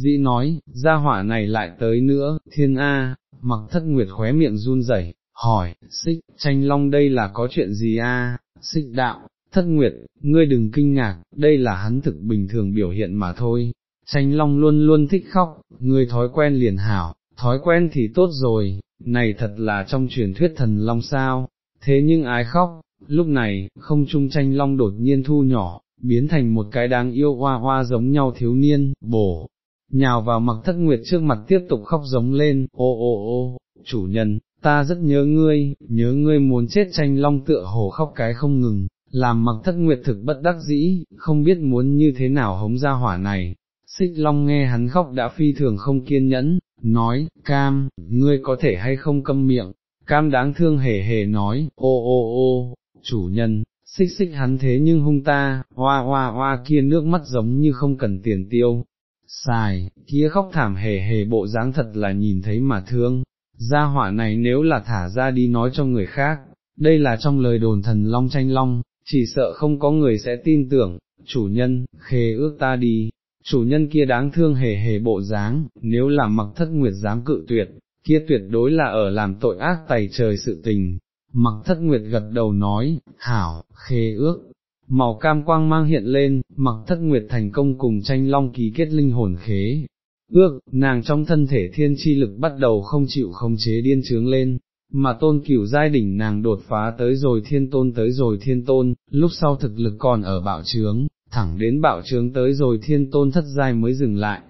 Speaker 1: Dĩ nói, gia hỏa này lại tới nữa, thiên A, mặc thất nguyệt khóe miệng run rẩy, hỏi, xích, tranh long đây là có chuyện gì a? xích đạo, thất nguyệt, ngươi đừng kinh ngạc, đây là hắn thực bình thường biểu hiện mà thôi, tranh long luôn luôn thích khóc, ngươi thói quen liền hảo, thói quen thì tốt rồi, này thật là trong truyền thuyết thần long sao, thế nhưng ai khóc, lúc này, không trung tranh long đột nhiên thu nhỏ, biến thành một cái đáng yêu hoa hoa giống nhau thiếu niên, bổ, nhào vào mặc thất nguyệt trước mặt tiếp tục khóc giống lên, ô ô ô, chủ nhân, ta rất nhớ ngươi, nhớ ngươi muốn chết tranh long tựa hồ khóc cái không ngừng, làm mặc thất nguyệt thực bất đắc dĩ, không biết muốn như thế nào hống ra hỏa này. Xích Long nghe hắn khóc đã phi thường không kiên nhẫn, nói, cam, ngươi có thể hay không câm miệng, cam đáng thương hề hề nói, ô ô ô, chủ nhân, xích xích hắn thế nhưng hung ta, hoa hoa hoa kia nước mắt giống như không cần tiền tiêu, xài, kia khóc thảm hề hề bộ dáng thật là nhìn thấy mà thương, gia hỏa này nếu là thả ra đi nói cho người khác, đây là trong lời đồn thần long tranh long, chỉ sợ không có người sẽ tin tưởng, chủ nhân, khê ước ta đi, chủ nhân kia đáng thương hề hề bộ dáng, nếu là mặc thất nguyệt dám cự tuyệt, kia tuyệt đối là ở làm tội ác tày trời sự tình. Mặc thất nguyệt gật đầu nói, hảo, khê ước, màu cam quang mang hiện lên, mặc thất nguyệt thành công cùng tranh long ký kết linh hồn khế, ước, nàng trong thân thể thiên chi lực bắt đầu không chịu không chế điên trướng lên, mà tôn cửu giai đỉnh nàng đột phá tới rồi thiên tôn tới rồi thiên tôn, lúc sau thực lực còn ở bạo trướng, thẳng đến bạo trướng tới rồi thiên tôn thất giai mới dừng lại,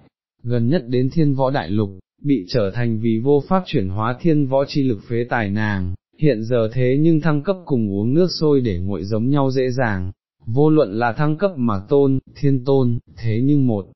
Speaker 1: gần nhất đến thiên võ đại lục, bị trở thành vì vô pháp chuyển hóa thiên võ chi lực phế tài nàng, hiện giờ thế nhưng thăng cấp cùng uống nước sôi để nguội giống nhau dễ dàng, vô luận là thăng cấp mà tôn, thiên tôn, thế nhưng một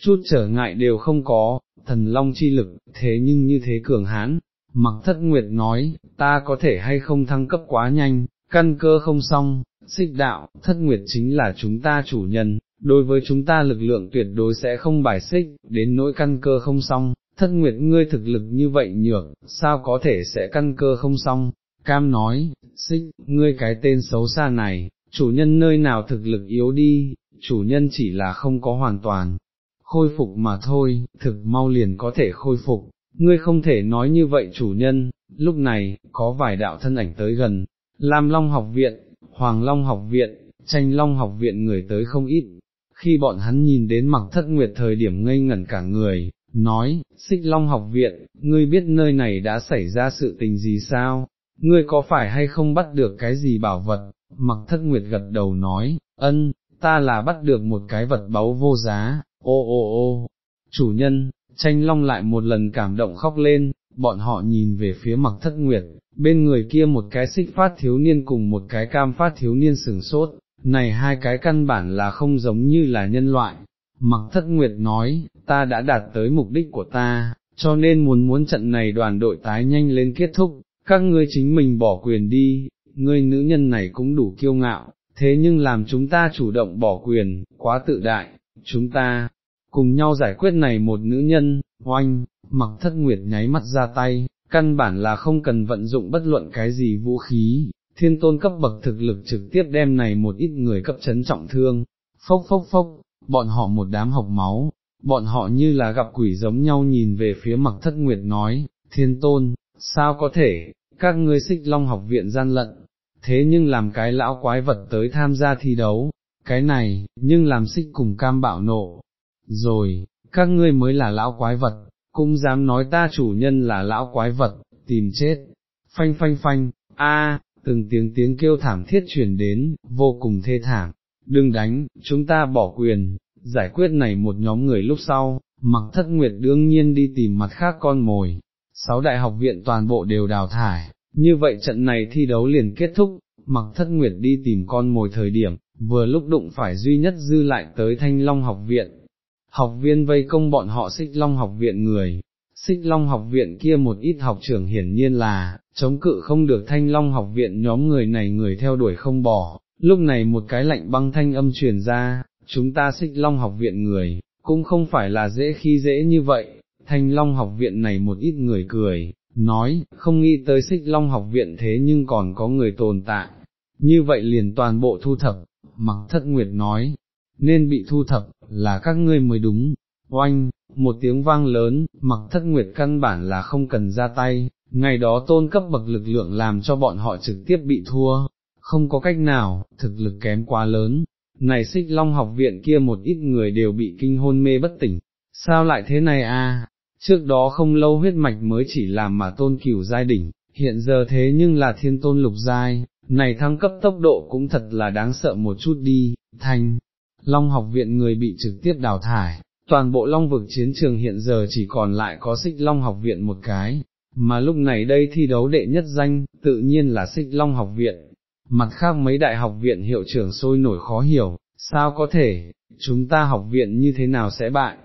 Speaker 1: chút trở ngại đều không có, thần long chi lực, thế nhưng như thế cường hãn. Mặc thất nguyệt nói, ta có thể hay không thăng cấp quá nhanh, căn cơ không xong, xích đạo, thất nguyệt chính là chúng ta chủ nhân, đối với chúng ta lực lượng tuyệt đối sẽ không bài xích, đến nỗi căn cơ không xong, thất nguyệt ngươi thực lực như vậy nhược, sao có thể sẽ căn cơ không xong, cam nói, xích, ngươi cái tên xấu xa này, chủ nhân nơi nào thực lực yếu đi, chủ nhân chỉ là không có hoàn toàn, khôi phục mà thôi, thực mau liền có thể khôi phục, ngươi không thể nói như vậy chủ nhân, lúc này, có vài đạo thân ảnh tới gần, Lam Long học viện, Hoàng Long học viện, Tranh Long học viện người tới không ít, khi bọn hắn nhìn đến mặc thất nguyệt thời điểm ngây ngẩn cả người, nói, xích Long học viện, ngươi biết nơi này đã xảy ra sự tình gì sao, ngươi có phải hay không bắt được cái gì bảo vật, mặc thất nguyệt gật đầu nói, ân, ta là bắt được một cái vật báu vô giá, ô ô ô, chủ nhân, tranh long lại một lần cảm động khóc lên, bọn họ nhìn về phía mặc thất nguyệt, bên người kia một cái xích phát thiếu niên cùng một cái cam phát thiếu niên sừng sốt, này hai cái căn bản là không giống như là nhân loại. Mặc thất nguyệt nói, ta đã đạt tới mục đích của ta, cho nên muốn muốn trận này đoàn đội tái nhanh lên kết thúc, các ngươi chính mình bỏ quyền đi, ngươi nữ nhân này cũng đủ kiêu ngạo, thế nhưng làm chúng ta chủ động bỏ quyền, quá tự đại, chúng ta, cùng nhau giải quyết này một nữ nhân, oanh, mặc thất nguyệt nháy mắt ra tay, căn bản là không cần vận dụng bất luận cái gì vũ khí, thiên tôn cấp bậc thực lực trực tiếp đem này một ít người cấp chấn trọng thương, phốc phốc phốc, bọn họ một đám học máu, bọn họ như là gặp quỷ giống nhau nhìn về phía mặc thất nguyệt nói, thiên tôn, sao có thể, các ngươi xích long học viện gian lận, thế nhưng làm cái lão quái vật tới tham gia thi đấu, cái này, nhưng làm xích cùng cam bạo nộ, rồi, các ngươi mới là lão quái vật, cũng dám nói ta chủ nhân là lão quái vật, tìm chết, phanh phanh phanh, a, từng tiếng tiếng kêu thảm thiết truyền đến, vô cùng thê thảm, đừng đánh, chúng ta bỏ quyền, giải quyết này một nhóm người lúc sau, mặc thất nguyệt đương nhiên đi tìm mặt khác con mồi, sáu đại học viện toàn bộ đều đào thải, như vậy trận này thi đấu liền kết thúc, mặc thất nguyệt đi tìm con mồi thời điểm, vừa lúc đụng phải duy nhất dư lại tới thanh long học viện. Học viên vây công bọn họ xích long học viện người, xích long học viện kia một ít học trưởng hiển nhiên là, chống cự không được thanh long học viện nhóm người này người theo đuổi không bỏ, lúc này một cái lạnh băng thanh âm truyền ra, chúng ta xích long học viện người, cũng không phải là dễ khi dễ như vậy, thanh long học viện này một ít người cười, nói, không nghĩ tới xích long học viện thế nhưng còn có người tồn tại, như vậy liền toàn bộ thu thập, mặc thất nguyệt nói, nên bị thu thập, là các ngươi mới đúng, oanh, một tiếng vang lớn, mặc thất nguyệt căn bản là không cần ra tay, ngày đó tôn cấp bậc lực lượng làm cho bọn họ trực tiếp bị thua, không có cách nào, thực lực kém quá lớn, này xích long học viện kia một ít người đều bị kinh hôn mê bất tỉnh, sao lại thế này à, trước đó không lâu huyết mạch mới chỉ làm mà tôn cửu giai đỉnh, hiện giờ thế nhưng là thiên tôn lục giai, này thăng cấp tốc độ cũng thật là đáng sợ một chút đi, thanh, long học viện người bị trực tiếp đào thải, toàn bộ long vực chiến trường hiện giờ chỉ còn lại có xích long học viện một cái, mà lúc này đây thi đấu đệ nhất danh, tự nhiên là xích long học viện, mặt khác mấy đại học viện hiệu trưởng sôi nổi khó hiểu, sao có thể, chúng ta học viện như thế nào sẽ bại,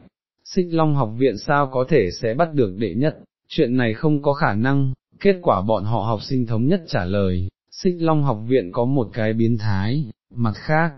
Speaker 1: xích long học viện sao có thể sẽ bắt được đệ nhất, chuyện này không có khả năng, kết quả bọn họ học sinh thống nhất trả lời, xích long học viện có một cái biến thái, mặt khác,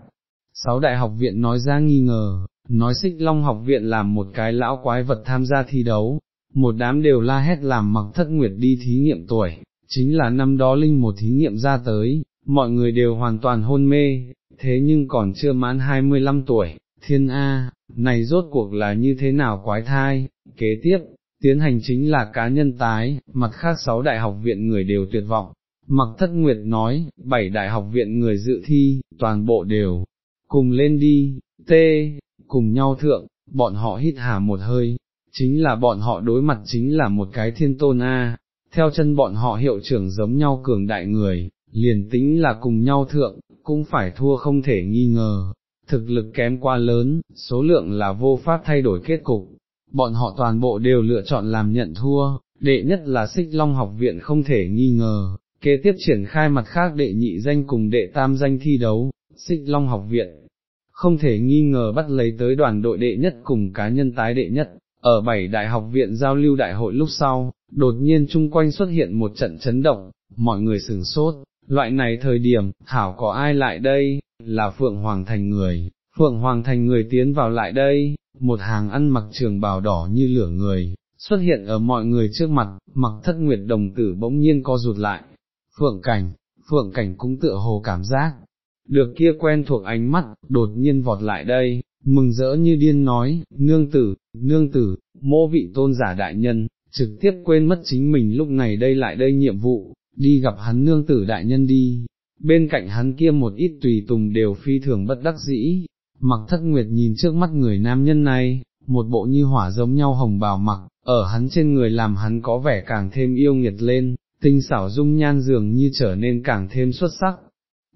Speaker 1: sáu đại học viện nói ra nghi ngờ, nói xích long học viện làm một cái lão quái vật tham gia thi đấu, một đám đều la hét làm mặc thất nguyệt đi thí nghiệm tuổi, chính là năm đó linh một thí nghiệm ra tới, mọi người đều hoàn toàn hôn mê, thế nhưng còn chưa mãn 25 tuổi, thiên A, này rốt cuộc là như thế nào quái thai, kế tiếp, tiến hành chính là cá nhân tái, mặt khác sáu đại học viện người đều tuyệt vọng. Mặc thất nguyệt nói, bảy đại học viện người dự thi, toàn bộ đều, cùng lên đi, tê, cùng nhau thượng, bọn họ hít hà một hơi, chính là bọn họ đối mặt chính là một cái thiên tôn A, theo chân bọn họ hiệu trưởng giống nhau cường đại người, liền tính là cùng nhau thượng, cũng phải thua không thể nghi ngờ, thực lực kém quá lớn, số lượng là vô pháp thay đổi kết cục, bọn họ toàn bộ đều lựa chọn làm nhận thua, đệ nhất là xích long học viện không thể nghi ngờ, kế tiếp triển khai mặt khác đệ nhị danh cùng đệ tam danh thi đấu, xích long học viện, không thể nghi ngờ bắt lấy tới đoàn đội đệ nhất cùng cá nhân tái đệ nhất, ở bảy đại học viện giao lưu đại hội lúc sau, đột nhiên chung quanh xuất hiện một trận chấn động, mọi người sửng sốt, loại này thời điểm, thảo có ai lại đây, là Phượng Hoàng Thành người, Phượng Hoàng Thành người tiến vào lại đây, một hàng ăn mặc trường bào đỏ như lửa người, xuất hiện ở mọi người trước mặt, mặc thất nguyệt đồng tử bỗng nhiên co rụt lại, Phượng Cảnh, Phượng Cảnh cũng tựa hồ cảm giác, được kia quen thuộc ánh mắt, đột nhiên vọt lại đây, mừng rỡ như điên nói, nương tử, nương tử, mô vị tôn giả đại nhân, trực tiếp quên mất chính mình lúc này đây lại đây nhiệm vụ, đi gặp hắn nương tử đại nhân đi, bên cạnh hắn kia một ít tùy tùng đều phi thường bất đắc dĩ, mặc thất nguyệt nhìn trước mắt người nam nhân này, một bộ như hỏa giống nhau hồng bào mặc, ở hắn trên người làm hắn có vẻ càng thêm yêu nghiệt lên, tinh xảo dung nhan dường như trở nên càng thêm xuất sắc,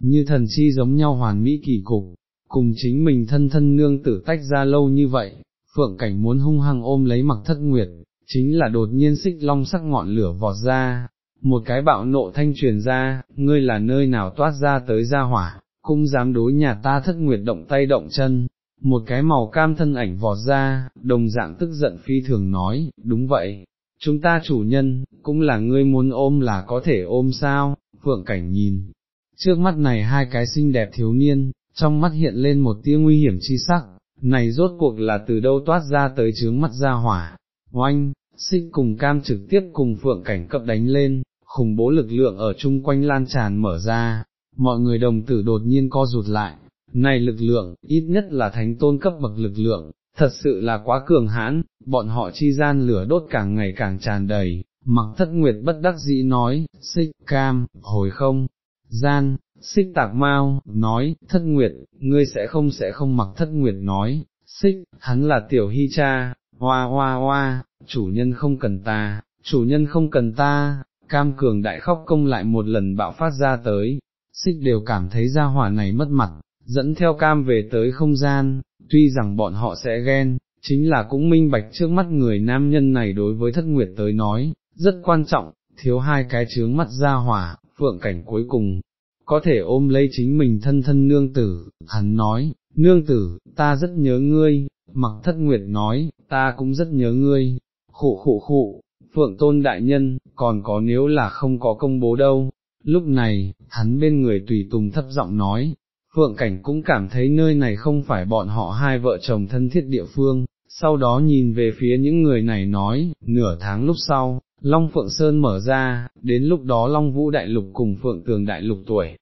Speaker 1: như thần chi giống nhau hoàn mỹ kỳ cục, cùng chính mình thân thân nương tử tách ra lâu như vậy, phượng cảnh muốn hung hăng ôm lấy mặc thất nguyệt, chính là đột nhiên xích long sắc ngọn lửa vọt ra, một cái bạo nộ thanh truyền ra, ngươi là nơi nào toát ra tới ra hỏa, cũng dám đối nhà ta thất nguyệt động tay động chân, một cái màu cam thân ảnh vọt ra, đồng dạng tức giận phi thường nói, đúng vậy, chúng ta chủ nhân, cũng là ngươi muốn ôm là có thể ôm sao, phượng cảnh nhìn, trước mắt này hai cái xinh đẹp thiếu niên, trong mắt hiện lên một tia nguy hiểm chi sắc, này rốt cuộc là từ đâu toát ra tới chướng mắt ra hỏa, oanh, xích cùng cam trực tiếp cùng phượng cảnh cập đánh lên, khủng bố lực lượng ở chung quanh lan tràn mở ra, mọi người đồng tử đột nhiên co rụt lại, này lực lượng, ít nhất là thánh tôn cấp bậc lực lượng, thật sự là quá cường hãn, bọn họ chi gian lửa đốt càng ngày càng tràn đầy, mặc thất nguyệt bất đắc dĩ nói, xích, cam, hồi không, gian, xích tạc mau, nói, thất nguyệt, ngươi sẽ không sẽ không mặc thất nguyệt nói, xích, hắn là tiểu hy cha, hoa hoa hoa, chủ nhân không cần ta, chủ nhân không cần ta, cam cường đại khóc công lại một lần bạo phát ra tới, xích đều cảm thấy gia hỏa này mất mặt, dẫn theo cam về tới không gian, tuy rằng bọn họ sẽ ghen, chính là cũng minh bạch trước mắt người nam nhân này đối với thất nguyệt tới nói, rất quan trọng, thiếu hai cái trướng mắt ra hỏa, phượng cảnh cuối cùng, có thể ôm lấy chính mình thân thân nương tử, hắn nói, nương tử, ta rất nhớ ngươi, mặc thất nguyệt nói, ta cũng rất nhớ ngươi, khụ khụ khụ, phượng tôn đại nhân, còn có nếu là không có công bố đâu. Lúc này, hắn bên người tùy tùng thấp giọng nói, Phượng Cảnh cũng cảm thấy nơi này không phải bọn họ hai vợ chồng thân thiết địa phương, sau đó nhìn về phía những người này nói, nửa tháng lúc sau, Long Phượng Sơn mở ra, đến lúc đó Long Vũ Đại Lục cùng Phượng Tường Đại Lục tuổi,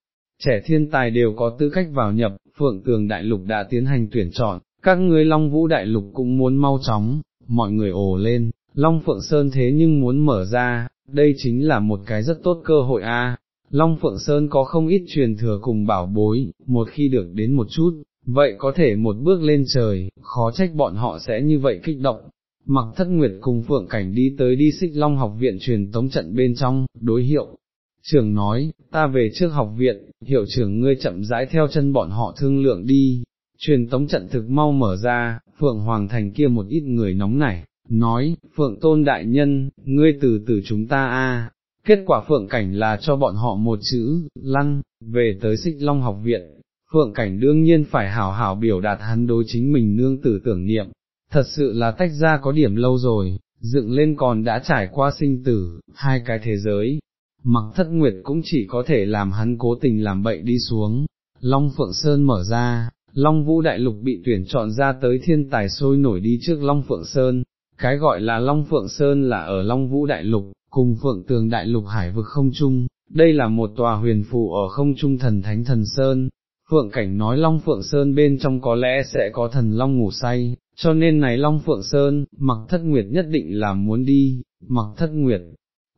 Speaker 1: trẻ thiên tài đều có tư cách vào nhập, Phượng Tường Đại Lục đã tiến hành tuyển chọn, các người Long Vũ Đại Lục cũng muốn mau chóng, mọi người ồ lên, Long Phượng Sơn thế nhưng muốn mở ra, đây chính là một cái rất tốt cơ hội a. Long Phượng Sơn có không ít truyền thừa cùng bảo bối, một khi được đến một chút, vậy có thể một bước lên trời, khó trách bọn họ sẽ như vậy kích động. Mặc thất nguyệt cùng Phượng Cảnh đi tới đi xích Long học viện truyền tống trận bên trong, đối hiệu. Trường nói, ta về trước học viện, hiệu trưởng ngươi chậm rãi theo chân bọn họ thương lượng đi, truyền tống trận thực mau mở ra, Phượng Hoàng Thành kia một ít người nóng nảy, nói, Phượng Tôn Đại Nhân, ngươi từ từ chúng ta a. Kết quả Phượng Cảnh là cho bọn họ một chữ, lăn, về tới xích long học viện, Phượng Cảnh đương nhiên phải hảo hảo biểu đạt hắn đối chính mình nương tử tưởng niệm, thật sự là tách ra có điểm lâu rồi, dựng lên còn đã trải qua sinh tử, hai cái thế giới, mặc thất nguyệt cũng chỉ có thể làm hắn cố tình làm bậy đi xuống, Long Phượng Sơn mở ra, Long Vũ Đại Lục bị tuyển chọn ra tới thiên tài sôi nổi đi trước Long Phượng Sơn, cái gọi là Long Phượng Sơn là ở Long Vũ Đại Lục, cùng Phượng Tường Đại Lục Hải vực không trung, đây là một tòa huyền phù ở không trung thần thánh thần Sơn. Phượng Cảnh nói Long Phượng Sơn bên trong có lẽ sẽ có thần Long ngủ say, cho nên này Long Phượng Sơn, mặc thất nguyệt nhất định là muốn đi, mặc thất nguyệt,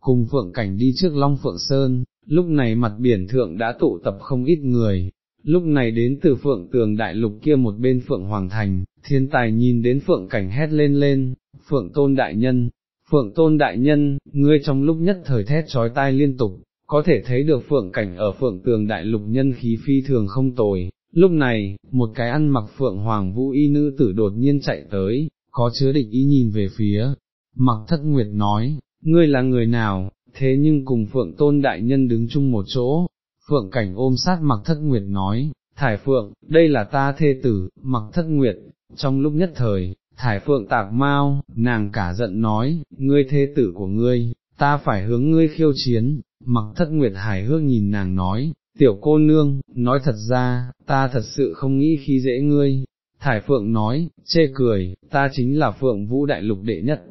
Speaker 1: cùng Phượng Cảnh đi trước Long Phượng Sơn, lúc này mặt biển thượng đã tụ tập không ít người, lúc này đến từ Phượng Tường Đại Lục kia một bên Phượng Hoàng Thành, thiên tài nhìn đến Phượng Cảnh hét lên lên, Phượng Tôn Đại Nhân, Phượng Tôn Đại Nhân, ngươi trong lúc nhất thời thét trói tai liên tục, có thể thấy được Phượng cảnh ở Phượng tường Đại Lục nhân khí phi thường không tồi. Lúc này, một cái ăn mặc Phượng Hoàng Vũ Y nữ tử đột nhiên chạy tới, có chứa định ý nhìn về phía, mặc thất nguyệt nói, ngươi là người nào, thế nhưng cùng Phượng Tôn Đại Nhân đứng chung một chỗ, Phượng cảnh ôm sát mặc thất nguyệt nói, Thải Phượng, đây là ta thê tử, mặc thất nguyệt, trong lúc nhất thời, Thải Phượng tạc mau, nàng cả giận nói, ngươi thê tử của ngươi, ta phải hướng ngươi khiêu chiến, mặc thất nguyệt hải hước nhìn nàng nói, tiểu cô nương, nói thật ra, ta thật sự không nghĩ khi dễ ngươi. Thải Phượng nói, chê cười, ta chính là Phượng Vũ Đại Lục đệ nhất,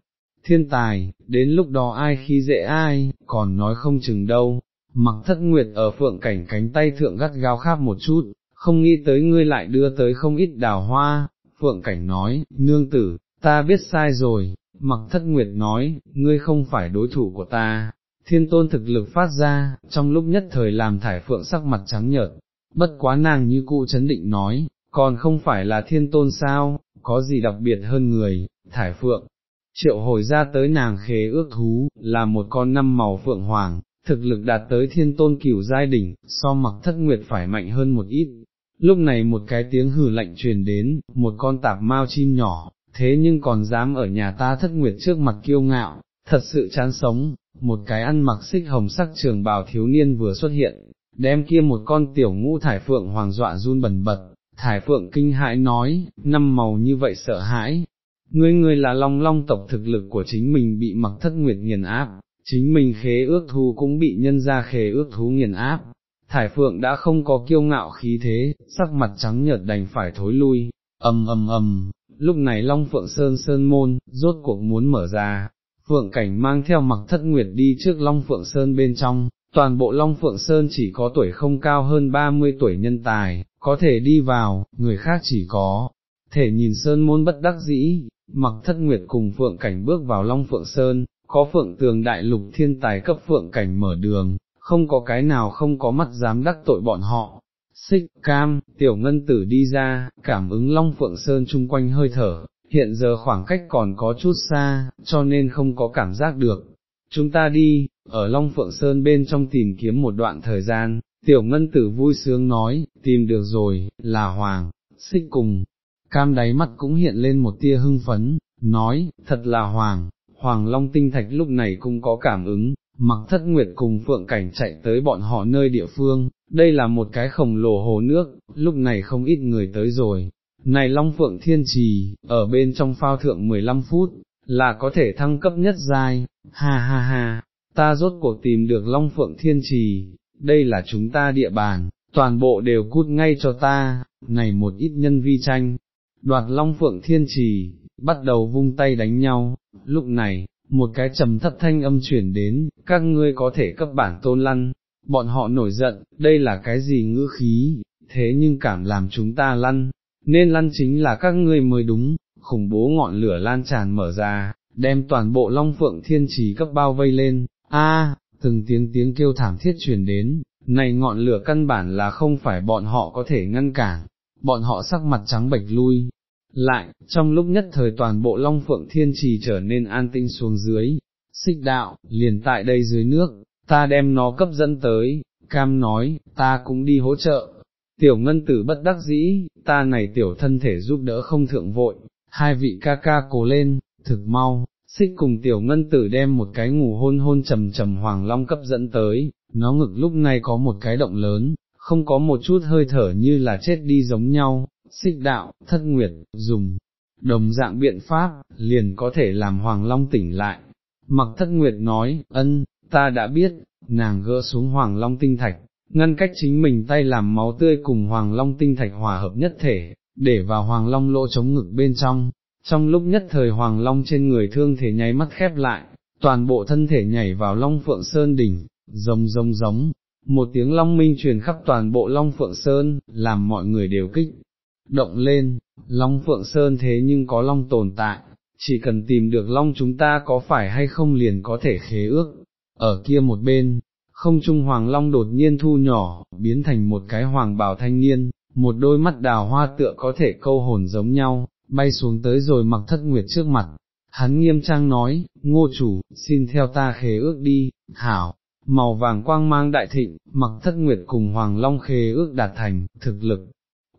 Speaker 1: thiên tài, đến lúc đó ai khi dễ ai, còn nói không chừng đâu. Mặc thất nguyệt ở phượng cảnh cánh tay thượng gắt gao kháp một chút, không nghĩ tới ngươi lại đưa tới không ít đào hoa, phượng cảnh nói, nương tử, ta biết sai rồi, mặc thất nguyệt nói, ngươi không phải đối thủ của ta, thiên tôn thực lực phát ra, trong lúc nhất thời làm thải phượng sắc mặt trắng nhợt, bất quá nàng như cụ chấn định nói, còn không phải là thiên tôn sao, có gì đặc biệt hơn người, thải phượng. Triệu hồi ra tới nàng khế ước thú, là một con năm màu phượng hoàng, thực lực đạt tới thiên tôn cửu giai đỉnh, so mặc thất nguyệt phải mạnh hơn một ít, Lúc này một cái tiếng hử lạnh truyền đến, một con tạp mao chim nhỏ, thế nhưng còn dám ở nhà ta thất nguyệt trước mặt kiêu ngạo, thật sự chán sống, một cái ăn mặc xích hồng sắc trường bào thiếu niên vừa xuất hiện, đem kia một con tiểu ngũ thải phượng hoàng dọa run bẩn bật, thải phượng kinh hãi nói, năm màu như vậy sợ hãi, ngươi ngươi là long long tộc thực lực của chính mình bị mặc thất nguyệt nghiền áp, chính mình khế ước thú cũng bị nhân ra khế ước thú nghiền áp, Thải Phượng đã không có kiêu ngạo khí thế, sắc mặt trắng nhợt đành phải thối lui, ầm ầm ầm, lúc này Long Phượng Sơn Sơn Môn, rốt cuộc muốn mở ra, Phượng Cảnh mang theo mặc thất nguyệt đi trước Long Phượng Sơn bên trong, toàn bộ Long Phượng Sơn chỉ có tuổi không cao hơn 30 tuổi nhân tài, có thể đi vào, người khác chỉ có, thể nhìn Sơn Môn bất đắc dĩ, mặc thất nguyệt cùng Phượng Cảnh bước vào Long Phượng Sơn, có Phượng Tường Đại Lục Thiên Tài cấp Phượng Cảnh mở đường, không có cái nào không có mắt dám đắc tội bọn họ. Xích, cam, tiểu ngân tử đi ra, cảm ứng Long Phượng Sơn chung quanh hơi thở, hiện giờ khoảng cách còn có chút xa, cho nên không có cảm giác được. Chúng ta đi, ở Long Phượng Sơn bên trong tìm kiếm một đoạn thời gian, tiểu ngân tử vui sướng nói, tìm được rồi, là Hoàng, xích cùng. Cam đáy mắt cũng hiện lên một tia hưng phấn, nói, thật là Hoàng, Hoàng Long Tinh Thạch lúc này cũng có cảm ứng, mặc thất nguyệt cùng phượng cảnh chạy tới bọn họ nơi địa phương, đây là một cái khổng lồ hồ nước, lúc này không ít người tới rồi. Này Long Phượng Thiên Trì, ở bên trong phao thượng 15 phút, là có thể thăng cấp nhất giai, ha ha ha, ta rốt cuộc tìm được Long Phượng Thiên Trì, đây là chúng ta địa bàn, toàn bộ đều cút ngay cho ta, này một ít nhân vi tranh, đoạt Long Phượng Thiên Trì, bắt đầu vung tay đánh nhau, lúc này, một cái trầm thấp thanh âm chuyển đến, các ngươi có thể cấp bản tôn lăn, bọn họ nổi giận, đây là cái gì ngữ khí, thế nhưng cảm làm chúng ta lăn, nên lăn chính là các ngươi mới đúng, khủng bố ngọn lửa lan tràn mở ra, đem toàn bộ long phượng thiên trì cấp bao vây lên, a từng tiếng tiếng kêu thảm thiết truyền đến, này ngọn lửa căn bản là không phải bọn họ có thể ngăn cản, bọn họ sắc mặt trắng bệch lui, lại, trong lúc nhất thời toàn bộ Long Phượng Thiên Trì trở nên an tinh xuống dưới, xích đạo, liền tại đây dưới nước, ta đem nó cấp dẫn tới, cam nói, ta cũng đi hỗ trợ, tiểu ngân tử bất đắc dĩ, ta này tiểu thân thể giúp đỡ không thượng vội, hai vị ca ca cố lên, thực mau, xích cùng tiểu ngân tử đem một cái ngủ hôn hôn trầm trầm hoàng long cấp dẫn tới, nó ngực lúc này có một cái động lớn, không có một chút hơi thở như là chết đi giống nhau, xích đạo, thất nguyệt, dùng, đồng dạng biện pháp, liền có thể làm Hoàng Long tỉnh lại. Mặc thất nguyệt nói, ân, ta đã biết, nàng gỡ xuống Hoàng Long tinh thạch, ngăn cách chính mình tay làm máu tươi cùng Hoàng Long tinh thạch hòa hợp nhất thể, để vào Hoàng Long lỗ chống ngực bên trong. Trong lúc nhất thời Hoàng Long trên người thương thể nháy mắt khép lại, toàn bộ thân thể nhảy vào Long Phượng Sơn đỉnh, rồng rồng giống, một tiếng Long Minh truyền khắp toàn bộ Long Phượng Sơn, làm mọi người đều kích động lên, Long Phượng Sơn thế nhưng có Long tồn tại, chỉ cần tìm được Long chúng ta có phải hay không liền có thể khế ước, ở kia một bên, không trung Hoàng Long đột nhiên thu nhỏ, biến thành một cái hoàng bào thanh niên, một đôi mắt đào hoa tựa có thể câu hồn giống nhau, bay xuống tới rồi mặc thất nguyệt trước mặt, hắn nghiêm trang nói, ngô chủ, xin theo ta khế ước đi, hảo, màu vàng quang mang đại thịnh, mặc thất nguyệt cùng Hoàng Long khế ước đạt thành, thực lực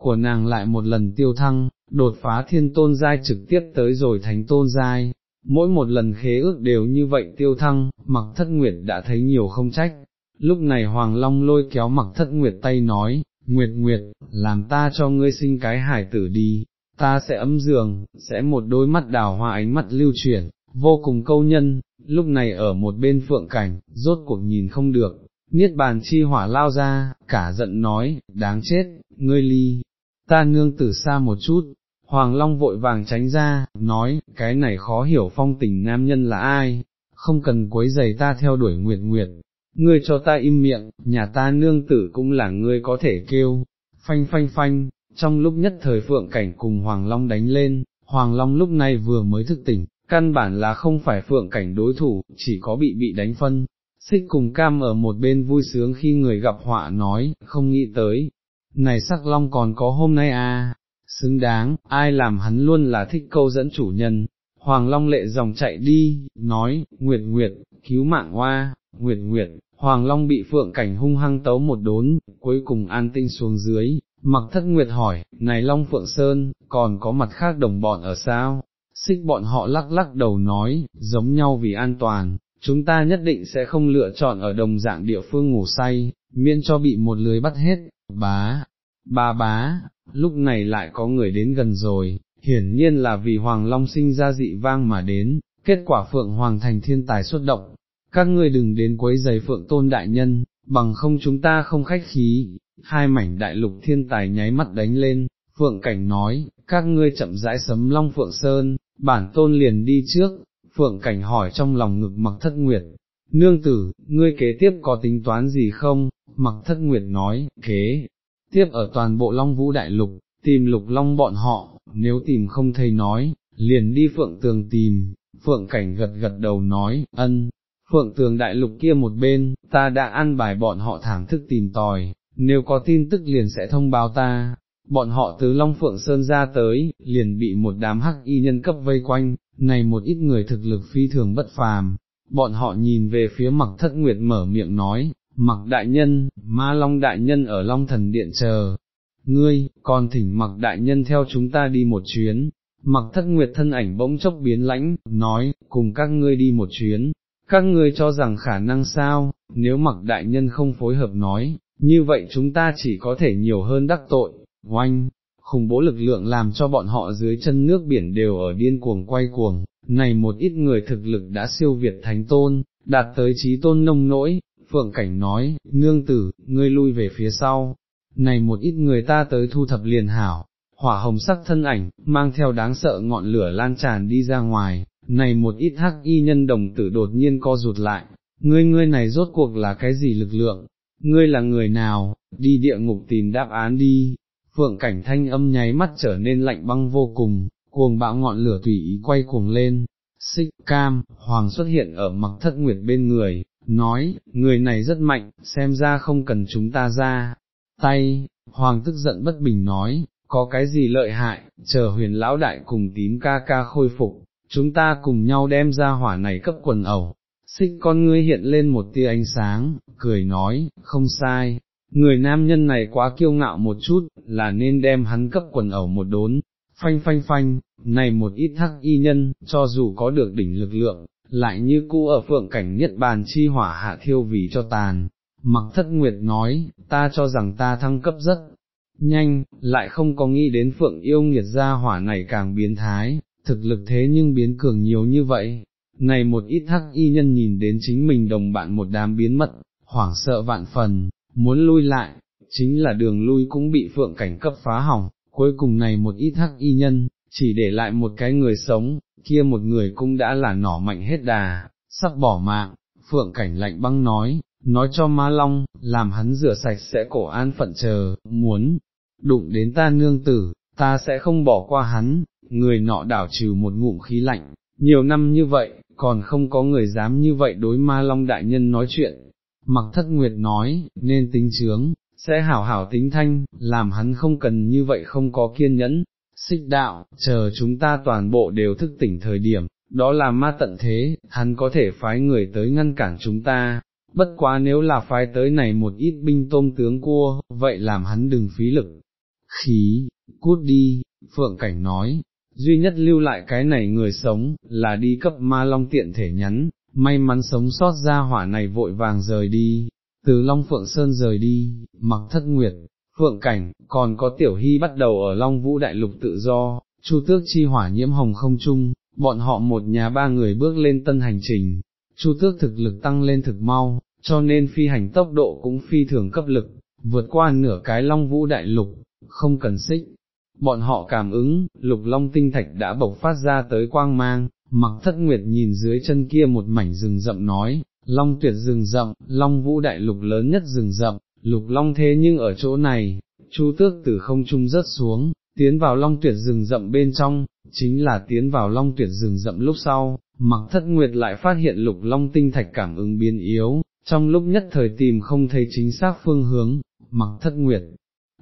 Speaker 1: của nàng lại một lần tiêu thăng, đột phá thiên tôn giai trực tiếp tới rồi thánh tôn giai, mỗi một lần khế ước đều như vậy tiêu thăng, mặc thất nguyệt đã thấy nhiều không trách, lúc này Hoàng Long lôi kéo mặc thất nguyệt tay nói, Nguyệt Nguyệt, làm ta cho ngươi sinh cái hải tử đi, ta sẽ ấm giường, sẽ một đôi mắt đào hoa ánh mắt lưu chuyển, vô cùng câu nhân, lúc này ở một bên phượng cảnh, rốt cuộc nhìn không được, niết bàn chi hỏa lao ra, cả giận nói, đáng chết, ngươi ly, ta nương tử xa một chút, Hoàng Long vội vàng tránh ra, nói, cái này khó hiểu phong tình nam nhân là ai, không cần quấy giày ta theo đuổi Nguyệt Nguyệt, ngươi cho ta im miệng, nhà ta nương tử cũng là ngươi có thể kêu, phanh phanh phanh, trong lúc nhất thời phượng cảnh cùng Hoàng Long đánh lên, Hoàng Long lúc này vừa mới thức tỉnh, căn bản là không phải phượng cảnh đối thủ, chỉ có bị bị đánh phân. Xích cùng cam ở một bên vui sướng khi người gặp họa nói, không nghĩ tới, này sắc long còn có hôm nay à, xứng đáng, ai làm hắn luôn là thích câu dẫn chủ nhân. Hoàng Long lệ dòng chạy đi, nói, Nguyệt Nguyệt, cứu mạng hoa, Nguyệt Nguyệt, Hoàng Long bị phượng cảnh hung hăng tấu một đốn, cuối cùng an tinh xuống dưới, mặc thất Nguyệt hỏi, này Long Phượng Sơn, còn có mặt khác đồng bọn ở sao? Xích bọn họ lắc lắc đầu nói, giống nhau vì an toàn, chúng ta nhất định sẽ không lựa chọn ở đồng dạng địa phương ngủ say, miễn cho bị một lưới bắt hết, bá, ba bá, lúc này lại có người đến gần rồi, hiển nhiên là vì Hoàng Long sinh ra dị vang mà đến, kết quả Phượng Hoàng thành thiên tài xuất động, các ngươi đừng đến quấy giày Phượng Tôn Đại Nhân, bằng không chúng ta không khách khí, hai mảnh đại lục thiên tài nháy mắt đánh lên, Phượng Cảnh nói, các ngươi chậm rãi sấm Long Phượng Sơn, bản tôn liền đi trước, Phượng Cảnh hỏi trong lòng ngực mặc thất nguyệt, nương tử, ngươi kế tiếp có tính toán gì không, mặc thất nguyệt nói, kế, tiếp ở toàn bộ Long Vũ Đại Lục, tìm lục long bọn họ, nếu tìm không thấy nói, liền đi Phượng Tường tìm, Phượng Cảnh gật gật đầu nói, ân, Phượng Tường Đại Lục kia một bên, ta đã ăn bài bọn họ thảm thức tìm tòi, nếu có tin tức liền sẽ thông báo ta. Bọn họ từ Long Phượng Sơn ra tới, liền bị một đám hắc y nhân cấp vây quanh, này một ít người thực lực phi thường bất phàm, bọn họ nhìn về phía mặc thất nguyệt mở miệng nói, mặc đại nhân, ma long đại nhân ở long thần điện chờ, ngươi, còn thỉnh mặc đại nhân theo chúng ta đi một chuyến, mặc thất nguyệt thân ảnh bỗng chốc biến lãnh, nói, cùng các ngươi đi một chuyến, các ngươi cho rằng khả năng sao, nếu mặc đại nhân không phối hợp nói, như vậy chúng ta chỉ có thể nhiều hơn đắc tội, oanh, khủng bố lực lượng làm cho bọn họ dưới chân nước biển đều ở điên cuồng quay cuồng, này một ít người thực lực đã siêu việt thánh tôn, đạt tới trí tôn nông nỗi, Phượng Cảnh nói, nương tử, ngươi lui về phía sau, này một ít người ta tới thu thập liền hảo, hỏa hồng sắc thân ảnh, mang theo đáng sợ ngọn lửa lan tràn đi ra ngoài, này một ít hắc y nhân đồng tử đột nhiên co rụt lại, ngươi ngươi này rốt cuộc là cái gì lực lượng, ngươi là người nào, đi địa ngục tìm đáp án đi, phượng cảnh thanh âm nháy mắt trở nên lạnh băng vô cùng, cuồng bão ngọn lửa tùy ý quay cuồng lên, xích cam, hoàng xuất hiện ở mặc thất nguyệt bên người, nói, người này rất mạnh, xem ra không cần chúng ta ra, tay, hoàng tức giận bất bình nói, có cái gì lợi hại, chờ huyền lão đại cùng tím ca ca khôi phục, chúng ta cùng nhau đem ra hỏa này cấp quần ẩu. Xích con ngươi hiện lên một tia ánh sáng, cười nói, không sai, người nam nhân này quá kiêu ngạo một chút, là nên đem hắn cấp quần ẩu một đốn, phanh phanh phanh, này một ít thắc y nhân, cho dù có được đỉnh lực lượng, lại như cũ ở phượng cảnh nhất bàn chi hỏa hạ thiêu vì cho tàn. Mặc thất nguyệt nói, ta cho rằng ta thăng cấp rất nhanh, lại không có nghĩ đến phượng yêu nghiệt gia hỏa này càng biến thái, thực lực thế nhưng biến cường nhiều như vậy. Này một ít hắc y nhân nhìn đến chính mình đồng bạn một đám biến mất, hoảng sợ vạn phần, muốn lui lại, chính là đường lui cũng bị phượng cảnh cấp phá hỏng, cuối cùng này một ít hắc y nhân, chỉ để lại một cái người sống, kia một người cũng đã là nỏ mạnh hết đà, sắp bỏ mạng, phượng cảnh lạnh băng nói, nói cho ma long, làm hắn rửa sạch sẽ cổ an phận chờ, muốn, đụng đến ta nương tử, ta sẽ không bỏ qua hắn, người nọ đảo trừ một ngụm khí lạnh, nhiều năm như vậy, còn không có người dám như vậy đối ma long đại nhân nói chuyện. Mặc thất nguyệt nói, nên tính chướng, sẽ hảo hảo tính thanh, làm hắn không cần như vậy không có kiên nhẫn, xích đạo, chờ chúng ta toàn bộ đều thức tỉnh thời điểm, đó là ma tận thế, hắn có thể phái người tới ngăn cản chúng ta, bất quá nếu là phái tới này một ít binh tôm tướng cua, vậy làm hắn đừng phí lực. Khí, cút đi, Phượng Cảnh nói, duy nhất lưu lại cái này người sống, là đi cấp ma long tiện thể nhắn, may mắn sống sót ra hỏa này vội vàng rời đi, từ Long Phượng Sơn rời đi, mặc thất nguyệt, Phượng Cảnh, còn có tiểu hy bắt đầu ở Long Vũ Đại Lục tự do, Chu tước chi hỏa nhiễm hồng không chung, bọn họ một nhà ba người bước lên tân hành trình, Chu tước thực lực tăng lên thực mau, cho nên phi hành tốc độ cũng phi thường cấp lực, vượt qua nửa cái Long Vũ Đại Lục, không cần xích. Bọn họ cảm ứng, lục long tinh thạch đã bộc phát ra tới quang mang, mặc thất nguyệt nhìn dưới chân kia một mảnh rừng rậm nói, long tuyệt rừng rậm, long vũ đại lục lớn nhất rừng rậm, lục long thế nhưng ở chỗ này, chu tước từ không trung rớt xuống, tiến vào long tuyệt rừng rậm bên trong, chính là tiến vào long tuyệt rừng rậm lúc sau, mặc thất nguyệt lại phát hiện lục long tinh thạch cảm ứng biến yếu, trong lúc nhất thời tìm không thấy chính xác phương hướng, mặc thất nguyệt,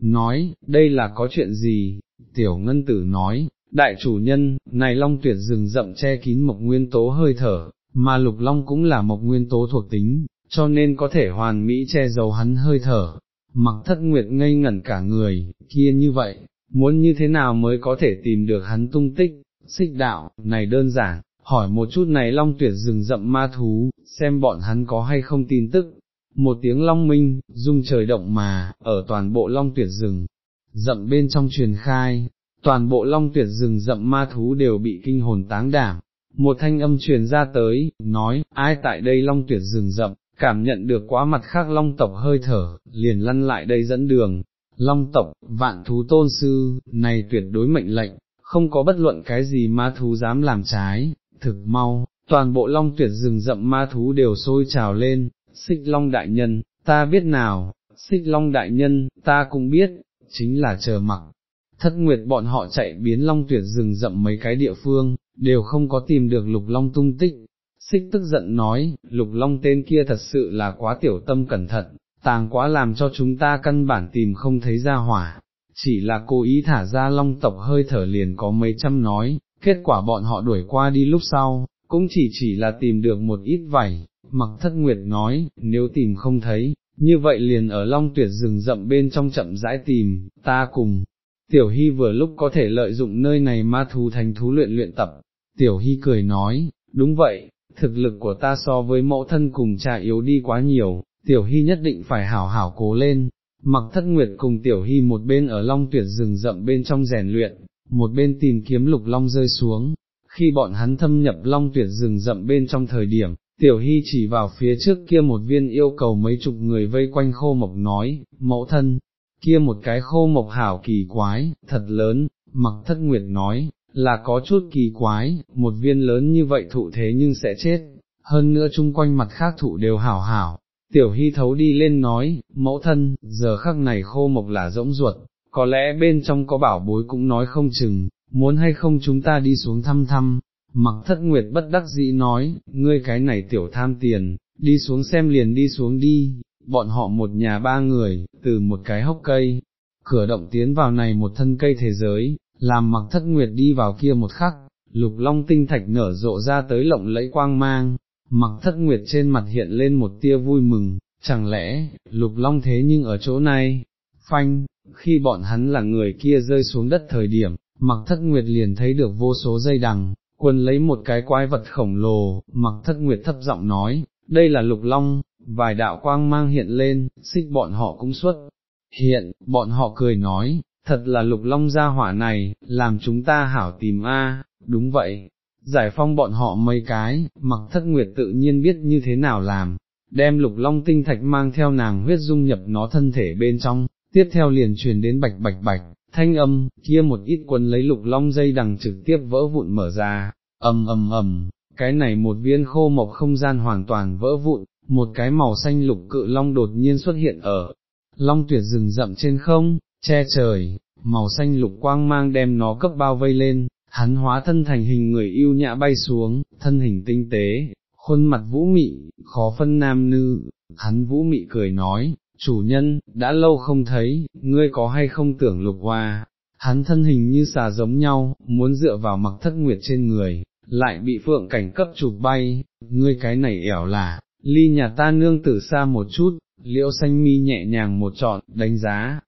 Speaker 1: nói, đây là có chuyện gì, tiểu ngân tử nói, đại chủ nhân, này long tuyệt rừng rậm che kín một nguyên tố hơi thở, mà lục long cũng là một nguyên tố thuộc tính, cho nên có thể hoàn mỹ che giấu hắn hơi thở, mặc thất nguyệt ngây ngẩn cả người, kia như vậy, muốn như thế nào mới có thể tìm được hắn tung tích, xích đạo, này đơn giản, hỏi một chút này long tuyệt rừng rậm ma thú, xem bọn hắn có hay không tin tức. Một tiếng long minh, rung trời động mà, ở toàn bộ long tuyệt rừng, rậm bên trong truyền khai, toàn bộ long tuyệt rừng rậm ma thú đều bị kinh hồn táng đảm. Một thanh âm truyền ra tới, nói, ai tại đây long tuyệt rừng rậm, cảm nhận được quá mặt khác long tộc hơi thở, liền lăn lại đây dẫn đường. Long tộc, vạn thú tôn sư, này tuyệt đối mệnh lệnh, không có bất luận cái gì ma thú dám làm trái, thực mau, toàn bộ long tuyệt rừng rậm ma thú đều sôi trào lên, xích long đại nhân, ta biết nào, xích long đại nhân, ta cũng biết, chính là chờ mặc. Thất nguyệt bọn họ chạy biến long tuyệt rừng rậm mấy cái địa phương, đều không có tìm được lục long tung tích. Xích tức giận nói, lục long tên kia thật sự là quá tiểu tâm cẩn thận, tàng quá làm cho chúng ta căn bản tìm không thấy ra hỏa, chỉ là cố ý thả ra long tộc hơi thở liền có mấy trăm nói, kết quả bọn họ đuổi qua đi lúc sau, cũng chỉ chỉ là tìm được một ít vảy, mặc thất nguyệt nói, nếu tìm không thấy, như vậy liền ở long tuyệt rừng rậm bên trong chậm rãi tìm, ta cùng, tiểu hy vừa lúc có thể lợi dụng nơi này ma thú thành thú luyện luyện tập, tiểu hy cười nói, đúng vậy, thực lực của ta so với mẫu thân cùng cha yếu đi quá nhiều, tiểu hy nhất định phải hảo hảo cố lên, mặc thất nguyệt cùng tiểu hy một bên ở long tuyệt rừng rậm bên trong rèn luyện, một bên tìm kiếm lục long rơi xuống, khi bọn hắn thâm nhập long tuyệt rừng rậm bên trong thời điểm, tiểu hy chỉ vào phía trước kia một viên yêu cầu mấy chục người vây quanh khô mộc nói, mẫu thân, kia một cái khô mộc hảo kỳ quái, thật lớn, mặc thất nguyệt nói, là có chút kỳ quái, một viên lớn như vậy thụ thế nhưng sẽ chết, hơn nữa chung quanh mặt khác thụ đều hảo hảo. Tiểu hy thấu đi lên nói, mẫu thân, giờ khắc này khô mộc là rỗng ruột, có lẽ bên trong có bảo bối cũng nói không chừng, muốn hay không chúng ta đi xuống thăm thăm, mặc thất nguyệt bất đắc dĩ nói, ngươi cái này tiểu tham tiền, đi xuống xem liền đi xuống đi, bọn họ một nhà ba người, từ một cái hốc cây, cửa động tiến vào này một thân cây thế giới, làm mặc thất nguyệt đi vào kia một khắc, lục long tinh thạch nở rộ ra tới lộng lẫy quang mang, mặc thất nguyệt trên mặt hiện lên một tia vui mừng, chẳng lẽ, lục long thế nhưng ở chỗ này, phanh, khi bọn hắn là người kia rơi xuống đất thời điểm, mặc thất nguyệt liền thấy được vô số dây đằng, quân lấy một cái quái vật khổng lồ, mặc thất nguyệt thấp giọng nói, đây là lục long, vài đạo quang mang hiện lên, xích bọn họ cũng xuất. Hiện, bọn họ cười nói, thật là lục long gia hỏa này, làm chúng ta hảo tìm a, đúng vậy, giải phong bọn họ mấy cái, mặc thất nguyệt tự nhiên biết như thế nào làm, đem lục long tinh thạch mang theo nàng huyết dung nhập nó thân thể bên trong, tiếp theo liền truyền đến bạch bạch bạch, thanh âm, kia một ít quân lấy lục long dây đằng trực tiếp vỡ vụn mở ra, ầm ầm ầm, cái này một viên khô mộc không gian hoàn toàn vỡ vụn, một cái màu xanh lục cự long đột nhiên xuất hiện ở, long tuyệt rừng rậm trên không, che trời, màu xanh lục quang mang đem nó cấp bao vây lên, hắn hóa thân thành hình người yêu nhã bay xuống, thân hình tinh tế, khuôn mặt vũ mị, khó phân nam nữ, hắn vũ mị cười nói, chủ nhân, đã lâu không thấy, ngươi có hay không tưởng lục hoa, hắn thân hình như xà giống nhau, muốn dựa vào mặc thất nguyệt trên người, lại bị phượng cảnh cấp chụp bay, ngươi cái này ẻo là, ly nhà ta nương tử xa một chút, liễu xanh mi nhẹ nhàng một trọn, đánh giá.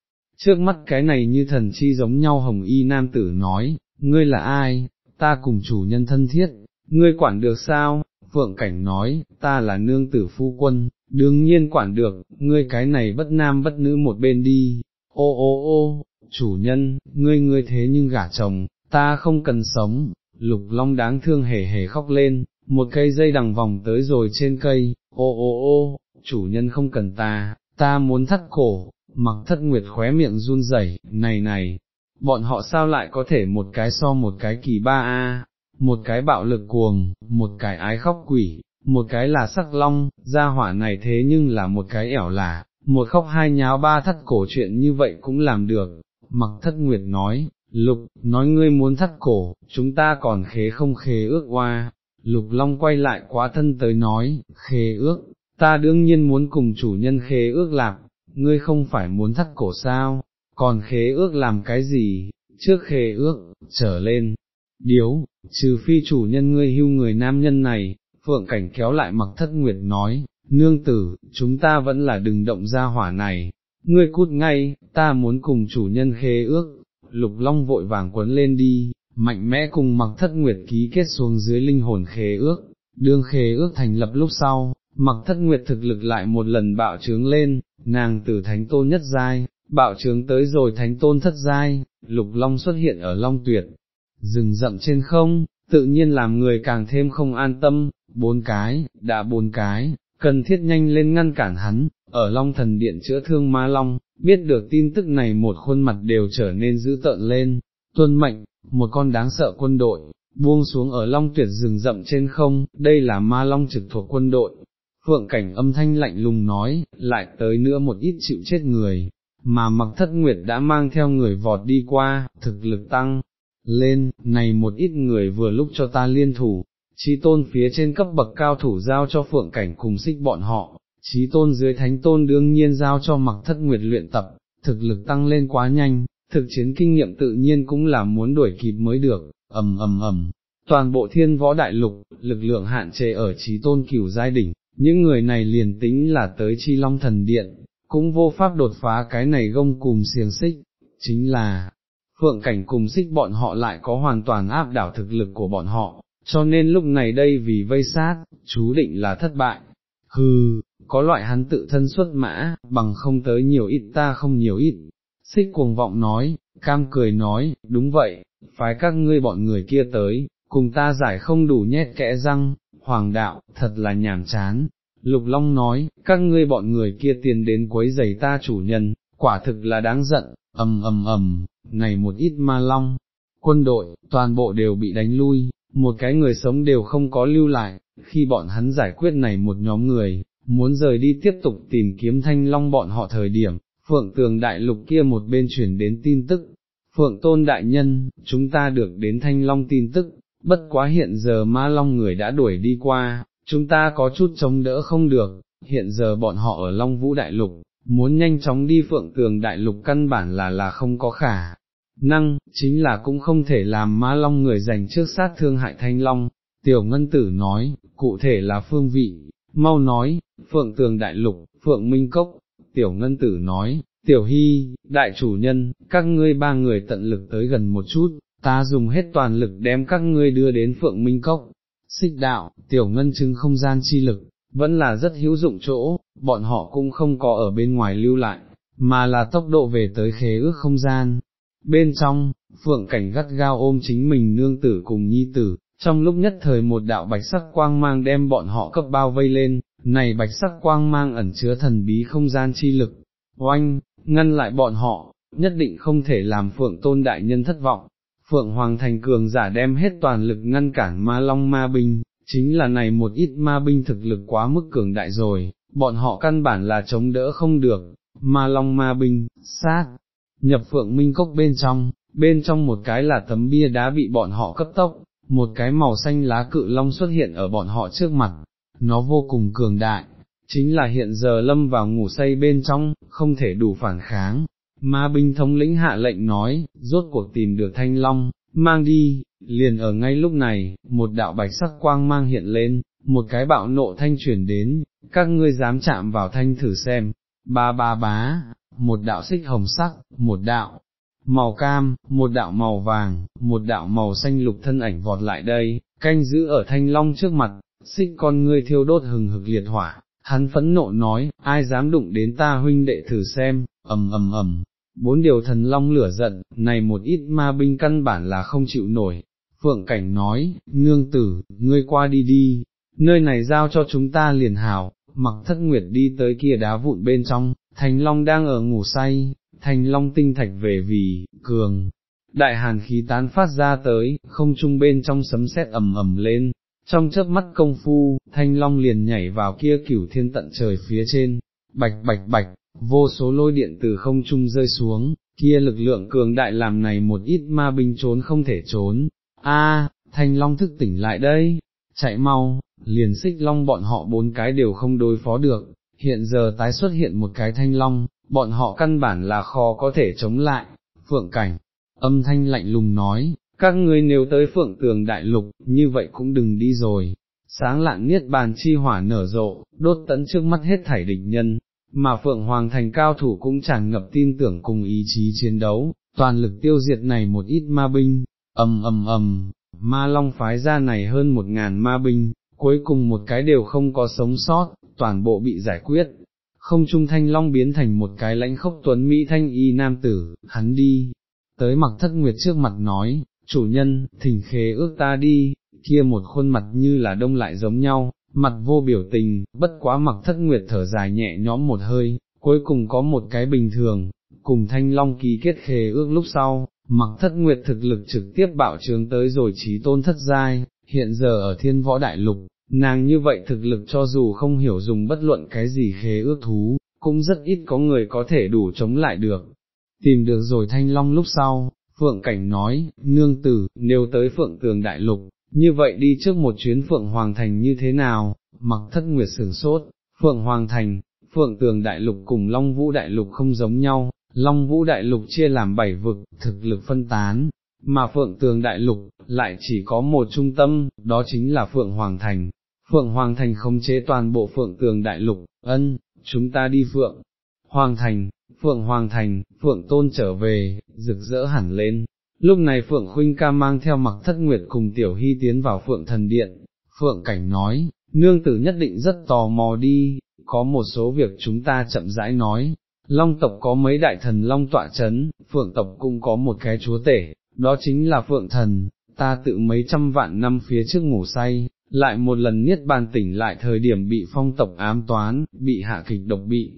Speaker 1: Trước mắt cái này như thần chi giống nhau hồng y nam tử nói, ngươi là ai, ta cùng chủ nhân thân thiết, ngươi quản được sao, phượng cảnh nói, ta là nương tử phu quân, đương nhiên quản được, ngươi cái này bất nam bất nữ một bên đi, ô ô ô, chủ nhân, ngươi ngươi thế nhưng gả chồng, ta không cần sống, lục long đáng thương hề hề khóc lên, một cây dây đằng vòng tới rồi trên cây, ô ô ô, chủ nhân không cần ta, ta muốn thắt cổ, mặc thất nguyệt khóe miệng run rẩy, này này, bọn họ sao lại có thể một cái so một cái kỳ ba a, một cái bạo lực cuồng, một cái ái khóc quỷ, một cái là sắc long, gia hỏa này thế nhưng là một cái ẻo lả, một khóc hai nháo ba thắt cổ chuyện như vậy cũng làm được, mặc thất nguyệt nói, lục, nói ngươi muốn thắt cổ, chúng ta còn khế không khế ước qua, lục long quay lại quá thân tới nói, khế ước, ta đương nhiên muốn cùng chủ nhân khế ước lạc, ngươi không phải muốn thắt cổ sao, còn khế ước làm cái gì, trước khế ước, trở lên, điếu, trừ phi chủ nhân ngươi hưu người nam nhân này, phượng cảnh kéo lại mặc thất nguyệt nói, nương tử, chúng ta vẫn là đừng động ra hỏa này, ngươi cút ngay, ta muốn cùng chủ nhân khế ước, lục long vội vàng quấn lên đi, mạnh mẽ cùng mặc thất nguyệt ký kết xuống dưới linh hồn khế ước, đương khế ước thành lập lúc sau, mặc thất nguyệt thực lực lại một lần bạo trướng lên, nàng từ thánh tôn nhất giai, bạo trướng tới rồi thánh tôn thất giai, lục long xuất hiện ở long tuyệt, rừng rậm trên không, tự nhiên làm người càng thêm không an tâm, bốn cái, đã bốn cái, cần thiết nhanh lên ngăn cản hắn, ở Long Thần Điện chữa thương Ma Long, biết được tin tức này một khuôn mặt đều trở nên dữ tợn lên, tuân mệnh, một con đáng sợ quân đội, buông xuống ở Long Tuyệt rừng rậm trên không, đây là Ma Long trực thuộc quân đội. Phượng cảnh âm thanh lạnh lùng nói, lại tới nữa một ít chịu chết người, mà mặc thất nguyệt đã mang theo người vọt đi qua, thực lực tăng, lên, này một ít người vừa lúc cho ta liên thủ, trí tôn phía trên cấp bậc cao thủ giao cho phượng cảnh cùng xích bọn họ, trí tôn dưới thánh tôn đương nhiên giao cho mặc thất nguyệt luyện tập, thực lực tăng lên quá nhanh, thực chiến kinh nghiệm tự nhiên cũng là muốn đuổi kịp mới được, ầm ầm ầm. Toàn bộ thiên võ đại lục, lực lượng hạn chế ở trí tôn cửu giai đỉnh, những người này liền tính là tới chi long thần điện, cũng vô pháp đột phá cái này gông cùng xiềng xích, chính là, phượng cảnh cùng xích bọn họ lại có hoàn toàn áp đảo thực lực của bọn họ, cho nên lúc này đây vì vây sát, chú định là thất bại. Hừ, có loại hắn tự thân xuất mã, bằng không tới nhiều ít ta không nhiều ít. Xích cuồng vọng nói, cam cười nói, đúng vậy, phái các ngươi bọn người kia tới, cùng ta giải không đủ nhét kẽ răng, hoàng đạo, thật là nhàm chán. Lục Long nói, các ngươi bọn người kia tiền đến quấy giày ta chủ nhân, quả thực là đáng giận, ầm ầm ầm, này một ít ma long, quân đội, toàn bộ đều bị đánh lui, một cái người sống đều không có lưu lại, khi bọn hắn giải quyết này một nhóm người, muốn rời đi tiếp tục tìm kiếm thanh long bọn họ thời điểm, phượng tường đại lục kia một bên chuyển đến tin tức, phượng tôn đại nhân, chúng ta được đến thanh long tin tức, bất quá hiện giờ ma long người đã đuổi đi qua, chúng ta có chút chống đỡ không được, hiện giờ bọn họ ở long vũ đại lục, muốn nhanh chóng đi phượng tường đại lục căn bản là là không có khả. Năng, chính là cũng không thể làm ma long người dành trước sát thương hại thanh long, tiểu ngân tử nói, cụ thể là phương vị, mau nói, phượng tường đại lục, phượng minh cốc, tiểu ngân tử nói, tiểu hy, đại chủ nhân, các ngươi ba người tận lực tới gần một chút, ta dùng hết toàn lực đem các ngươi đưa đến phượng minh cốc, xích đạo, tiểu ngân chứng không gian chi lực, vẫn là rất hữu dụng chỗ, bọn họ cũng không có ở bên ngoài lưu lại, mà là tốc độ về tới khế ước không gian. Bên trong, phượng cảnh gắt gao ôm chính mình nương tử cùng nhi tử, trong lúc nhất thời một đạo bạch sắc quang mang đem bọn họ cấp bao vây lên, này bạch sắc quang mang ẩn chứa thần bí không gian chi lực, oanh, ngăn lại bọn họ, nhất định không thể làm phượng tôn đại nhân thất vọng. Phượng Hoàng Thành Cường giả đem hết toàn lực ngăn cản ma long ma binh, chính là này một ít ma binh thực lực quá mức cường đại rồi, bọn họ căn bản là chống đỡ không được, ma long ma binh, sát, nhập phượng minh cốc bên trong, bên trong một cái là tấm bia đá bị bọn họ cấp tốc, một cái màu xanh lá cự long xuất hiện ở bọn họ trước mặt, nó vô cùng cường đại, chính là hiện giờ lâm vào ngủ say bên trong, không thể đủ phản kháng. Ma binh thống lĩnh hạ lệnh nói, rốt cuộc tìm được thanh long, mang đi, liền ở ngay lúc này, một đạo bạch sắc quang mang hiện lên, một cái bạo nộ thanh chuyển đến, các ngươi dám chạm vào thanh thử xem, ba ba bá, một đạo xích hồng sắc, một đạo màu cam, một đạo màu vàng, một đạo màu xanh lục thân ảnh vọt lại đây, canh giữ ở thanh long trước mặt, xích con ngươi thiêu đốt hừng hực liệt hỏa, hắn phẫn nộ nói, ai dám đụng đến ta huynh đệ thử xem, ầm ầm ầm, bốn điều thần long lửa giận, này một ít ma binh căn bản là không chịu nổi, phượng cảnh nói, nương tử, ngươi qua đi đi, nơi này giao cho chúng ta liền hảo, mặc thất nguyệt đi tới kia đá vụn bên trong, thành long đang ở ngủ say, thành long tinh thạch về vì, cường. Đại hàn khí tán phát ra tới, không trung bên trong sấm sét ầm ầm lên, trong chớp mắt công phu, thanh long liền nhảy vào kia cửu thiên tận trời phía trên, bạch bạch bạch, vô số lôi điện từ không trung rơi xuống, kia lực lượng cường đại làm này một ít ma binh trốn không thể trốn, a thanh long thức tỉnh lại đây, chạy mau, liền xích long bọn họ bốn cái đều không đối phó được, hiện giờ tái xuất hiện một cái thanh long, bọn họ căn bản là khó có thể chống lại, phượng cảnh, âm thanh lạnh lùng nói, các ngươi nếu tới phượng tường đại lục, như vậy cũng đừng đi rồi, sáng lạn niết bàn chi hỏa nở rộ, đốt tấn trước mắt hết thảy địch nhân, mà phượng hoàng thành cao thủ cũng tràn ngập tin tưởng cùng ý chí chiến đấu, toàn lực tiêu diệt này một ít ma binh, ầm ầm ầm, ma long phái ra này hơn một ngàn ma binh, cuối cùng một cái đều không có sống sót, toàn bộ bị giải quyết. Không trung thanh long biến thành một cái lãnh khốc tuấn Mỹ thanh y nam tử, hắn đi, tới mặc thất nguyệt trước mặt nói, chủ nhân, thỉnh khế ước ta đi, kia một khuôn mặt như là đông lại giống nhau, mặt vô biểu tình, bất quá mặc thất nguyệt thở dài nhẹ nhõm một hơi, cuối cùng có một cái bình thường, cùng thanh long ký kết khề ước lúc sau, mặc thất nguyệt thực lực trực tiếp bạo trướng tới rồi trí tôn thất giai, hiện giờ ở thiên võ đại lục, nàng như vậy thực lực cho dù không hiểu dùng bất luận cái gì khế ước thú, cũng rất ít có người có thể đủ chống lại được. Tìm được rồi thanh long lúc sau, Phượng Cảnh nói, nương tử, nếu tới Phượng Tường Đại Lục, như vậy đi trước một chuyến Phượng Hoàng Thành như thế nào, mặc thất nguyệt sửng sốt, Phượng Hoàng Thành, Phượng Tường Đại Lục cùng Long Vũ Đại Lục không giống nhau, Long Vũ Đại Lục chia làm bảy vực, thực lực phân tán, mà Phượng Tường Đại Lục, lại chỉ có một trung tâm, đó chính là Phượng Hoàng Thành. Phượng Hoàng Thành khống chế toàn bộ Phượng Tường Đại Lục, ân, chúng ta đi Phượng Hoàng Thành, Phượng Hoàng Thành, Phượng Tôn trở về, rực rỡ hẳn lên. Lúc này Phượng Khuynh ca mang theo mặc thất nguyệt cùng Tiểu Hy tiến vào Phượng Thần Điện, Phượng Cảnh nói, nương tử nhất định rất tò mò đi, có một số việc chúng ta chậm rãi nói, Long tộc có mấy đại thần Long tọa chấn, Phượng tộc cũng có một cái chúa tể, đó chính là Phượng thần, ta tự mấy trăm vạn năm phía trước ngủ say, lại một lần niết bàn tỉnh lại thời điểm bị phong tộc ám toán, bị hạ kịch độc bị,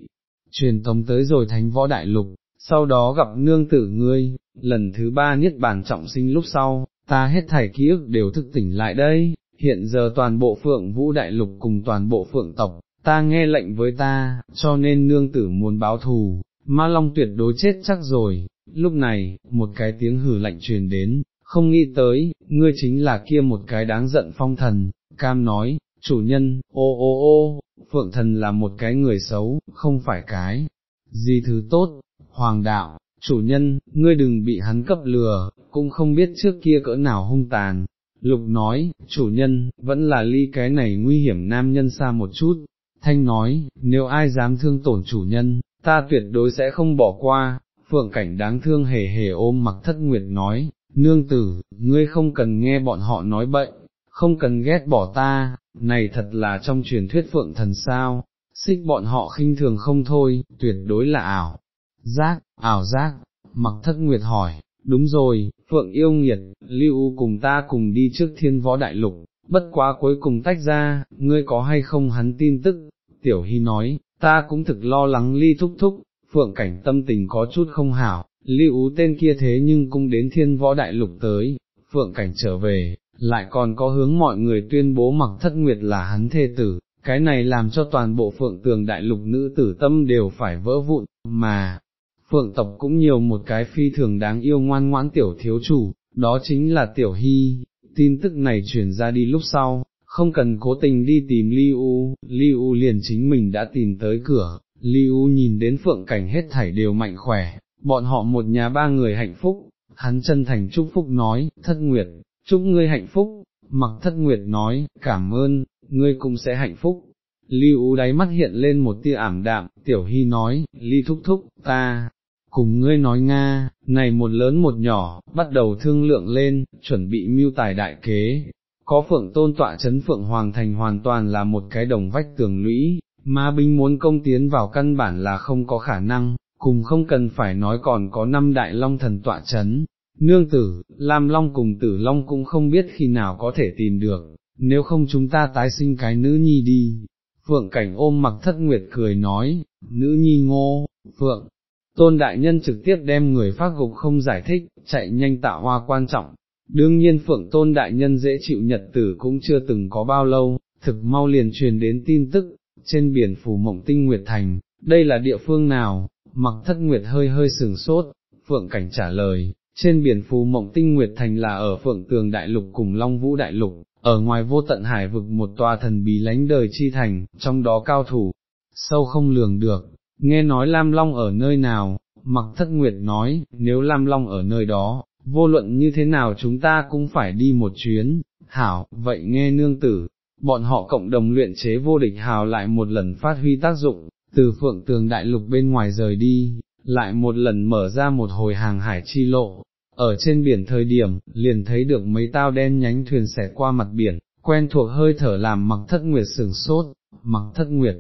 Speaker 1: truyền tống tới rồi thánh võ đại lục, sau đó gặp nương tử ngươi, lần thứ ba niết bàn trọng sinh lúc sau, ta hết thảy ký ức đều thức tỉnh lại đây, hiện giờ toàn bộ phượng vũ đại lục cùng toàn bộ phượng tộc, ta nghe lệnh với ta, cho nên nương tử muốn báo thù, ma long tuyệt đối chết chắc rồi, lúc này, một cái tiếng hử lạnh truyền đến, không nghĩ tới, ngươi chính là kia một cái đáng giận phong thần, cam nói, chủ nhân, ô ô ô, phượng thần là một cái người xấu, không phải cái, gì thứ tốt, hoàng đạo, chủ nhân, ngươi đừng bị hắn cấp lừa, cũng không biết trước kia cỡ nào hung tàn. Lục nói, chủ nhân, vẫn là ly cái này nguy hiểm nam nhân xa một chút. Thanh nói, nếu ai dám thương tổn chủ nhân, ta tuyệt đối sẽ không bỏ qua. Phượng cảnh đáng thương hề hề ôm mặc thất nguyệt nói, nương tử, ngươi không cần nghe bọn họ nói bậy, không cần ghét bỏ ta, này thật là trong truyền thuyết phượng thần sao, xích bọn họ khinh thường không thôi, tuyệt đối là ảo, giác, ảo giác, mặc thất nguyệt hỏi, đúng rồi, phượng yêu nghiệt, lưu cùng ta cùng đi trước thiên võ đại lục, bất quá cuối cùng tách ra, ngươi có hay không hắn tin tức, tiểu hy nói, ta cũng thực lo lắng ly thúc thúc, phượng cảnh tâm tình có chút không hảo, lưu tên kia thế nhưng cũng đến thiên võ đại lục tới, phượng cảnh trở về, lại còn có hướng mọi người tuyên bố mặc thất nguyệt là hắn thê tử, cái này làm cho toàn bộ phượng tường đại lục nữ tử tâm đều phải vỡ vụn, mà, phượng tộc cũng nhiều một cái phi thường đáng yêu ngoan ngoãn tiểu thiếu chủ, đó chính là tiểu hy, tin tức này truyền ra đi lúc sau, không cần cố tình đi tìm Liu, Liu liền chính mình đã tìm tới cửa, Liu nhìn đến phượng cảnh hết thảy đều mạnh khỏe, bọn họ một nhà ba người hạnh phúc, hắn chân thành chúc phúc nói, thất nguyệt, chúc ngươi hạnh phúc, mặc thất nguyệt nói, cảm ơn, ngươi cũng sẽ hạnh phúc. Lưu đáy mắt hiện lên một tia ảm đạm, tiểu hy nói, ly thúc thúc, ta, cùng ngươi nói Nga, này một lớn một nhỏ, bắt đầu thương lượng lên, chuẩn bị mưu tài đại kế. Có phượng tôn tọa chấn phượng hoàng thành hoàn toàn là một cái đồng vách tường lũy, ma binh muốn công tiến vào căn bản là không có khả năng, cùng không cần phải nói còn có năm đại long thần tọa chấn. Nương tử, Lam Long cùng tử Long cũng không biết khi nào có thể tìm được, nếu không chúng ta tái sinh cái nữ nhi đi. Phượng cảnh ôm mặc thất nguyệt cười nói, nữ nhi ngô, Phượng, tôn đại nhân trực tiếp đem người phát gục không giải thích, chạy nhanh tạo hoa quan trọng. Đương nhiên phượng tôn đại nhân dễ chịu nhật tử cũng chưa từng có bao lâu, thực mau liền truyền đến tin tức, trên biển phủ mộng tinh Nguyệt Thành, đây là địa phương nào, mặc thất Nguyệt hơi hơi sừng sốt, phượng cảnh trả lời, trên biển phù mộng tinh Nguyệt Thành là ở phượng tường đại lục cùng Long Vũ đại lục, ở ngoài vô tận hải vực một tòa thần bí lánh đời chi thành, trong đó cao thủ, sâu không lường được, nghe nói Lam Long ở nơi nào, mặc thất nguyệt nói, nếu Lam Long ở nơi đó, vô luận như thế nào chúng ta cũng phải đi một chuyến, hảo, vậy nghe nương tử, bọn họ cộng đồng luyện chế vô địch hào lại một lần phát huy tác dụng, từ phượng tường đại lục bên ngoài rời đi, lại một lần mở ra một hồi hàng hải chi lộ. Ở trên biển thời điểm, liền thấy được mấy tao đen nhánh thuyền xẻ qua mặt biển, quen thuộc hơi thở làm mặc thất nguyệt sừng sốt, mặc thất nguyệt,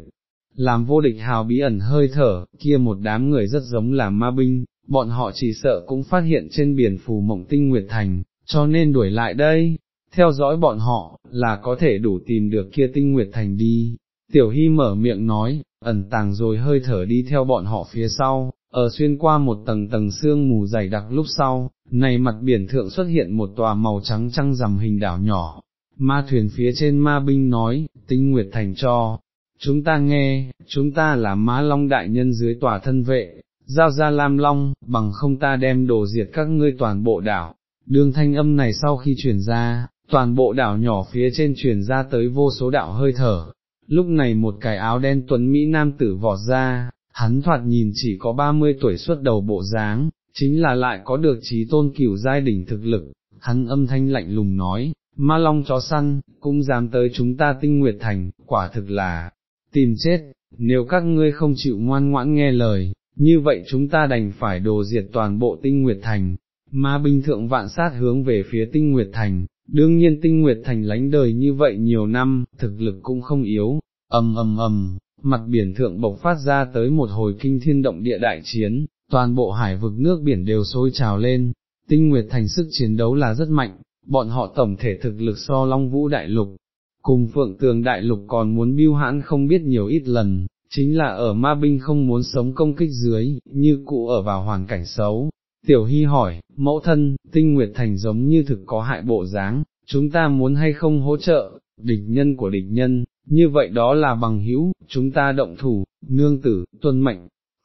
Speaker 1: làm vô địch hào bí ẩn hơi thở, kia một đám người rất giống là ma binh, bọn họ chỉ sợ cũng phát hiện trên biển phù mộng tinh nguyệt thành, cho nên đuổi lại đây, theo dõi bọn họ, là có thể đủ tìm được kia tinh nguyệt thành đi. Tiểu Hy mở miệng nói, ẩn tàng rồi hơi thở đi theo bọn họ phía sau, ở xuyên qua một tầng tầng sương mù dày đặc lúc sau, này mặt biển thượng xuất hiện một tòa màu trắng trăng rằm hình đảo nhỏ. Ma thuyền phía trên ma binh nói, tinh nguyệt thành cho, chúng ta nghe, chúng ta là má long đại nhân dưới tòa thân vệ, giao ra lam long, bằng không ta đem đồ diệt các ngươi toàn bộ đảo. Đường thanh âm này sau khi truyền ra, toàn bộ đảo nhỏ phía trên truyền ra tới vô số đạo hơi thở. Lúc này một cái áo đen tuấn Mỹ nam tử vọt ra, hắn thoạt nhìn chỉ có 30 tuổi xuất đầu bộ dáng, chính là lại có được trí tôn cửu giai đỉnh thực lực, hắn âm thanh lạnh lùng nói, ma long chó săn, cũng dám tới chúng ta tinh nguyệt thành, quả thực là, tìm chết, nếu các ngươi không chịu ngoan ngoãn nghe lời, như vậy chúng ta đành phải đồ diệt toàn bộ tinh nguyệt thành, ma binh thượng vạn sát hướng về phía tinh nguyệt thành, đương nhiên tinh nguyệt thành lánh đời như vậy nhiều năm, thực lực cũng không yếu, ầm ầm ầm, mặt biển thượng bộc phát ra tới một hồi kinh thiên động địa đại chiến, toàn bộ hải vực nước biển đều sôi trào lên, tinh nguyệt thành sức chiến đấu là rất mạnh, bọn họ tổng thể thực lực so long vũ đại lục, cùng phượng tường đại lục còn muốn biêu hãn không biết nhiều ít lần, chính là ở ma binh không muốn sống công kích dưới, như cụ ở vào hoàn cảnh xấu. Tiểu Hy hỏi, mẫu thân, tinh nguyệt thành giống như thực có hại bộ dáng, chúng ta muốn hay không hỗ trợ, địch nhân của địch nhân, như vậy đó là bằng hữu, chúng ta động thủ, nương tử, tuân mệnh.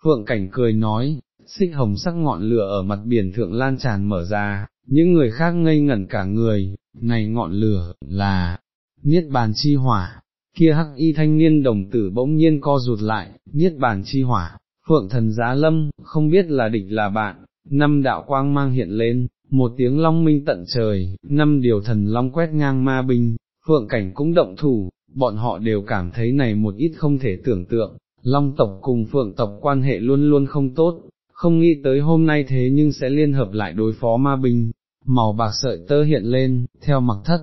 Speaker 1: Phượng Cảnh cười nói, xích hồng sắc ngọn lửa ở mặt biển thượng lan tràn mở ra, những người khác ngây ngẩn cả người, này ngọn lửa, là, niết bàn chi hỏa, kia hắc y thanh niên đồng tử bỗng nhiên co rụt lại, niết bàn chi hỏa, phượng thần giá lâm, không biết là địch là bạn, năm đạo quang mang hiện lên, một tiếng long minh tận trời, năm điều thần long quét ngang ma binh, phượng cảnh cũng động thủ, bọn họ đều cảm thấy này một ít không thể tưởng tượng, long tộc cùng phượng tộc quan hệ luôn luôn không tốt, không nghĩ tới hôm nay thế nhưng sẽ liên hợp lại đối phó ma binh, màu bạc sợi tơ hiện lên, theo mặc thất,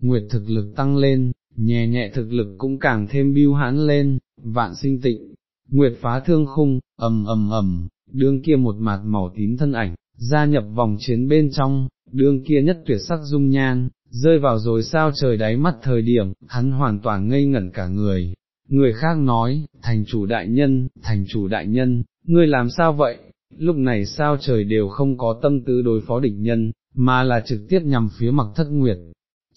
Speaker 1: nguyệt thực lực tăng lên, nhẹ nhẹ thực lực cũng càng thêm biêu hãn lên, vạn sinh tịnh, nguyệt phá thương khung, ầm ầm ầm, đương kia một mặt màu tím thân ảnh, gia nhập vòng chiến bên trong, đương kia nhất tuyệt sắc dung nhan, rơi vào rồi sao trời đáy mắt thời điểm, hắn hoàn toàn ngây ngẩn cả người. Người khác nói, thành chủ đại nhân, thành chủ đại nhân, ngươi làm sao vậy? Lúc này sao trời đều không có tâm tư đối phó địch nhân, mà là trực tiếp nhằm phía mặc thất nguyệt,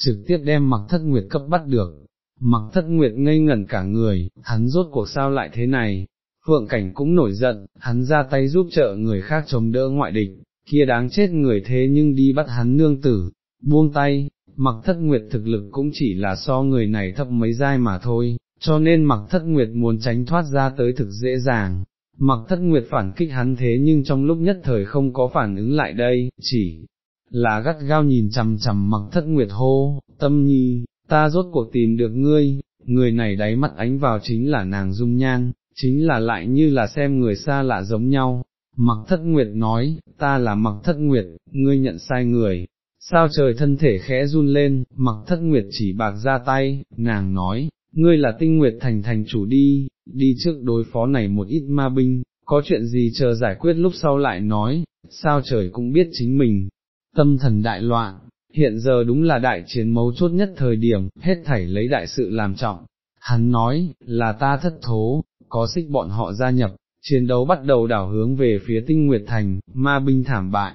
Speaker 1: trực tiếp đem mặc thất nguyệt cấp bắt được. Mặc thất nguyệt ngây ngẩn cả người, hắn rốt cuộc sao lại thế này, phượng cảnh cũng nổi giận, hắn ra tay giúp trợ người khác chống đỡ ngoại địch, kia đáng chết người thế nhưng đi bắt hắn nương tử, buông tay, mặc thất nguyệt thực lực cũng chỉ là so người này thấp mấy giai mà thôi, cho nên mặc thất nguyệt muốn tránh thoát ra tới thực dễ dàng, mặc thất nguyệt phản kích hắn thế nhưng trong lúc nhất thời không có phản ứng lại đây, chỉ là gắt gao nhìn chằm chằm mặc thất nguyệt hô, tâm nhi, ta rốt cuộc tìm được ngươi, người này đáy mắt ánh vào chính là nàng dung nhan, chính là lại như là xem người xa lạ giống nhau. Mặc thất nguyệt nói, ta là mặc thất nguyệt, ngươi nhận sai người, sao trời thân thể khẽ run lên, mặc thất nguyệt chỉ bạc ra tay, nàng nói, ngươi là tinh nguyệt thành thành chủ đi, đi trước đối phó này một ít ma binh, có chuyện gì chờ giải quyết lúc sau lại nói, sao trời cũng biết chính mình, tâm thần đại loạn, hiện giờ đúng là đại chiến mấu chốt nhất thời điểm, hết thảy lấy đại sự làm trọng. Hắn nói, là ta thất thố, có xích bọn họ gia nhập, chiến đấu bắt đầu đảo hướng về phía tinh nguyệt thành, ma binh thảm bại.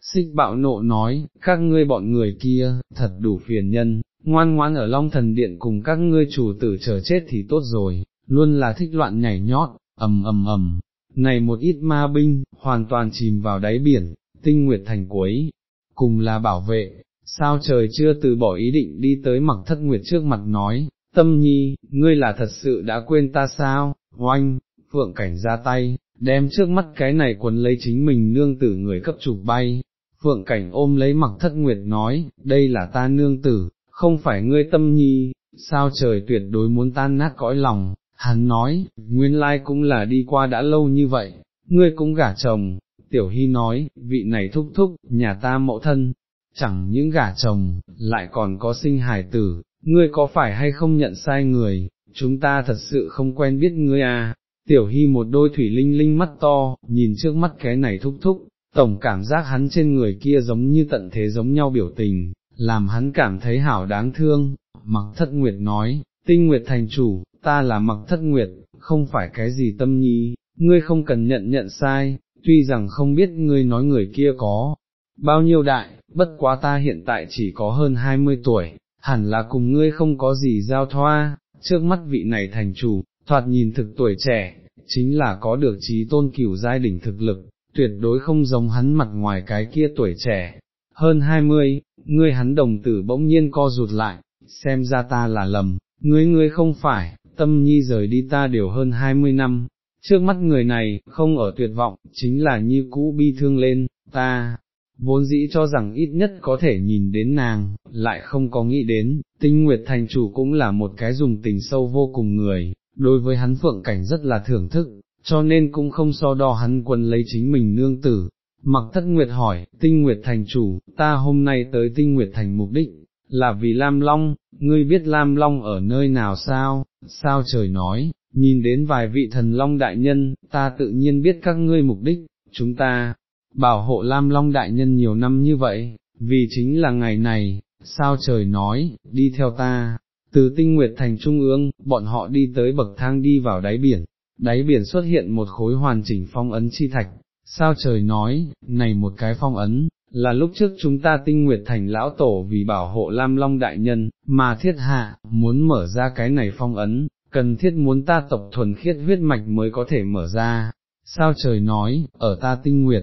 Speaker 1: Xích bạo nộ nói, các ngươi bọn người kia, thật đủ phiền nhân, ngoan ngoan ở Long Thần Điện cùng các ngươi chủ tử chờ chết thì tốt rồi, luôn là thích loạn nhảy nhót, ầm ầm ầm. Này một ít ma binh, hoàn toàn chìm vào đáy biển, tinh nguyệt thành cuối, cùng là bảo vệ, sao trời chưa từ bỏ ý định đi tới mặc thất nguyệt trước mặt nói, tâm nhi, ngươi là thật sự đã quên ta sao, oanh, phượng cảnh ra tay, đem trước mắt cái này quấn lấy chính mình nương tử người cấp chụp bay, phượng cảnh ôm lấy mặc thất nguyệt nói, đây là ta nương tử, không phải ngươi tâm nhi, sao trời tuyệt đối muốn tan nát cõi lòng, hắn nói, nguyên lai cũng là đi qua đã lâu như vậy, ngươi cũng gả chồng, tiểu hy nói, vị này thúc thúc, nhà ta mẫu thân, chẳng những gả chồng, lại còn có sinh hài tử, ngươi có phải hay không nhận sai người, chúng ta thật sự không quen biết ngươi à, tiểu hy một đôi thủy linh linh mắt to, nhìn trước mắt cái này thúc thúc, tổng cảm giác hắn trên người kia giống như tận thế giống nhau biểu tình, làm hắn cảm thấy hảo đáng thương, mặc thất nguyệt nói, tinh nguyệt thành chủ, ta là mặc thất nguyệt, không phải cái gì tâm nhi, ngươi không cần nhận nhận sai, tuy rằng không biết ngươi nói người kia có bao nhiêu đại, bất quá ta hiện tại chỉ có hơn 20 tuổi, hẳn là cùng ngươi không có gì giao thoa, trước mắt vị này thành chủ, thoạt nhìn thực tuổi trẻ, chính là có được trí tôn cửu giai đỉnh thực lực, tuyệt đối không giống hắn mặt ngoài cái kia tuổi trẻ. Hơn 20, ngươi hắn đồng tử bỗng nhiên co rụt lại, xem ra ta là lầm, ngươi ngươi không phải, tâm nhi rời đi ta đều hơn 20 năm, trước mắt người này, không ở tuyệt vọng, chính là như cũ bi thương lên, ta, vốn dĩ cho rằng ít nhất có thể nhìn đến nàng, lại không có nghĩ đến, tinh nguyệt thành chủ cũng là một cái dùng tình sâu vô cùng người, đối với hắn phượng cảnh rất là thưởng thức, cho nên cũng không so đo hắn quân lấy chính mình nương tử. Mặc thất nguyệt hỏi, tinh nguyệt thành chủ, ta hôm nay tới tinh nguyệt thành mục đích, là vì Lam Long, ngươi biết Lam Long ở nơi nào sao, sao trời nói, nhìn đến vài vị thần Long đại nhân, ta tự nhiên biết các ngươi mục đích, chúng ta, bảo hộ Lam Long đại nhân nhiều năm như vậy, vì chính là ngày này, sao trời nói, đi theo ta, từ tinh nguyệt thành trung ương, bọn họ đi tới bậc thang đi vào đáy biển, đáy biển xuất hiện một khối hoàn chỉnh phong ấn chi thạch, sao trời nói, này một cái phong ấn, là lúc trước chúng ta tinh nguyệt thành lão tổ vì bảo hộ Lam Long đại nhân, mà thiết hạ, muốn mở ra cái này phong ấn, cần thiết muốn ta tộc thuần khiết huyết mạch mới có thể mở ra, sao trời nói, ở ta tinh nguyệt,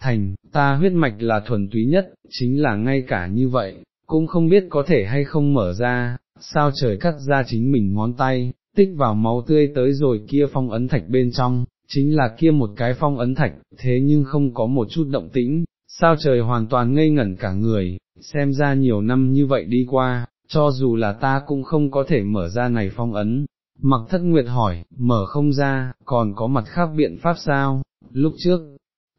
Speaker 1: thành, ta huyết mạch là thuần túy nhất, chính là ngay cả như vậy, cũng không biết có thể hay không mở ra, sao trời cắt ra chính mình ngón tay, tích vào máu tươi tới rồi kia phong ấn thạch bên trong, chính là kia một cái phong ấn thạch, thế nhưng không có một chút động tĩnh, sao trời hoàn toàn ngây ngẩn cả người, xem ra nhiều năm như vậy đi qua, cho dù là ta cũng không có thể mở ra này phong ấn. Mặc thất nguyệt hỏi, mở không ra, còn có mặt khác biện pháp sao, lúc trước,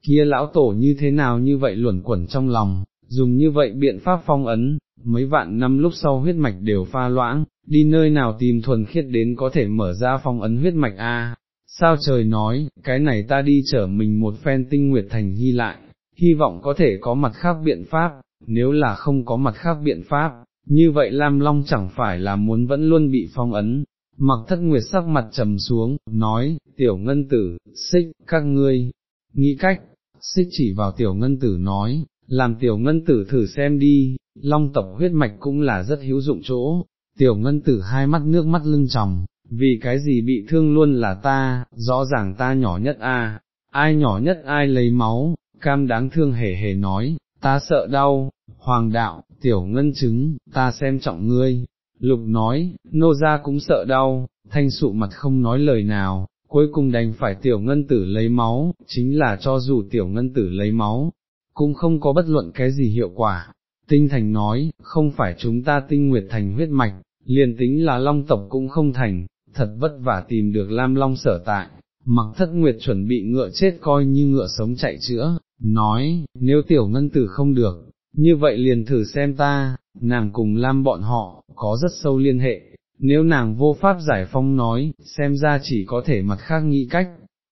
Speaker 1: kia lão tổ như thế nào như vậy luẩn quẩn trong lòng, dùng như vậy biện pháp phong ấn, mấy vạn năm lúc sau huyết mạch đều pha loãng, đi nơi nào tìm thuần khiết đến có thể mở ra phong ấn huyết mạch a. Sao trời nói, cái này ta đi chở mình một phen tinh nguyệt thành hy lại, hy vọng có thể có mặt khác biện pháp, nếu là không có mặt khác biện pháp, như vậy Lam Long chẳng phải là muốn vẫn luôn bị phong ấn. Mặc thất nguyệt sắc mặt trầm xuống, nói, tiểu ngân tử, xích, các ngươi, nghĩ cách, xích chỉ vào tiểu ngân tử nói, làm tiểu ngân tử thử xem đi, long tộc huyết mạch cũng là rất hữu dụng chỗ, tiểu ngân tử hai mắt nước mắt lưng tròng, vì cái gì bị thương luôn là ta, rõ ràng ta nhỏ nhất a, ai nhỏ nhất ai lấy máu, cam đáng thương hề hề nói, ta sợ đau, hoàng đạo, tiểu ngân chứng, ta xem trọng ngươi, lục nói, nô gia cũng sợ đau, thanh sụ mặt không nói lời nào, cuối cùng đành phải tiểu ngân tử lấy máu, chính là cho dù tiểu ngân tử lấy máu, cũng không có bất luận cái gì hiệu quả. Tinh Thành nói, không phải chúng ta tinh nguyệt thành huyết mạch, liền tính là long tộc cũng không thành, thật vất vả tìm được Lam Long sở tại, mặc thất nguyệt chuẩn bị ngựa chết coi như ngựa sống chạy chữa, nói, nếu tiểu ngân tử không được, như vậy liền thử xem ta, nàng cùng Lam bọn họ, có rất sâu liên hệ, nếu nàng vô pháp giải phong nói, xem ra chỉ có thể mặt khác nghĩ cách,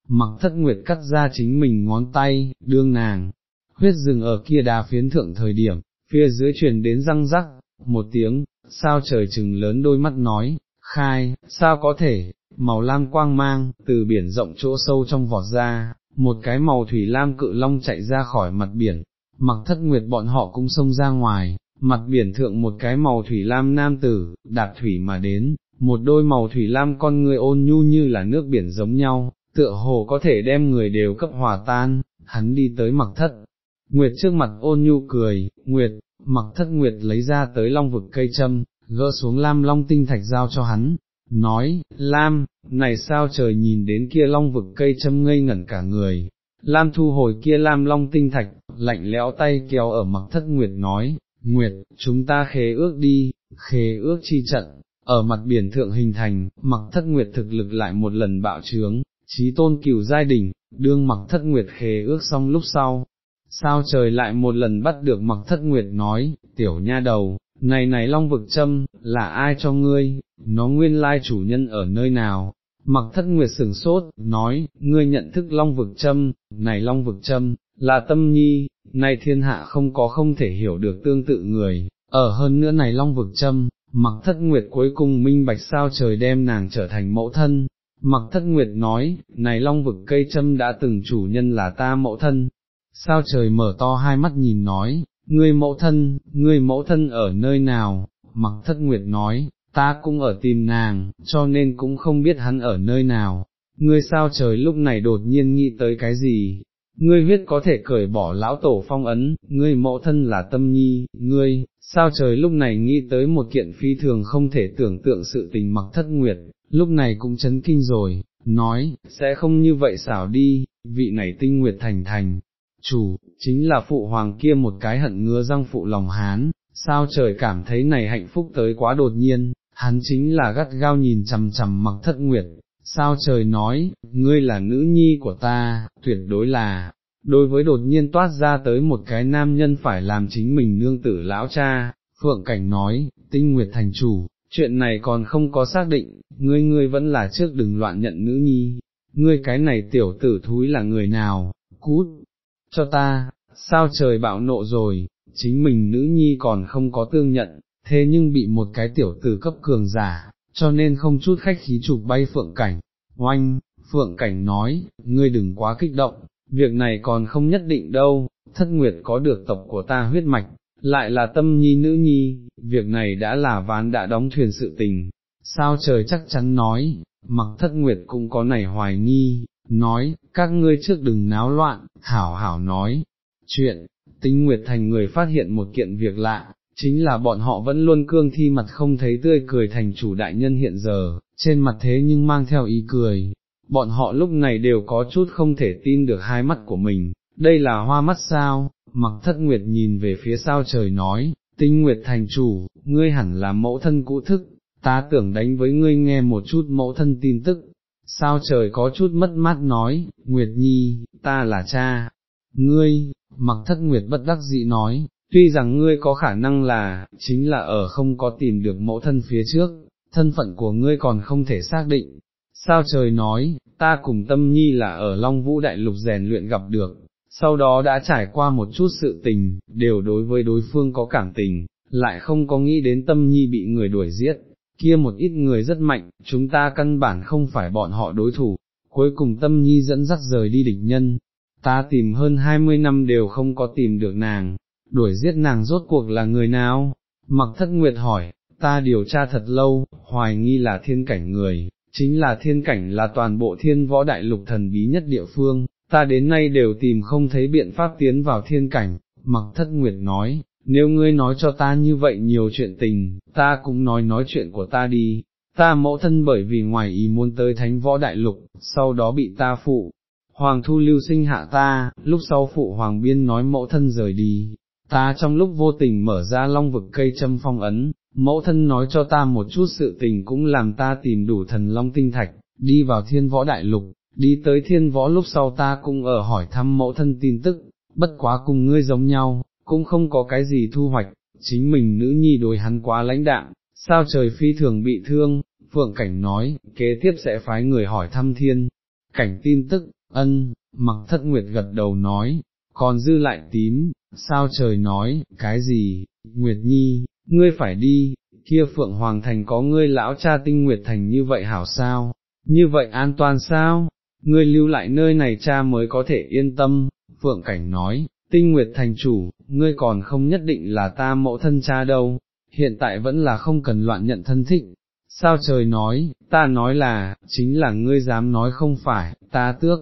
Speaker 1: mặc thất nguyệt cắt ra chính mình ngón tay, đương nàng, huyết rừng ở kia đà phiến thượng thời điểm, phía dưới truyền đến răng rắc, một tiếng, sao trời trừng lớn đôi mắt nói, khai, sao có thể, màu lam quang mang, từ biển rộng chỗ sâu trong vọt ra, một cái màu thủy lam cự long chạy ra khỏi mặt biển, mặc thất nguyệt bọn họ cũng xông ra ngoài, mặt biển thượng một cái màu thủy lam nam tử, đạp thủy mà đến, một đôi màu thủy lam con người ôn nhu như là nước biển giống nhau, tựa hồ có thể đem người đều cấp hòa tan, hắn đi tới mặc thất. Nguyệt trước mặt ôn nhu cười, Nguyệt, mặc thất Nguyệt lấy ra tới long vực cây châm, gỡ xuống lam long tinh thạch giao cho hắn, nói, Lam, này sao trời nhìn đến kia long vực cây châm ngây ngẩn cả người, Lam thu hồi kia Lam long tinh thạch, lạnh lẽo tay kéo ở mặc thất Nguyệt nói, Nguyệt, chúng ta khế ước đi, khế ước chi trận, ở mặt biển thượng hình thành, mặc thất Nguyệt thực lực lại một lần bạo trướng, trí tôn cửu giai đình. đương mặc thất Nguyệt khế ước xong lúc sau. Sao trời lại một lần bắt được mặc thất nguyệt nói, tiểu nha đầu, này này long vực châm, là ai cho ngươi, nó nguyên lai chủ nhân ở nơi nào, mặc thất nguyệt sừng sốt, nói, ngươi nhận thức long vực châm, này long vực châm, là tâm nhi, này thiên hạ không có không thể hiểu được tương tự người, ở hơn nữa này long vực châm, mặc thất nguyệt cuối cùng minh bạch sao trời đem nàng trở thành mẫu thân. Mặc thất nguyệt nói, này long vực cây châm đã từng chủ nhân là ta mẫu thân, sao trời mở to hai mắt nhìn nói, ngươi mẫu thân, ngươi mẫu thân ở nơi nào, mặc thất nguyệt nói, ta cũng ở tìm nàng, cho nên cũng không biết hắn ở nơi nào, ngươi sao trời lúc này đột nhiên nghĩ tới cái gì, ngươi huyết có thể cởi bỏ lão tổ phong ấn, ngươi mẫu thân là tâm nhi, ngươi, sao trời lúc này nghĩ tới một kiện phi thường không thể tưởng tượng sự tình mặc thất nguyệt, lúc này cũng chấn kinh rồi, nói, sẽ không như vậy xảo đi, vị này tinh nguyệt thành thành, chủ, chính là phụ hoàng kia một cái hận ngứa răng phụ lòng hán, sao trời cảm thấy này hạnh phúc tới quá đột nhiên, hắn chính là gắt gao nhìn chằm chằm mặc thất nguyệt, sao trời nói, ngươi là nữ nhi của ta, tuyệt đối là, đối với đột nhiên toát ra tới một cái nam nhân phải làm chính mình nương tử lão cha, Phượng Cảnh nói, tinh nguyệt thành chủ, chuyện này còn không có xác định, ngươi ngươi vẫn là trước đừng loạn nhận nữ nhi, ngươi cái này tiểu tử thúi là người nào, cút, cho ta, sao trời bạo nộ rồi, chính mình nữ nhi còn không có tương nhận, thế nhưng bị một cái tiểu tử cấp cường giả, cho nên không chút khách khí chụp bay phượng cảnh, oanh, phượng cảnh nói, ngươi đừng quá kích động, việc này còn không nhất định đâu, thất nguyệt có được tộc của ta huyết mạch, lại là tâm nhi nữ nhi, việc này đã là ván đã đóng thuyền sự tình, sao trời chắc chắn nói, mặc thất nguyệt cũng có nảy hoài nghi, nói, các ngươi trước đừng náo loạn, hảo hảo nói, chuyện, tinh nguyệt thành người phát hiện một kiện việc lạ, chính là bọn họ vẫn luôn cương thi mặt không thấy tươi cười thành chủ đại nhân hiện giờ, trên mặt thế nhưng mang theo ý cười, bọn họ lúc này đều có chút không thể tin được hai mắt của mình, đây là hoa mắt sao, mặc thất nguyệt nhìn về phía sao trời nói, tinh nguyệt thành chủ, ngươi hẳn là mẫu thân cũ thức, ta tưởng đánh với ngươi nghe một chút mẫu thân tin tức, sao trời có chút mất mát nói, Nguyệt Nhi, ta là cha, ngươi, mặc thất Nguyệt bất đắc dĩ nói, tuy rằng ngươi có khả năng là, chính là ở không có tìm được mẫu thân phía trước, thân phận của ngươi còn không thể xác định. Sao trời nói, ta cùng tâm nhi là ở Long Vũ Đại Lục rèn luyện gặp được, sau đó đã trải qua một chút sự tình, đều đối với đối phương có cảm tình, lại không có nghĩ đến tâm nhi bị người đuổi giết, kia một ít người rất mạnh, chúng ta căn bản không phải bọn họ đối thủ, cuối cùng tâm nhi dẫn dắt rời đi địch nhân, ta tìm hơn 20 năm đều không có tìm được nàng, đuổi giết nàng rốt cuộc là người nào, mặc thất nguyệt hỏi, ta điều tra thật lâu, hoài nghi là thiên cảnh người, chính là thiên cảnh là toàn bộ thiên võ đại lục thần bí nhất địa phương, ta đến nay đều tìm không thấy biện pháp tiến vào thiên cảnh, mặc thất nguyệt nói, nếu ngươi nói cho ta như vậy nhiều chuyện tình, ta cũng nói nói chuyện của ta đi, ta mẫu thân bởi vì ngoài ý muốn tới thánh võ đại lục, sau đó bị ta phụ. Hoàng thu lưu sinh hạ ta, lúc sau phụ hoàng biên nói mẫu thân rời đi, ta trong lúc vô tình mở ra long vực cây châm phong ấn, mẫu thân nói cho ta một chút sự tình cũng làm ta tìm đủ thần long tinh thạch, đi vào thiên võ đại lục, đi tới thiên võ lúc sau ta cũng ở hỏi thăm mẫu thân tin tức, bất quá cùng ngươi giống nhau, cũng không có cái gì thu hoạch, chính mình nữ nhi đối hắn quá lãnh đạm, sao trời phi thường bị thương, Phượng Cảnh nói, kế tiếp sẽ phái người hỏi thăm thiên, cảnh tin tức, ân, mặc thất nguyệt gật đầu nói, còn dư lại tím, sao trời nói, cái gì, Nguyệt Nhi, ngươi phải đi, kia Phượng Hoàng Thành có ngươi lão cha tinh Nguyệt Thành như vậy hảo sao, như vậy an toàn sao, ngươi lưu lại nơi này cha mới có thể yên tâm, Phượng Cảnh nói, tinh Nguyệt Thành chủ, ngươi còn không nhất định là ta mẫu thân cha đâu, hiện tại vẫn là không cần loạn nhận thân thích. Sao trời nói, ta nói là, chính là ngươi dám nói không phải, ta tước,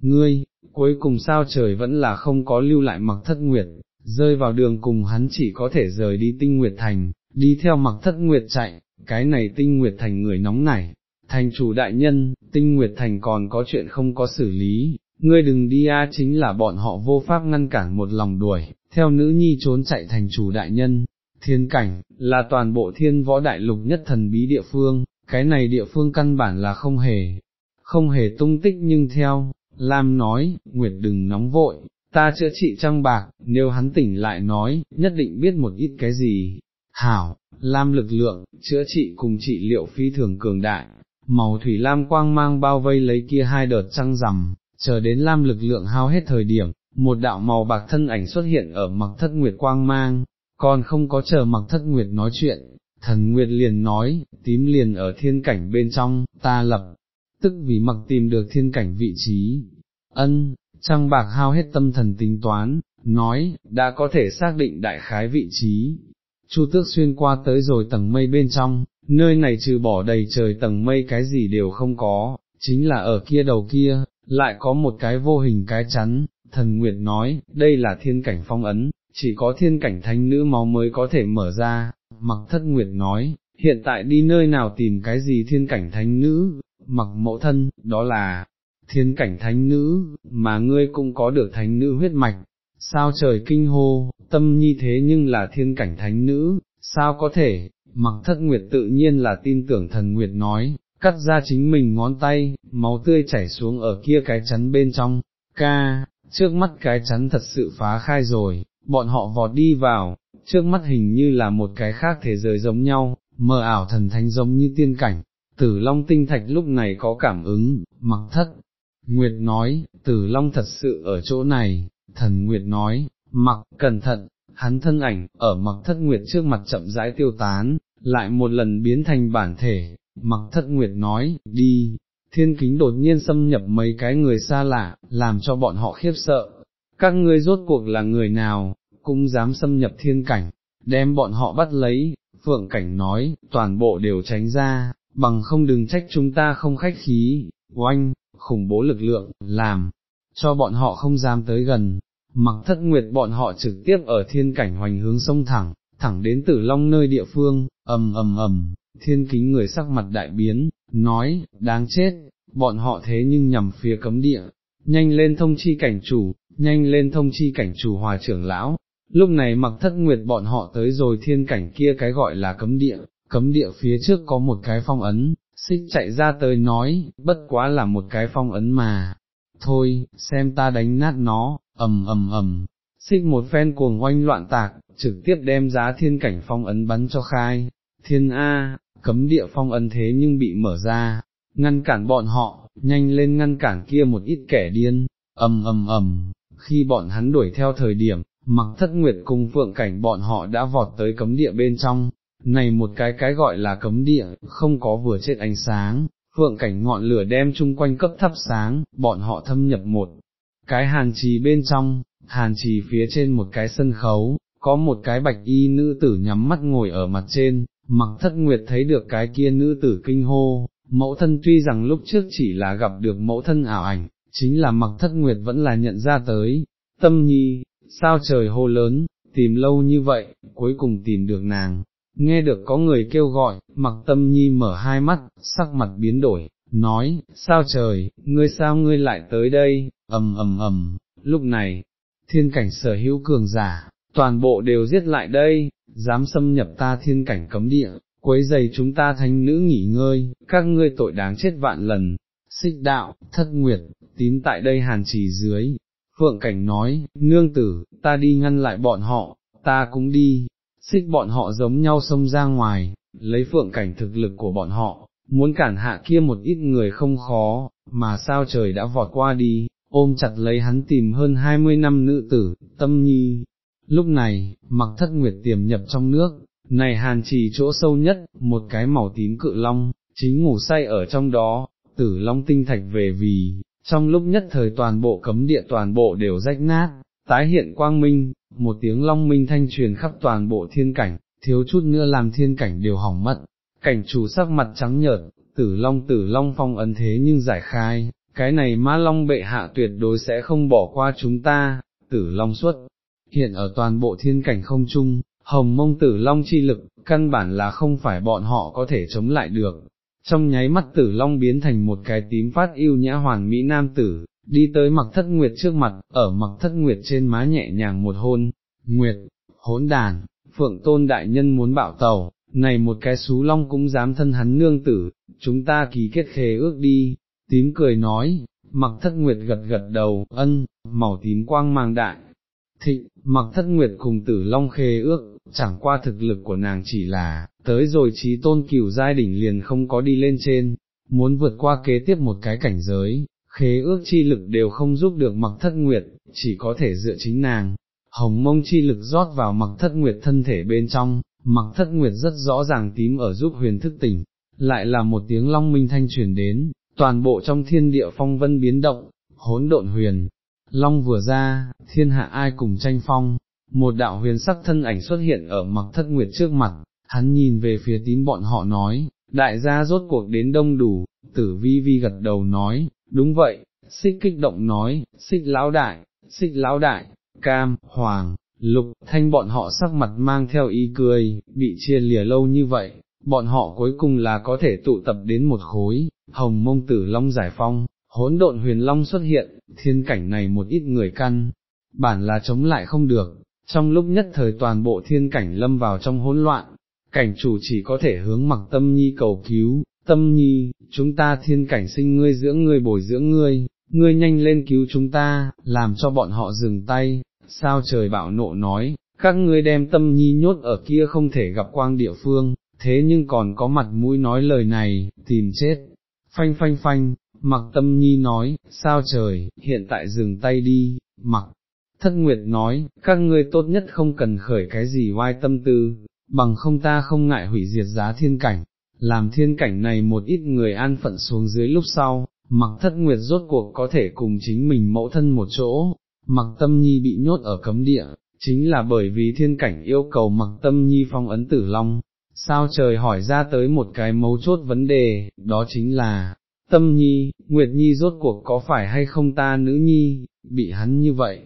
Speaker 1: ngươi, cuối cùng sao trời vẫn là không có lưu lại mặc thất nguyệt, rơi vào đường cùng hắn chỉ có thể rời đi tinh nguyệt thành, đi theo mặc thất nguyệt chạy, cái này tinh nguyệt thành người nóng nảy, thành chủ đại nhân, tinh nguyệt thành còn có chuyện không có xử lý, ngươi đừng đi a chính là bọn họ vô pháp ngăn cản một lòng đuổi, theo nữ nhi trốn chạy thành chủ đại nhân. Thiên cảnh, là toàn bộ thiên võ đại lục nhất thần bí địa phương, cái này địa phương căn bản là không hề, không hề tung tích nhưng theo, Lam nói, Nguyệt đừng nóng vội, ta chữa trị trăng bạc, nếu hắn tỉnh lại nói, nhất định biết một ít cái gì. Hảo, Lam lực lượng, chữa trị cùng trị liệu phi thường cường đại, màu thủy lam quang mang bao vây lấy kia hai đợt trăng rằm, chờ đến Lam lực lượng hao hết thời điểm, một đạo màu bạc thân ảnh xuất hiện ở mặc thất nguyệt quang mang, còn không có chờ mặc thất nguyệt nói chuyện, thần nguyệt liền nói, tím liền ở thiên cảnh bên trong, ta lập, tức vì mặc tìm được thiên cảnh vị trí, ân, trăng bạc hao hết tâm thần tính toán, nói, đã có thể xác định đại khái vị trí. Chu tước xuyên qua tới rồi tầng mây bên trong, nơi này trừ bỏ đầy trời tầng mây cái gì đều không có, chính là ở kia đầu kia, lại có một cái vô hình cái chắn, thần Nguyệt nói, đây là thiên cảnh phong ấn, chỉ có thiên cảnh thánh nữ máu mới có thể mở ra, mặc thất Nguyệt nói, hiện tại đi nơi nào tìm cái gì thiên cảnh thánh nữ, mặc mẫu thân, đó là, thiên cảnh thánh nữ, mà ngươi cũng có được thánh nữ huyết mạch, sao trời kinh hô, tâm nhi thế nhưng là thiên cảnh thánh nữ, sao có thể, mặc thất nguyệt tự nhiên là tin tưởng thần nguyệt nói, cắt ra chính mình ngón tay, máu tươi chảy xuống ở kia cái chắn bên trong, ca, trước mắt cái chắn thật sự phá khai rồi, bọn họ vọt đi vào, trước mắt hình như là một cái khác thế giới giống nhau, mờ ảo thần thánh giống như tiên cảnh, tử long tinh thạch lúc này có cảm ứng, mặc thất, Nguyệt nói, tử long thật sự ở chỗ này, thần Nguyệt nói, mặc, cẩn thận, hắn thân ảnh, ở mặc thất Nguyệt trước mặt chậm rãi tiêu tán, lại một lần biến thành bản thể, mặc thất Nguyệt nói, đi, thiên kính đột nhiên xâm nhập mấy cái người xa lạ, làm cho bọn họ khiếp sợ, các ngươi rốt cuộc là người nào, cũng dám xâm nhập thiên cảnh, đem bọn họ bắt lấy, phượng cảnh nói, toàn bộ đều tránh ra, bằng không đừng trách chúng ta không khách khí, oanh, khủng bố lực lượng, làm, cho bọn họ không dám tới gần, mặc thất nguyệt bọn họ trực tiếp ở thiên cảnh hoành hướng sông thẳng, thẳng đến tử long nơi địa phương, ầm ầm ầm, thiên kính người sắc mặt đại biến, nói, đáng chết, bọn họ thế nhưng nhằm phía cấm địa, nhanh lên thông chi cảnh chủ, nhanh lên thông chi cảnh chủ hòa trưởng lão. Lúc này mặc thất nguyệt bọn họ tới rồi thiên cảnh kia cái gọi là cấm địa, cấm địa phía trước có một cái phong ấn, xích chạy ra tới nói, bất quá là một cái phong ấn mà, thôi, xem ta đánh nát nó, ầm ầm ầm, xích một phen cuồng oanh loạn tạc, trực tiếp đem giá thiên cảnh phong ấn bắn cho khai, thiên A, cấm địa phong ấn thế nhưng bị mở ra, ngăn cản bọn họ, nhanh lên ngăn cản kia một ít kẻ điên, ầm ầm ầm, khi bọn hắn đuổi theo thời điểm, mặc thất nguyệt cùng phượng cảnh bọn họ đã vọt tới cấm địa bên trong, này một cái cái gọi là cấm địa, không có vừa chết ánh sáng, phượng cảnh ngọn lửa đem chung quanh cấp thắp sáng, bọn họ thâm nhập một cái hàn trì bên trong, hàn trì phía trên một cái sân khấu, có một cái bạch y nữ tử nhắm mắt ngồi ở mặt trên, mặc thất nguyệt thấy được cái kia nữ tử kinh hô, mẫu thân tuy rằng lúc trước chỉ là gặp được mẫu thân ảo ảnh, chính là mặc thất nguyệt vẫn là nhận ra tới, tâm nhi, sao trời hô lớn, tìm lâu như vậy, cuối cùng tìm được nàng, nghe được có người kêu gọi, mặc tâm nhi mở hai mắt, sắc mặt biến đổi, nói, sao trời, ngươi sao ngươi lại tới đây, ầm ầm ầm, lúc này, thiên cảnh sở hữu cường giả, toàn bộ đều giết lại đây, dám xâm nhập ta thiên cảnh cấm địa, quấy giày chúng ta thánh nữ nghỉ ngơi, các ngươi tội đáng chết vạn lần, xích đạo, thất nguyệt, tím tại đây hàn trì dưới. Phượng Cảnh nói, nương tử, ta đi ngăn lại bọn họ, ta cũng đi, xích bọn họ giống nhau xông ra ngoài, lấy Phượng Cảnh thực lực của bọn họ, muốn cản hạ kia một ít người không khó, mà sao trời đã vọt qua đi, ôm chặt lấy hắn tìm hơn hai mươi năm nữ tử, tâm nhi. Lúc này, mặc thất nguyệt tiềm nhập trong nước, này hàn trì chỗ sâu nhất, một cái màu tím cự long, chính ngủ say ở trong đó, tử long tinh thạch về vì, trong lúc nhất thời toàn bộ cấm địa toàn bộ đều rách nát, tái hiện quang minh, một tiếng long minh thanh truyền khắp toàn bộ thiên cảnh, thiếu chút nữa làm thiên cảnh đều hỏng mất, cảnh chủ sắc mặt trắng nhợt, tử long tử long phong ấn thế nhưng giải khai, cái này ma long bệ hạ tuyệt đối sẽ không bỏ qua chúng ta, tử long xuất, hiện ở toàn bộ thiên cảnh không chung, hồng mông tử long chi lực, căn bản là không phải bọn họ có thể chống lại được. Trong nháy mắt tử long biến thành một cái tím phát yêu nhã hoàn mỹ nam tử, đi tới mặc thất nguyệt trước mặt, ở mặc thất nguyệt trên má nhẹ nhàng một hôn, nguyệt, hỗn đàn, phượng tôn đại nhân muốn bạo tàu, này một cái xú long cũng dám thân hắn nương tử, chúng ta ký kết khế ước đi, tím cười nói, mặc thất nguyệt gật gật đầu, ân, màu tím quang mang đại. Thịnh, mặc thất nguyệt cùng tử long khế ước, chẳng qua thực lực của nàng chỉ là, tới rồi trí tôn cửu giai đỉnh liền không có đi lên trên, muốn vượt qua kế tiếp một cái cảnh giới, khế ước chi lực đều không giúp được mặc thất nguyệt, chỉ có thể dựa chính nàng. Hồng mông chi lực rót vào mặc thất nguyệt thân thể bên trong, mặc thất nguyệt rất rõ ràng tím ở giúp huyền thức tỉnh, lại là một tiếng long minh thanh truyền đến, toàn bộ trong thiên địa phong vân biến động, hỗn độn huyền, long vừa ra, thiên hạ ai cùng tranh phong, một đạo huyền sắc thân ảnh xuất hiện ở mặc thất nguyệt trước mặt, hắn nhìn về phía tím bọn họ nói, đại gia rốt cuộc đến đông đủ, tử vi vi gật đầu nói, đúng vậy, xích kích động nói, xích lão đại, xích lão đại, cam, hoàng, lục, thanh bọn họ sắc mặt mang theo ý cười, bị chia lìa lâu như vậy, bọn họ cuối cùng là có thể tụ tập đến một khối, hồng mông tử long giải phong, hỗn độn huyền long xuất hiện, thiên cảnh này một ít người căn, bản là chống lại không được, trong lúc nhất thời toàn bộ thiên cảnh lâm vào trong hỗn loạn, cảnh chủ chỉ có thể hướng mặc tâm nhi cầu cứu, tâm nhi, chúng ta thiên cảnh sinh ngươi dưỡng ngươi bồi dưỡng ngươi, ngươi nhanh lên cứu chúng ta, làm cho bọn họ dừng tay, sao trời bạo nộ nói, các ngươi đem tâm nhi nhốt ở kia không thể gặp quang địa phương, thế nhưng còn có mặt mũi nói lời này, tìm chết, phanh phanh phanh, mặc tâm nhi nói, sao trời, hiện tại dừng tay đi, mặc. Thất Nguyệt nói, các ngươi tốt nhất không cần khởi cái gì oai tâm tư, bằng không ta không ngại hủy diệt giá thiên cảnh, làm thiên cảnh này một ít người an phận xuống dưới lúc sau, mặc thất nguyệt rốt cuộc có thể cùng chính mình mẫu thân một chỗ, mặc tâm nhi bị nhốt ở cấm địa, chính là bởi vì thiên cảnh yêu cầu mặc tâm nhi phong ấn tử long. Sao trời hỏi ra tới một cái mấu chốt vấn đề, đó chính là, tâm nhi, nguyệt nhi rốt cuộc có phải hay không ta nữ nhi, bị hắn như vậy,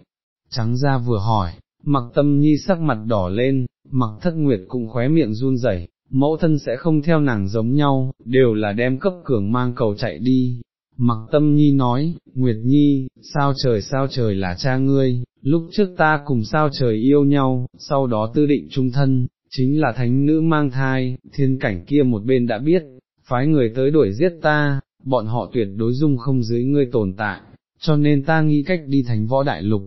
Speaker 1: trắng ra vừa hỏi, mặc tâm nhi sắc mặt đỏ lên, mặc thất nguyệt cũng khóe miệng run rẩy, mẫu thân sẽ không theo nàng giống nhau, đều là đem cấp cường mang cầu chạy đi. Mặc tâm nhi nói, Nguyệt Nhi, sao trời sao trời là cha ngươi, lúc trước ta cùng sao trời yêu nhau, sau đó tư định trung thân, chính là thánh nữ mang thai, thiên cảnh kia một bên đã biết, phái người tới đuổi giết ta, bọn họ tuyệt đối dung không dưới ngươi tồn tại, cho nên ta nghĩ cách đi thành võ đại lục,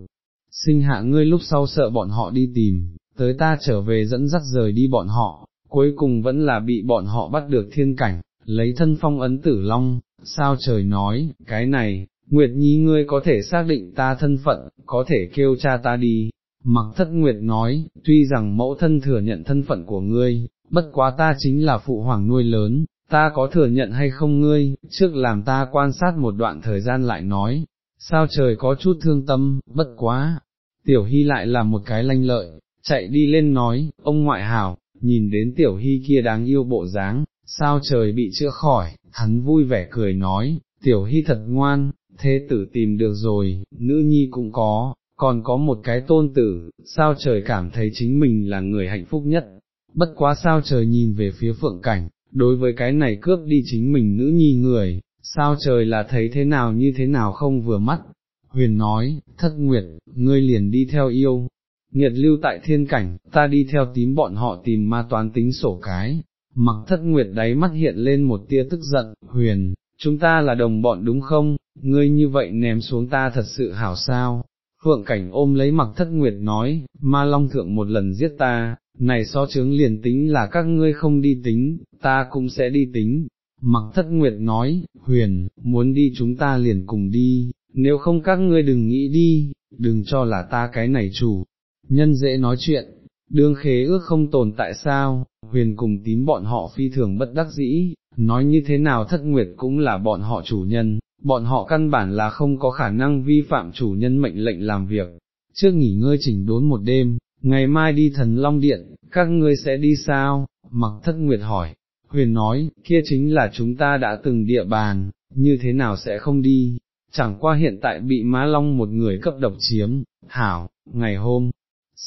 Speaker 1: sinh hạ ngươi lúc sau sợ bọn họ đi tìm, tới ta trở về dẫn dắt rời đi bọn họ, cuối cùng vẫn là bị bọn họ bắt được thiên cảnh, lấy thân phong ấn tử long, sao trời nói, cái này, Nguyệt Nhi ngươi có thể xác định ta thân phận, có thể kêu cha ta đi. Mặc thất Nguyệt nói, tuy rằng mẫu thân thừa nhận thân phận của ngươi, bất quá ta chính là phụ hoàng nuôi lớn, ta có thừa nhận hay không ngươi, trước làm ta quan sát một đoạn thời gian lại nói, sao trời có chút thương tâm, bất quá, tiểu hy lại là một cái lanh lợi, chạy đi lên nói, ông ngoại hảo, nhìn đến tiểu hy kia đáng yêu bộ dáng, sao trời bị chữa khỏi, hắn vui vẻ cười nói, tiểu hy thật ngoan, thế tử tìm được rồi, nữ nhi cũng có, còn có một cái tôn tử, sao trời cảm thấy chính mình là người hạnh phúc nhất. bất quá sao trời nhìn về phía phượng cảnh, đối với cái này cướp đi chính mình nữ nhi người, sao trời là thấy thế nào như thế nào không vừa mắt, huyền nói, thất nguyệt, ngươi liền đi theo yêu, nghiệt lưu tại thiên cảnh, ta đi theo tím bọn họ tìm ma toán tính sổ cái, mặc thất nguyệt đáy mắt hiện lên một tia tức giận, huyền, chúng ta là đồng bọn đúng không, ngươi như vậy ném xuống ta thật sự hảo sao, phượng cảnh ôm lấy mặc thất nguyệt nói, ma long thượng một lần giết ta, này so chướng liền tính là các ngươi không đi tính, ta cũng sẽ đi tính. Mặc thất nguyệt nói, huyền, muốn đi chúng ta liền cùng đi, nếu không các ngươi đừng nghĩ đi, đừng cho là ta cái này chủ, nhân dễ nói chuyện, đương khế ước không tồn tại sao, huyền cùng tím bọn họ phi thường bất đắc dĩ, nói như thế nào thất nguyệt cũng là bọn họ chủ nhân, bọn họ căn bản là không có khả năng vi phạm chủ nhân mệnh lệnh làm việc, trước nghỉ ngơi chỉnh đốn một đêm, ngày mai đi thần long điện, các ngươi sẽ đi sao, mặc thất nguyệt hỏi, huyền nói, kia chính là chúng ta đã từng địa bàn, như thế nào sẽ không đi, chẳng qua hiện tại bị má long một người cấp độc chiếm, hảo, ngày hôm,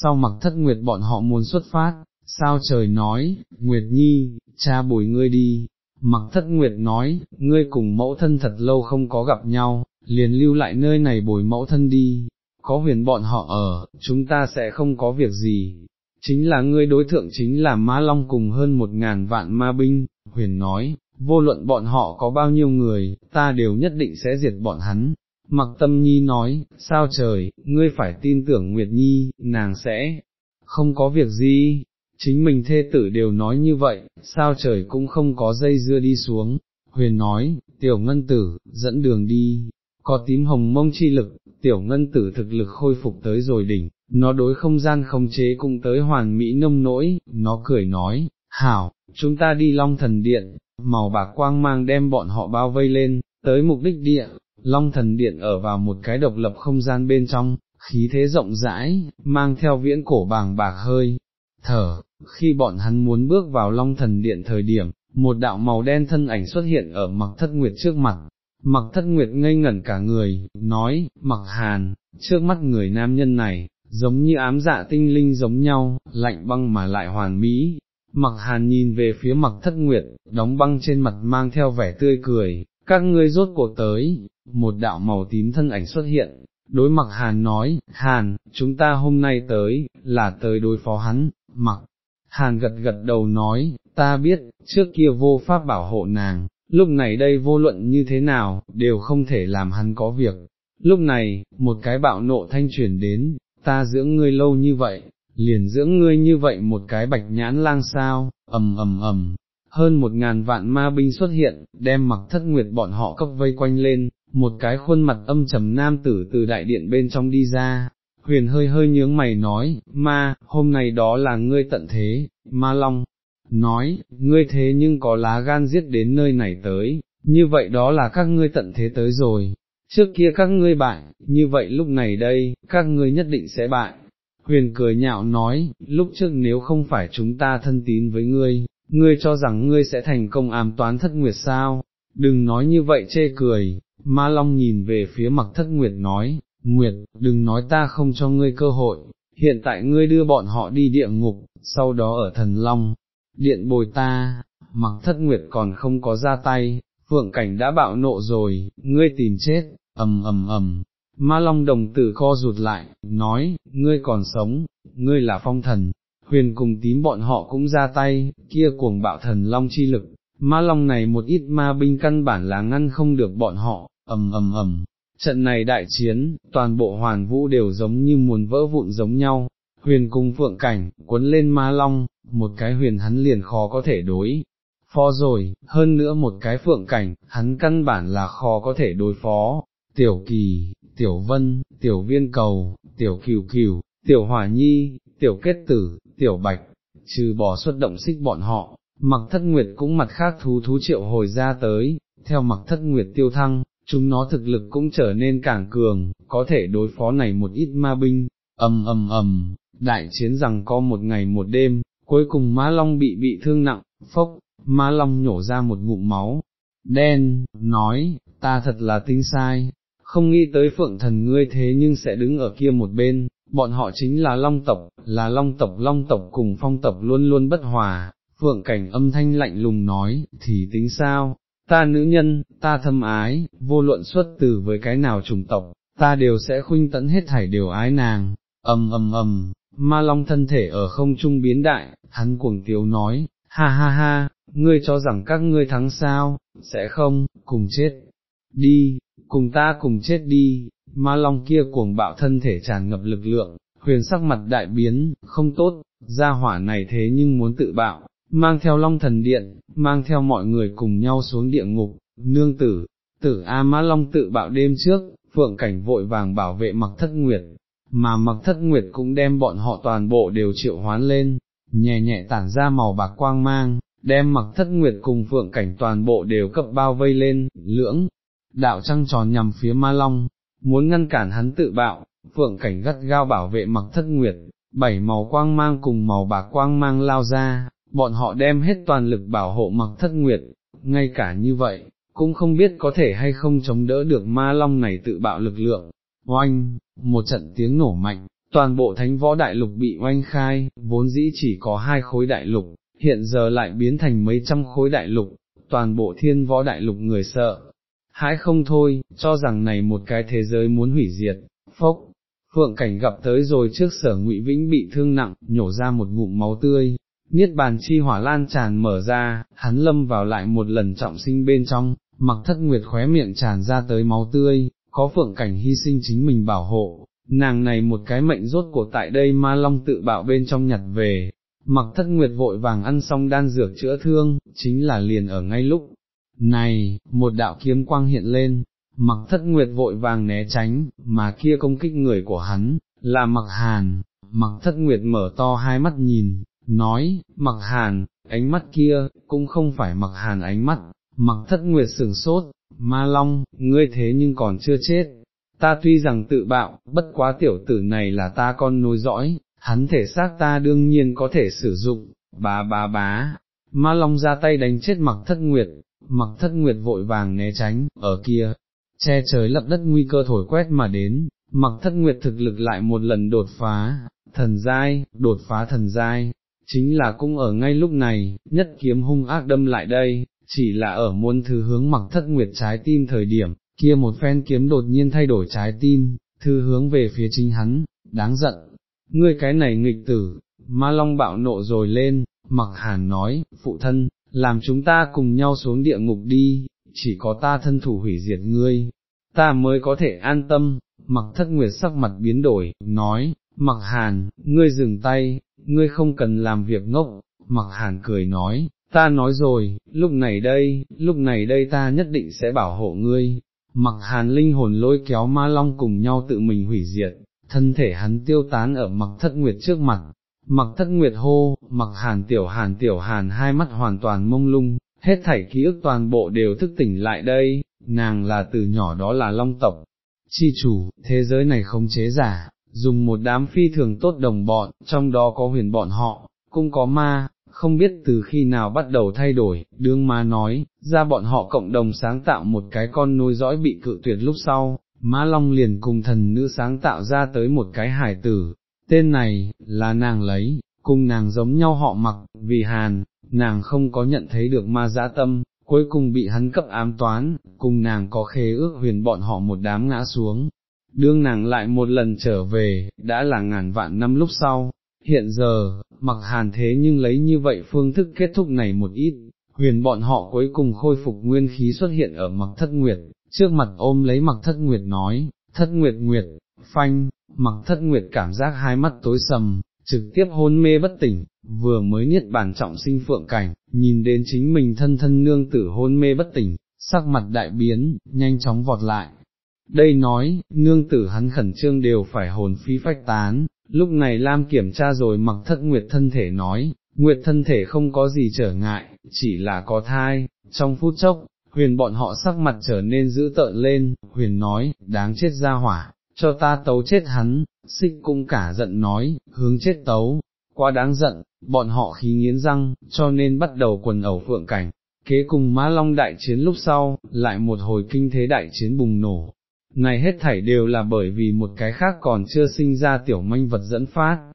Speaker 1: sau mặc thất nguyệt bọn họ muốn xuất phát, sao trời nói, Nguyệt Nhi, cha bồi ngươi đi, mặc thất nguyệt nói, ngươi cùng mẫu thân thật lâu không có gặp nhau, liền lưu lại nơi này bồi mẫu thân đi, có huyền bọn họ ở, chúng ta sẽ không có việc gì, chính là ngươi đối thượng chính là ma long cùng hơn một ngàn vạn ma binh, huyền nói, vô luận bọn họ có bao nhiêu người, ta đều nhất định sẽ diệt bọn hắn. Mặc tâm nhi nói, sao trời, ngươi phải tin tưởng Nguyệt Nhi, nàng sẽ không có việc gì, chính mình thê tử đều nói như vậy, sao trời cũng không có dây dưa đi xuống, huyền nói, tiểu ngân tử, dẫn đường đi, có tím hồng mông chi lực, tiểu ngân tử thực lực khôi phục tới rồi đỉnh, nó đối không gian không chế cũng tới hoàn mỹ nông nỗi, nó cười nói, hảo, chúng ta đi long thần điện, màu bạc quang mang đem bọn họ bao vây lên, tới mục đích địa, long thần điện ở vào một cái độc lập không gian bên trong, khí thế rộng rãi, mang theo viễn cổ bàng bạc hơi, thở, khi bọn hắn muốn bước vào long thần điện thời điểm, một đạo màu đen thân ảnh xuất hiện ở mặc thất nguyệt trước mặt, mặc thất nguyệt ngây ngẩn cả người, nói, mặc hàn, trước mắt người nam nhân này, giống như ám dạ tinh linh giống nhau, lạnh băng mà lại hoàn mỹ. Mặc hàn nhìn về phía mặc thất nguyệt, đóng băng trên mặt mang theo vẻ tươi cười, các ngươi rốt cuộc tới, một đạo màu tím thân ảnh xuất hiện, đối mặc hàn nói, hàn, chúng ta hôm nay tới, là tới đối phó hắn, mặc, hàn gật gật đầu nói, ta biết, trước kia vô pháp bảo hộ nàng, lúc này đây vô luận như thế nào, đều không thể làm hắn có việc. Lúc này, một cái bạo nộ thanh truyền đến, ta dưỡng ngươi lâu như vậy, liền dưỡng ngươi như vậy một cái bạch nhãn lang sao, ầm ầm ầm, hơn một ngàn vạn ma binh xuất hiện, đem mặc thất nguyệt bọn họ cấp vây quanh lên, một cái khuôn mặt âm trầm nam tử từ đại điện bên trong đi ra, huyền hơi hơi nhướng mày nói, ma, hôm nay đó là ngươi tận thế, ma long, nói, ngươi thế nhưng có lá gan giết đến nơi này tới, như vậy đó là các ngươi tận thế tới rồi, trước kia các ngươi bại, như vậy lúc này đây, các ngươi nhất định sẽ bại. Huyền cười nhạo nói, lúc trước nếu không phải chúng ta thân tín với ngươi, ngươi cho rằng ngươi sẽ thành công ám toán thất nguyệt sao, đừng nói như vậy chê cười, ma long nhìn về phía mặc thất nguyệt nói, nguyệt, đừng nói ta không cho ngươi cơ hội, hiện tại ngươi đưa bọn họ đi địa ngục, sau đó ở thần long, điện bồi ta, mặc thất nguyệt còn không có ra tay, phượng cảnh đã bạo nộ rồi, ngươi tìm chết, ầm ầm ầm. Ma Long đồng tử co rụt lại, nói, ngươi còn sống, ngươi là phong thần, huyền cùng tím bọn họ cũng ra tay, kia cuồng bạo thần Long chi lực, ma Long này một ít ma binh căn bản là ngăn không được bọn họ, ầm ầm ầm. Trận này đại chiến, toàn bộ hoàn vũ đều giống như muốn vỡ vụn giống nhau, huyền cùng phượng cảnh, cuốn lên ma long, một cái huyền hắn liền khó có thể đối phó rồi, hơn nữa một cái phượng cảnh, hắn căn bản là khó có thể đối phó, tiểu kỳ, tiểu vân, tiểu viên cầu, tiểu cửu cửu, tiểu hỏa nhi, tiểu kết tử, tiểu bạch, trừ bỏ xuất động xích bọn họ, mặc thất nguyệt cũng mặt khác thú thú triệu hồi ra tới, theo mặc thất nguyệt tiêu thăng, chúng nó thực lực cũng trở nên càng cường, có thể đối phó này một ít ma binh, ầm ầm ầm, đại chiến rằng có một ngày một đêm, cuối cùng Ma Long bị bị thương nặng, phốc, Ma Long nhổ ra một ngụm máu, đen, nói, ta thật là tinh sai, không nghĩ tới phượng thần ngươi thế nhưng sẽ đứng ở kia một bên, bọn họ chính là long tộc, là long tộc long tộc cùng phong tộc luôn luôn bất hòa, phượng cảnh âm thanh lạnh lùng nói, thì tính sao, ta nữ nhân, ta thâm ái, vô luận xuất từ với cái nào trùng tộc, ta đều sẽ khuynh tẫn hết thảy đều ái nàng, ầm ầm ầm, ma long thân thể ở không trung biến đại, hắn cuồng tiếu nói, ha ha ha, ngươi cho rằng các ngươi thắng sao, sẽ không, cùng chết, đi, cùng ta cùng chết đi, ma long kia cuồng bạo thân thể tràn ngập lực lượng, huyền sắc mặt đại biến, không tốt, gia hỏa này thế nhưng muốn tự bạo, mang theo long thần điện, mang theo mọi người cùng nhau xuống địa ngục, nương tử, tử A Mã Long tự bạo đêm trước, phượng cảnh vội vàng bảo vệ mặc thất nguyệt, mà mặc thất nguyệt cũng đem bọn họ toàn bộ đều triệu hoán lên, nhẹ nhẹ tản ra màu bạc quang mang, đem mặc thất nguyệt cùng phượng cảnh toàn bộ đều cập bao vây lên, lưỡng, đạo trăng tròn nhằm phía ma long, muốn ngăn cản hắn tự bạo, phượng cảnh gắt gao bảo vệ mặc thất nguyệt, bảy màu quang mang cùng màu bạc quang mang lao ra, bọn họ đem hết toàn lực bảo hộ mặc thất nguyệt, ngay cả như vậy, cũng không biết có thể hay không chống đỡ được ma long này tự bạo lực lượng. Oanh, một trận tiếng nổ mạnh, toàn bộ thánh võ đại lục bị oanh khai, vốn dĩ chỉ có hai khối đại lục, hiện giờ lại biến thành mấy trăm khối đại lục, toàn bộ thiên võ đại lục người sợ. Hãi không thôi, cho rằng này một cái thế giới muốn hủy diệt, phốc, phượng cảnh gặp tới rồi trước sở ngụy Vĩnh bị thương nặng, nhổ ra một ngụm máu tươi, niết bàn chi hỏa lan tràn mở ra, hắn lâm vào lại một lần trọng sinh bên trong, mặc thất nguyệt khóe miệng tràn ra tới máu tươi, có phượng cảnh hy sinh chính mình bảo hộ, nàng này một cái mệnh rốt của tại đây ma long tự bạo bên trong nhặt về, mặc thất nguyệt vội vàng ăn xong đan dược chữa thương, chính là liền ở ngay lúc. Này, một đạo kiếm quang hiện lên, mặc thất nguyệt vội vàng né tránh, mà kia công kích người của hắn, là mặc hàn, mặc thất nguyệt mở to hai mắt nhìn, nói, mặc hàn, ánh mắt kia, cũng không phải mặc hàn ánh mắt, mặc thất nguyệt sửng sốt, ma long, ngươi thế nhưng còn chưa chết, ta tuy rằng tự bạo, bất quá tiểu tử này là ta con nối dõi, hắn thể xác ta đương nhiên có thể sử dụng, bá bá bá, ma long ra tay đánh chết mặc thất nguyệt, mặc thất nguyệt vội vàng né tránh, ở kia, che trời lập đất nguy cơ thổi quét mà đến, mặc thất nguyệt thực lực lại một lần đột phá, thần giai, đột phá thần giai, chính là cũng ở ngay lúc này, nhất kiếm hung ác đâm lại đây, chỉ là ở muôn thứ hướng mặc thất nguyệt trái tim thời điểm, kia một phen kiếm đột nhiên thay đổi trái tim, thư hướng về phía chính hắn, đáng giận, ngươi cái này nghịch tử, ma long bạo nộ rồi lên, mặc hàn nói, phụ thân, làm chúng ta cùng nhau xuống địa ngục đi, chỉ có ta thân thủ hủy diệt ngươi, ta mới có thể an tâm, mặc thất nguyệt sắc mặt biến đổi, nói, mặc hàn, ngươi dừng tay, ngươi không cần làm việc ngốc, mặc hàn cười nói, ta nói rồi, lúc này đây, lúc này đây ta nhất định sẽ bảo hộ ngươi, mặc hàn linh hồn lôi kéo ma long cùng nhau tự mình hủy diệt, thân thể hắn tiêu tán ở mặc thất nguyệt trước mặt, mặc thất nguyệt hô, mặc hàn tiểu hàn tiểu hàn hai mắt hoàn toàn mông lung, hết thảy ký ức toàn bộ đều thức tỉnh lại đây, nàng là từ nhỏ đó là long tộc, chi chủ, thế giới này không chế giả, dùng một đám phi thường tốt đồng bọn, trong đó có huyền bọn họ, cũng có ma, không biết từ khi nào bắt đầu thay đổi, đương ma nói, ra bọn họ cộng đồng sáng tạo một cái con nối dõi bị cự tuyệt lúc sau, Ma Long liền cùng thần nữ sáng tạo ra tới một cái hải tử, tên này, là nàng lấy, cùng nàng giống nhau họ mặc, vì hàn, nàng không có nhận thấy được ma dã tâm, cuối cùng bị hắn cấp ám toán, cùng nàng có khế ước huyền bọn họ một đám ngã xuống. Đương nàng lại một lần trở về, đã là ngàn vạn năm lúc sau, hiện giờ, mặc hàn thế nhưng lấy như vậy phương thức kết thúc này một ít, huyền bọn họ cuối cùng khôi phục nguyên khí xuất hiện ở mặc thất nguyệt, trước mặt ôm lấy mặc thất nguyệt nói, thất nguyệt nguyệt, phanh, mặc thất nguyệt cảm giác hai mắt tối sầm, trực tiếp hôn mê bất tỉnh, vừa mới niết bàn trọng sinh phượng cảnh, nhìn đến chính mình thân thân nương tử hôn mê bất tỉnh, sắc mặt đại biến, nhanh chóng vọt lại. Đây nói, nương tử hắn khẩn trương đều phải hồn phi phách tán, lúc này Lam kiểm tra rồi mặc thất nguyệt thân thể nói, nguyệt thân thể không có gì trở ngại, chỉ là có thai, trong phút chốc, huyền bọn họ sắc mặt trở nên dữ tợn lên, huyền nói, đáng chết ra hỏa, cho ta tấu chết hắn, xích cung cả giận nói, hướng chết tấu, quá đáng giận, bọn họ khí nghiến răng, cho nên bắt đầu quần ẩu phượng cảnh. Kế cùng Mã Long đại chiến lúc sau, lại một hồi kinh thế đại chiến bùng nổ, này hết thảy đều là bởi vì một cái khác còn chưa sinh ra tiểu manh vật dẫn phát,